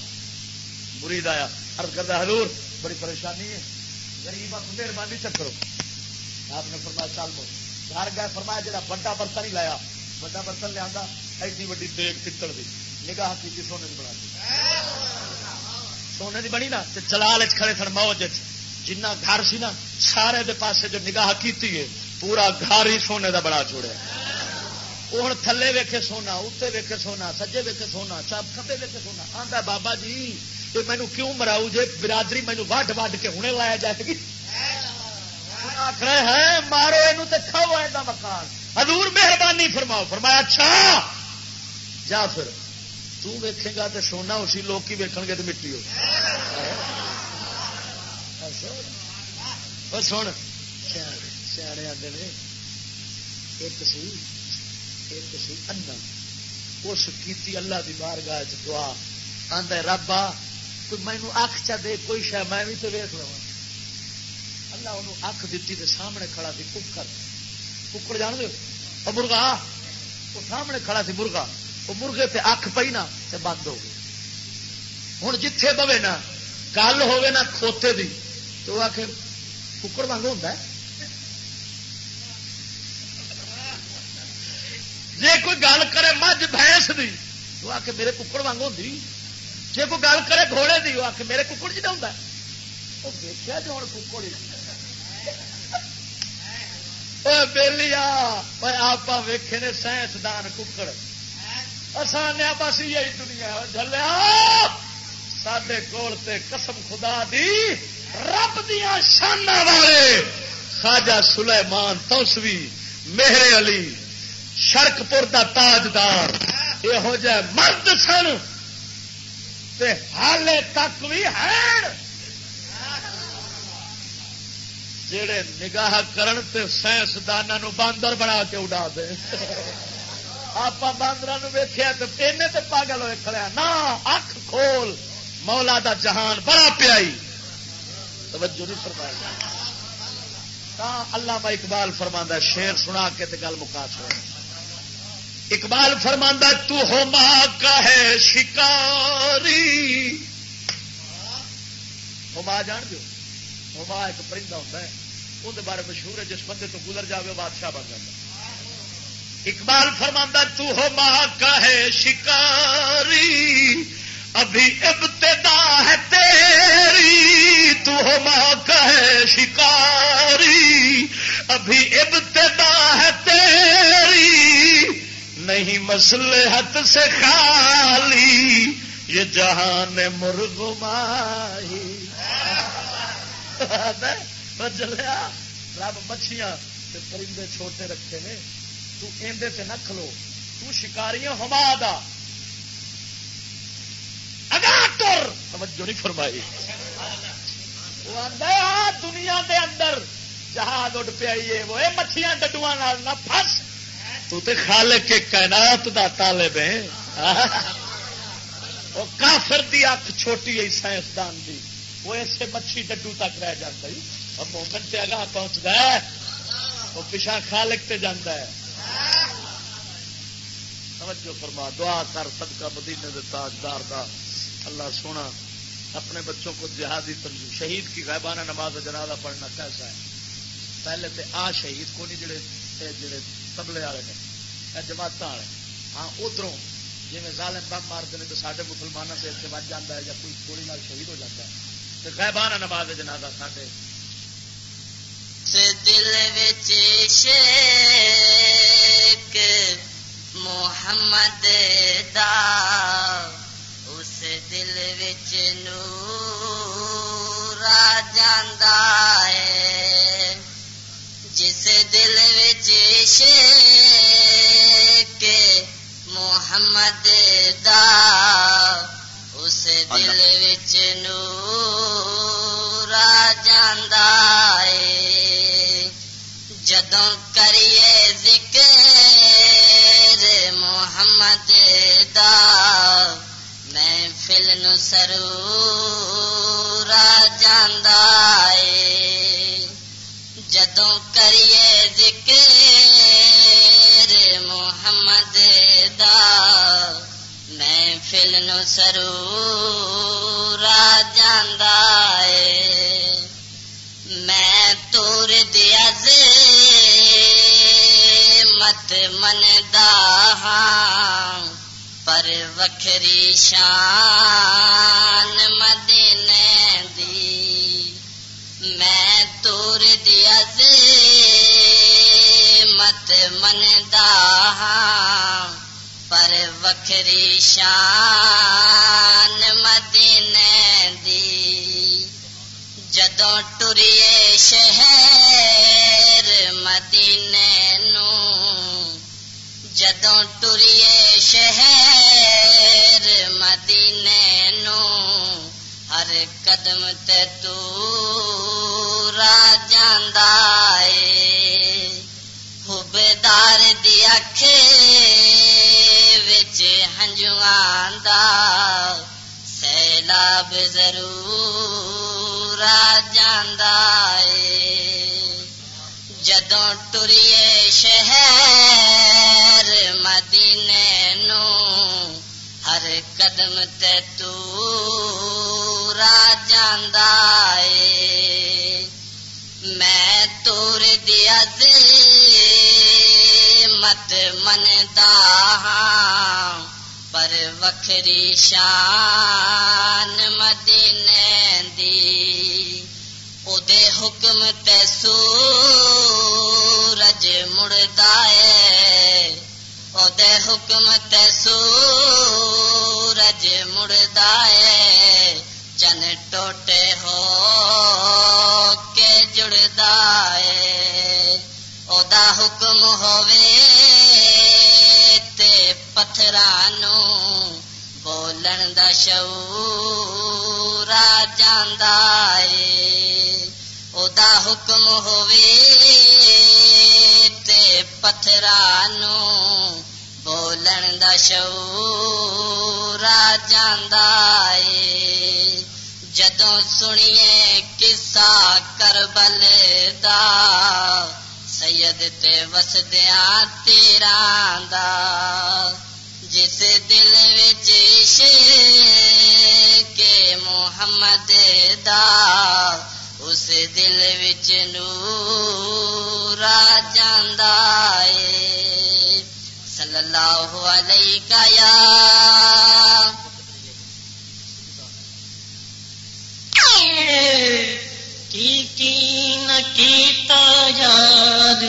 مرید آیا۔ ارد کردہ حضور، بڑی پریشانی ہے۔ غریب آپ مہربانی چکرو آپ نے فرمایا، چل دو گھر گئے، فرمایا جا بڑا برتن ہی لایا۔ بڑا برتن لیا ایڈی وی دیگ پتل کی نگاہ کی سونے کی بنا دی۔ سونے کی بنی نا چلال کھڑے سن موج جنہ گھر سی نا، سارے دے پاسے جو نگاہ کی پورا گھر ہی سونے کا بڑا چھوڑیا۔ وہ ہوں تھلے ویکے سونا اتنے ویکے سونا سجے ویکے سونا چپ کبے ویکے سونا آتا بابا جی یہ مینو کیوں مراؤ جی برادری مینو وڈ وڈ کے ہوں لایا جائے گی آخر ہے مارو یہ کھاؤ ایسا مکان حضور مہربانی فرماؤ فرمایا اچھا جا پھر تیکھے گا تو سونا اسی لوگ ہی ویکن گے تو مٹی ہو سن سیاڑے آتے ایک سی ایک سی انا اس کی اللہ کی بار گاہ دعا۔ آدھا ربا کوئی مینو اکھ چا دے، کوئی شہ میں بھی تو ویک لوا اللہ انہوں اکھ دیتی تے سامنے کھڑا سی ککر ککڑ جان دو وہ مرغا وہ سامنے کھڑا سی مرغا۔ وہ مرغے تے اکھ پئی نا تے بند ہو گئی۔ ہوں جتھے بوے نا، گل ہوے نا کھوتے دی۔ تو آخ ککڑ واگ ہوتا ہے؟ جی کوئی گل کرے مجھ بھینس دی، تو آ کے میرے ککڑ واگ ہوتی جی کوئی گل کرے گھوڑے دی آ کے میرے ککڑ جی جا ہوں وہ دیکھا جو ہوں ککڑ۔ بہلی آپ ویخے نے سائنسدان ککڑ۔ آسانیا بس یہی دنیا جلیا سڈے کول تے قسم خدا دی، رب دیا شانہ والے خاجا سلیمان توسوی میرے علی شرکپور دا تاجدار۔ یہو جہ مرد سن۔ حالے تک بھی ہے جڑے نگاہ کرن تے سائنسدانوں باندر بنا کے اڈا دے۔ آپ باندر ویخیا تو اینے تے پاگل ہوئے کھڑیا نہ اکھ کھول۔ مولا دا جہان بڑا پیائی۔ توجہ نہیں فرمایا اللہ اقبال فرما شیر سنا کے تے گل مکا چھوڑ۔ اقبال فرماندہ تو ہو ماں کا ہے شکاری۔ ہوما جان دو ہوما ایک پرندہ ہوتا ہے۔ اندر بارے مشہور ہے، جس بندے تو گزر جائے بادشاہ بن جاتا اقبال فرماندہ تو ہو ماں کا ہے شکاری۔ ابھی ابتدا ہے تیری، تو ہو موقع ہے شکاری۔ ابھی ابتدا ہے تیری نہیں مسلحت سے خالی، یہ جہان مرغ ماہی۔ چلیا رب مچھیاں پرندے چھوٹے رکھے نے۔ تو ایندے تے نہ کھلو۔ تو شکاری ہما دا۔ تر۔ توجہ نہیں فرمائی۔ دنیا دے اندر جہاز اڈ پیا وہ مچھلیاں ڈڈو نہ پھس تو تے خالق کے کائنات دا طالب ہے وہ کافر دی اکھ چھوٹی ہے سائنسدان دی۔ وہ ایسے مچھی ڈڈو تک رہ جاتا ہے۔ اور مومن سے اگاہ پہنچتا ہے۔ وہ پیچھا خالق تے جانا ہے۔ توجہ فرما، دعا کر صدقہ مدینے دے تاجدار دا۔ اللہ سونا، اپنے بچوں کو جہادی تنظیم، شہید کی غائبانہ نماز جنازہ پڑھنا کیسا ہے؟ پہلے تو آ شہید کو نہیں جڑے جڑے تبلے والے نے جماعت والے ہاں ادھر جی ظالم بم مارتے ہیں تو سارے مسلمانوں سے اتنے بچ جاتا ہے یا کوئی گولی نال شہید ہو جاتا ہے تو غائبانہ نماز جنازہ سارے دل شیک محمد دا اس دل وچ نور آ جاندا ہے جس دل وچ عشق محمد دا اس دل وچ نور آ جاندا ہے۔ جدوں کریے ذکر محمد دا محفل نو سرو جانا جدوں کریے ذکر محمد دا محفل نو سرو جانا میں تور دیا مت من ہاں پر وکھری شان مدینے دی۔ میں تور دیا مت من ہاں پر وکھری شان مدینے دی۔ جدوں ٹریے شہر مدینے جدوں ٹریے شہر مدینے نو ہر قدم تے تو جاندا اے حبدار دی اکھ وچ ہنجواں دا سیلاب ضرور آ جاندا اے جدوں ٹریے شہر مدینے نو ہر قدم تے تو جاندا اے میں تور دیا مت مندا ہاں پر وکھری شان مدینے دی او دے حکم تے سورج مڑدا ہے دے حکم تے سورج مڑدا ہے چن ٹوٹے ہو کے جڑدا ہے او دا حکم ہووے تے پتھرانوں بولن دا شعور آ جاندا ہے او دا حکم ہووے تے پتھرانوں بولن دا شعور آ جاندا ہے جدوں سنیے قصہ کربل دا سید تے وسدیاں تیراں دا جس دل وچ کے محمد دا اس دل وچ نور آ جاندا اے صلی اللہ علیہ یا Yeah. یقین کیتا یار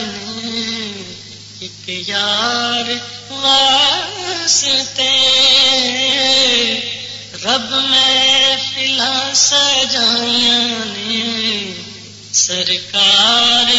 ایک یار واسطے رب میں فلا سجائیاں نے سرکار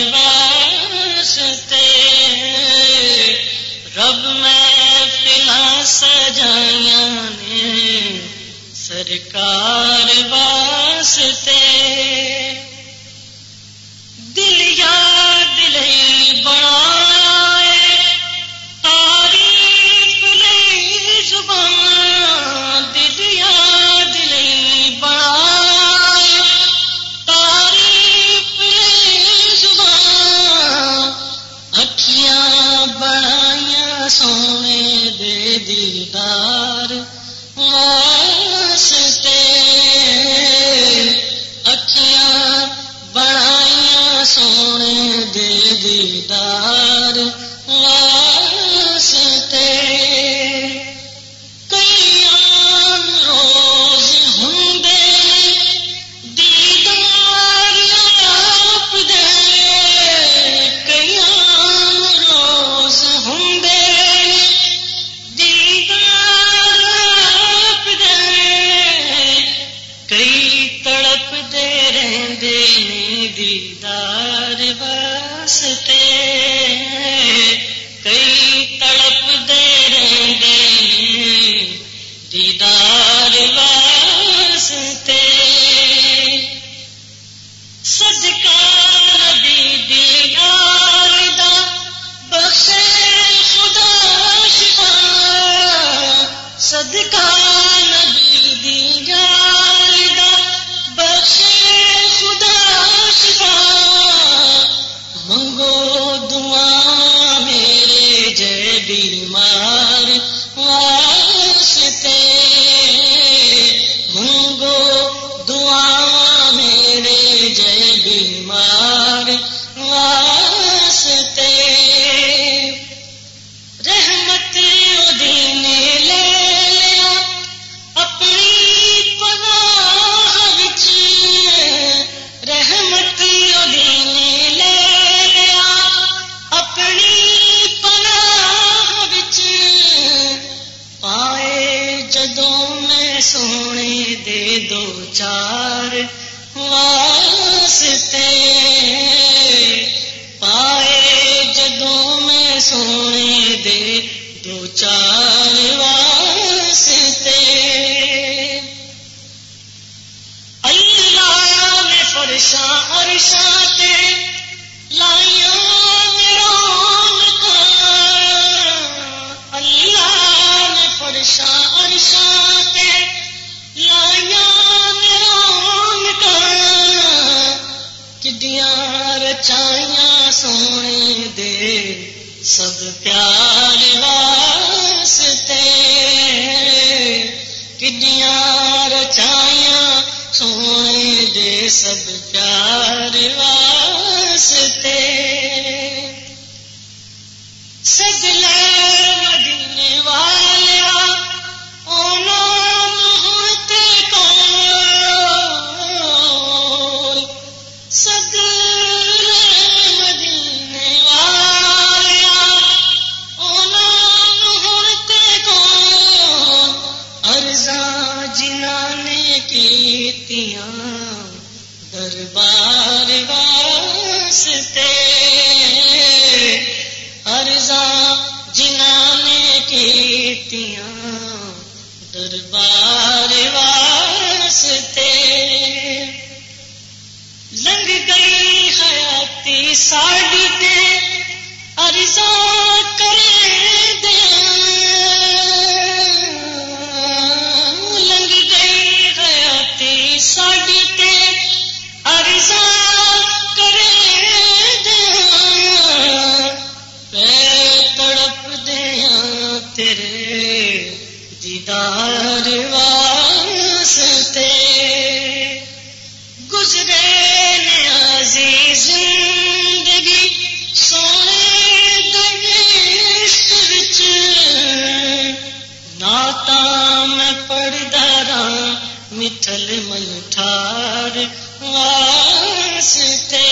ٹھار واسطے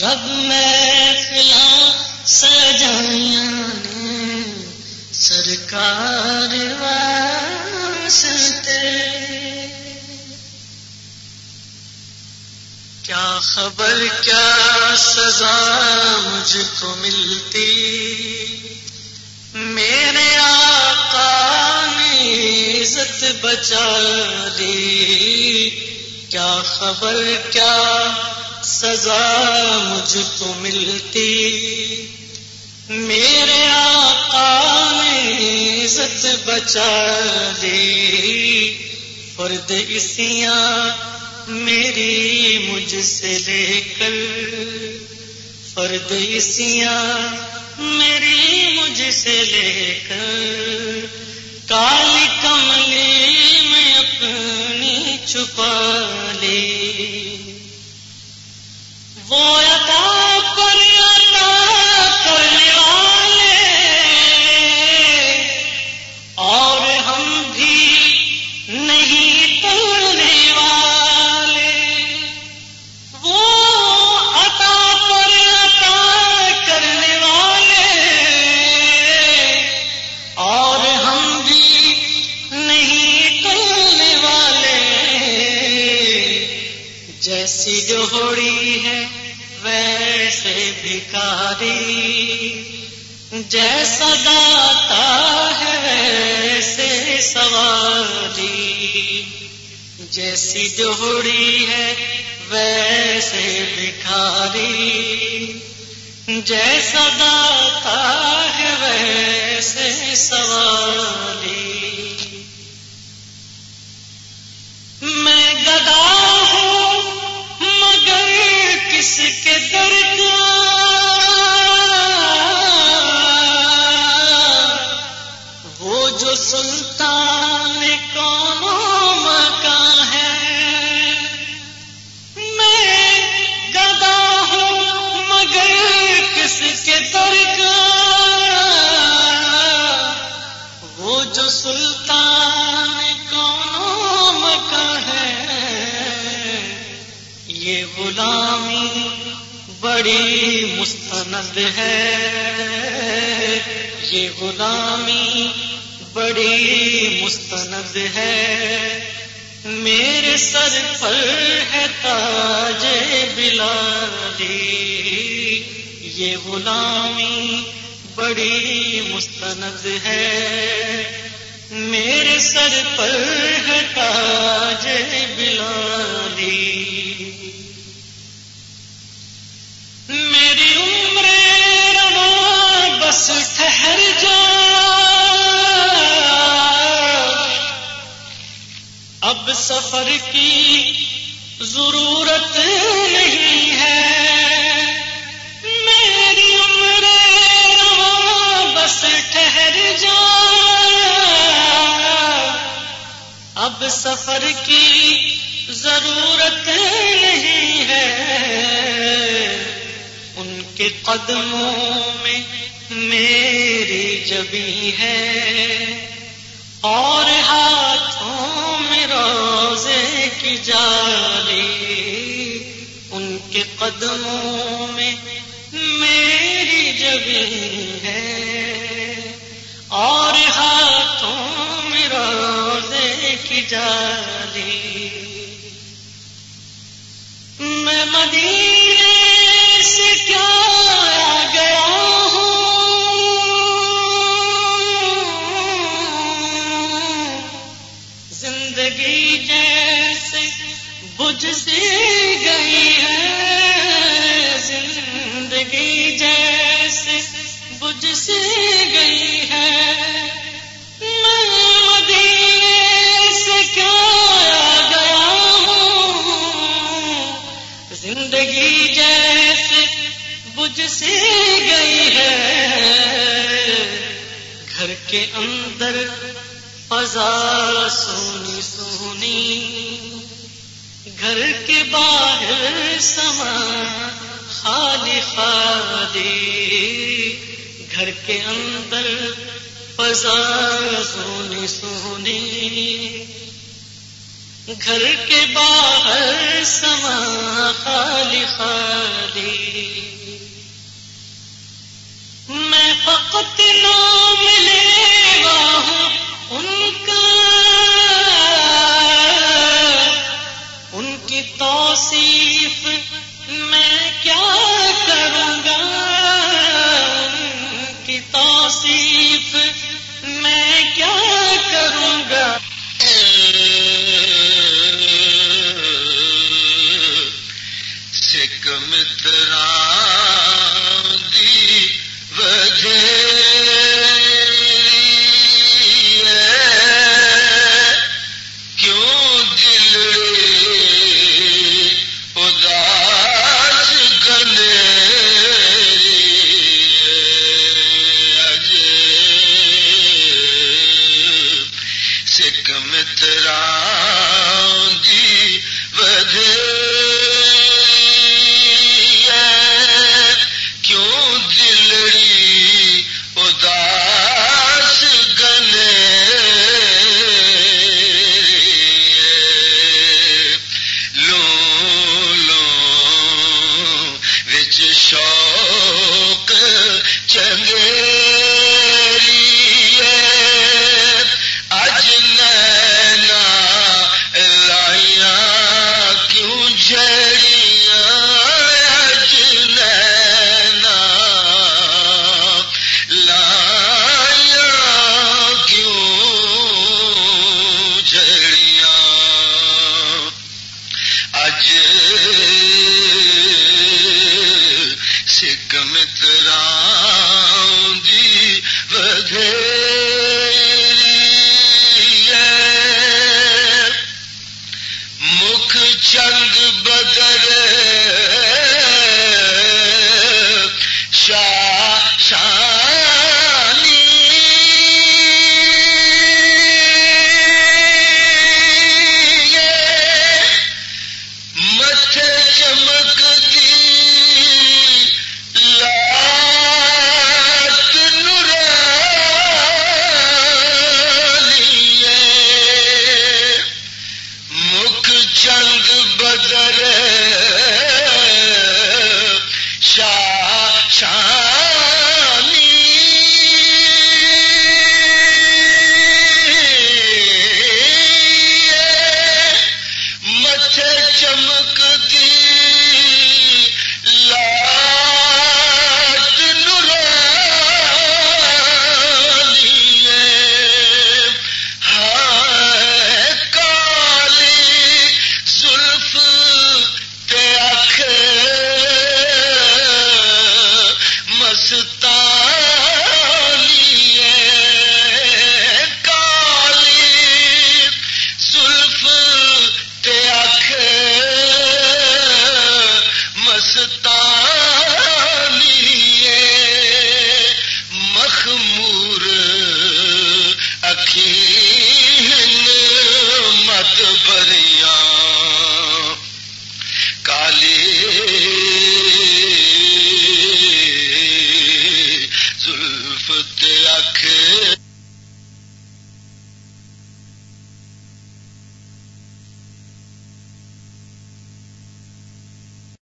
رب میں فلا سجائیاں سرکار واسطے۔ کیا خبر، کیا سزا مجھ کو ملتی؟ میرے آقا عزت بچا دی۔ کیا خبر، کیا سزا مجھ کو ملتی؟ میرے آقا نے عزت بچا دی۔ فرد اسیاں میری مجھ سے لے کر۔ فرد اسیاں میری مجھ سے لے کر۔ کالی کملی میں اپنی چھپا لی وہ عطا جیسا داتا ہے ویسے سواری۔ جیسی جوڑی ہے ویسے بھکاری جیسا داتا ہے ویسے سواری۔ میں گدا ہوں مگر کس کے درد غلامی بڑی مستند ہے۔ یہ غلامی بڑی مستند ہے۔ میرے سر پر ہے تاج بلالی۔ یہ غلامی بڑی مستند ہے۔ میرے سر پر ہے تاج بلالی۔ میری عمر رواں، بس ٹھہر جا۔ اب سفر کی ضرورت نہیں ہے۔ میری عمر رواں، بس ٹھہر جا۔ اب سفر کی ضرورت نہیں ہے۔ کے قدموں میں میری جبی ہے اور ہاتھوں میں روزے کی جالی ان کے قدموں میں میری جبی ہے اور ہاتھوں میں روزے کی جالی میں مدینے سے کیا بجھ سی گئی ہے، زندگی جیسے بجھ سی گئی ہے۔ میں مدینے سے کیا گیا ہوں؟ زندگی جیسے بجھ سی گئی ہے۔ گھر کے اندر فضا سونی سونی گھر کے باہر سما، خالی خالی گھر کے اندر فضا سونی سونی۔ گھر کے باہر سما، خالی خالی۔ میں فقط نام لے ہوں ان کا۔ کی توصیف میں کیا کروں گا؟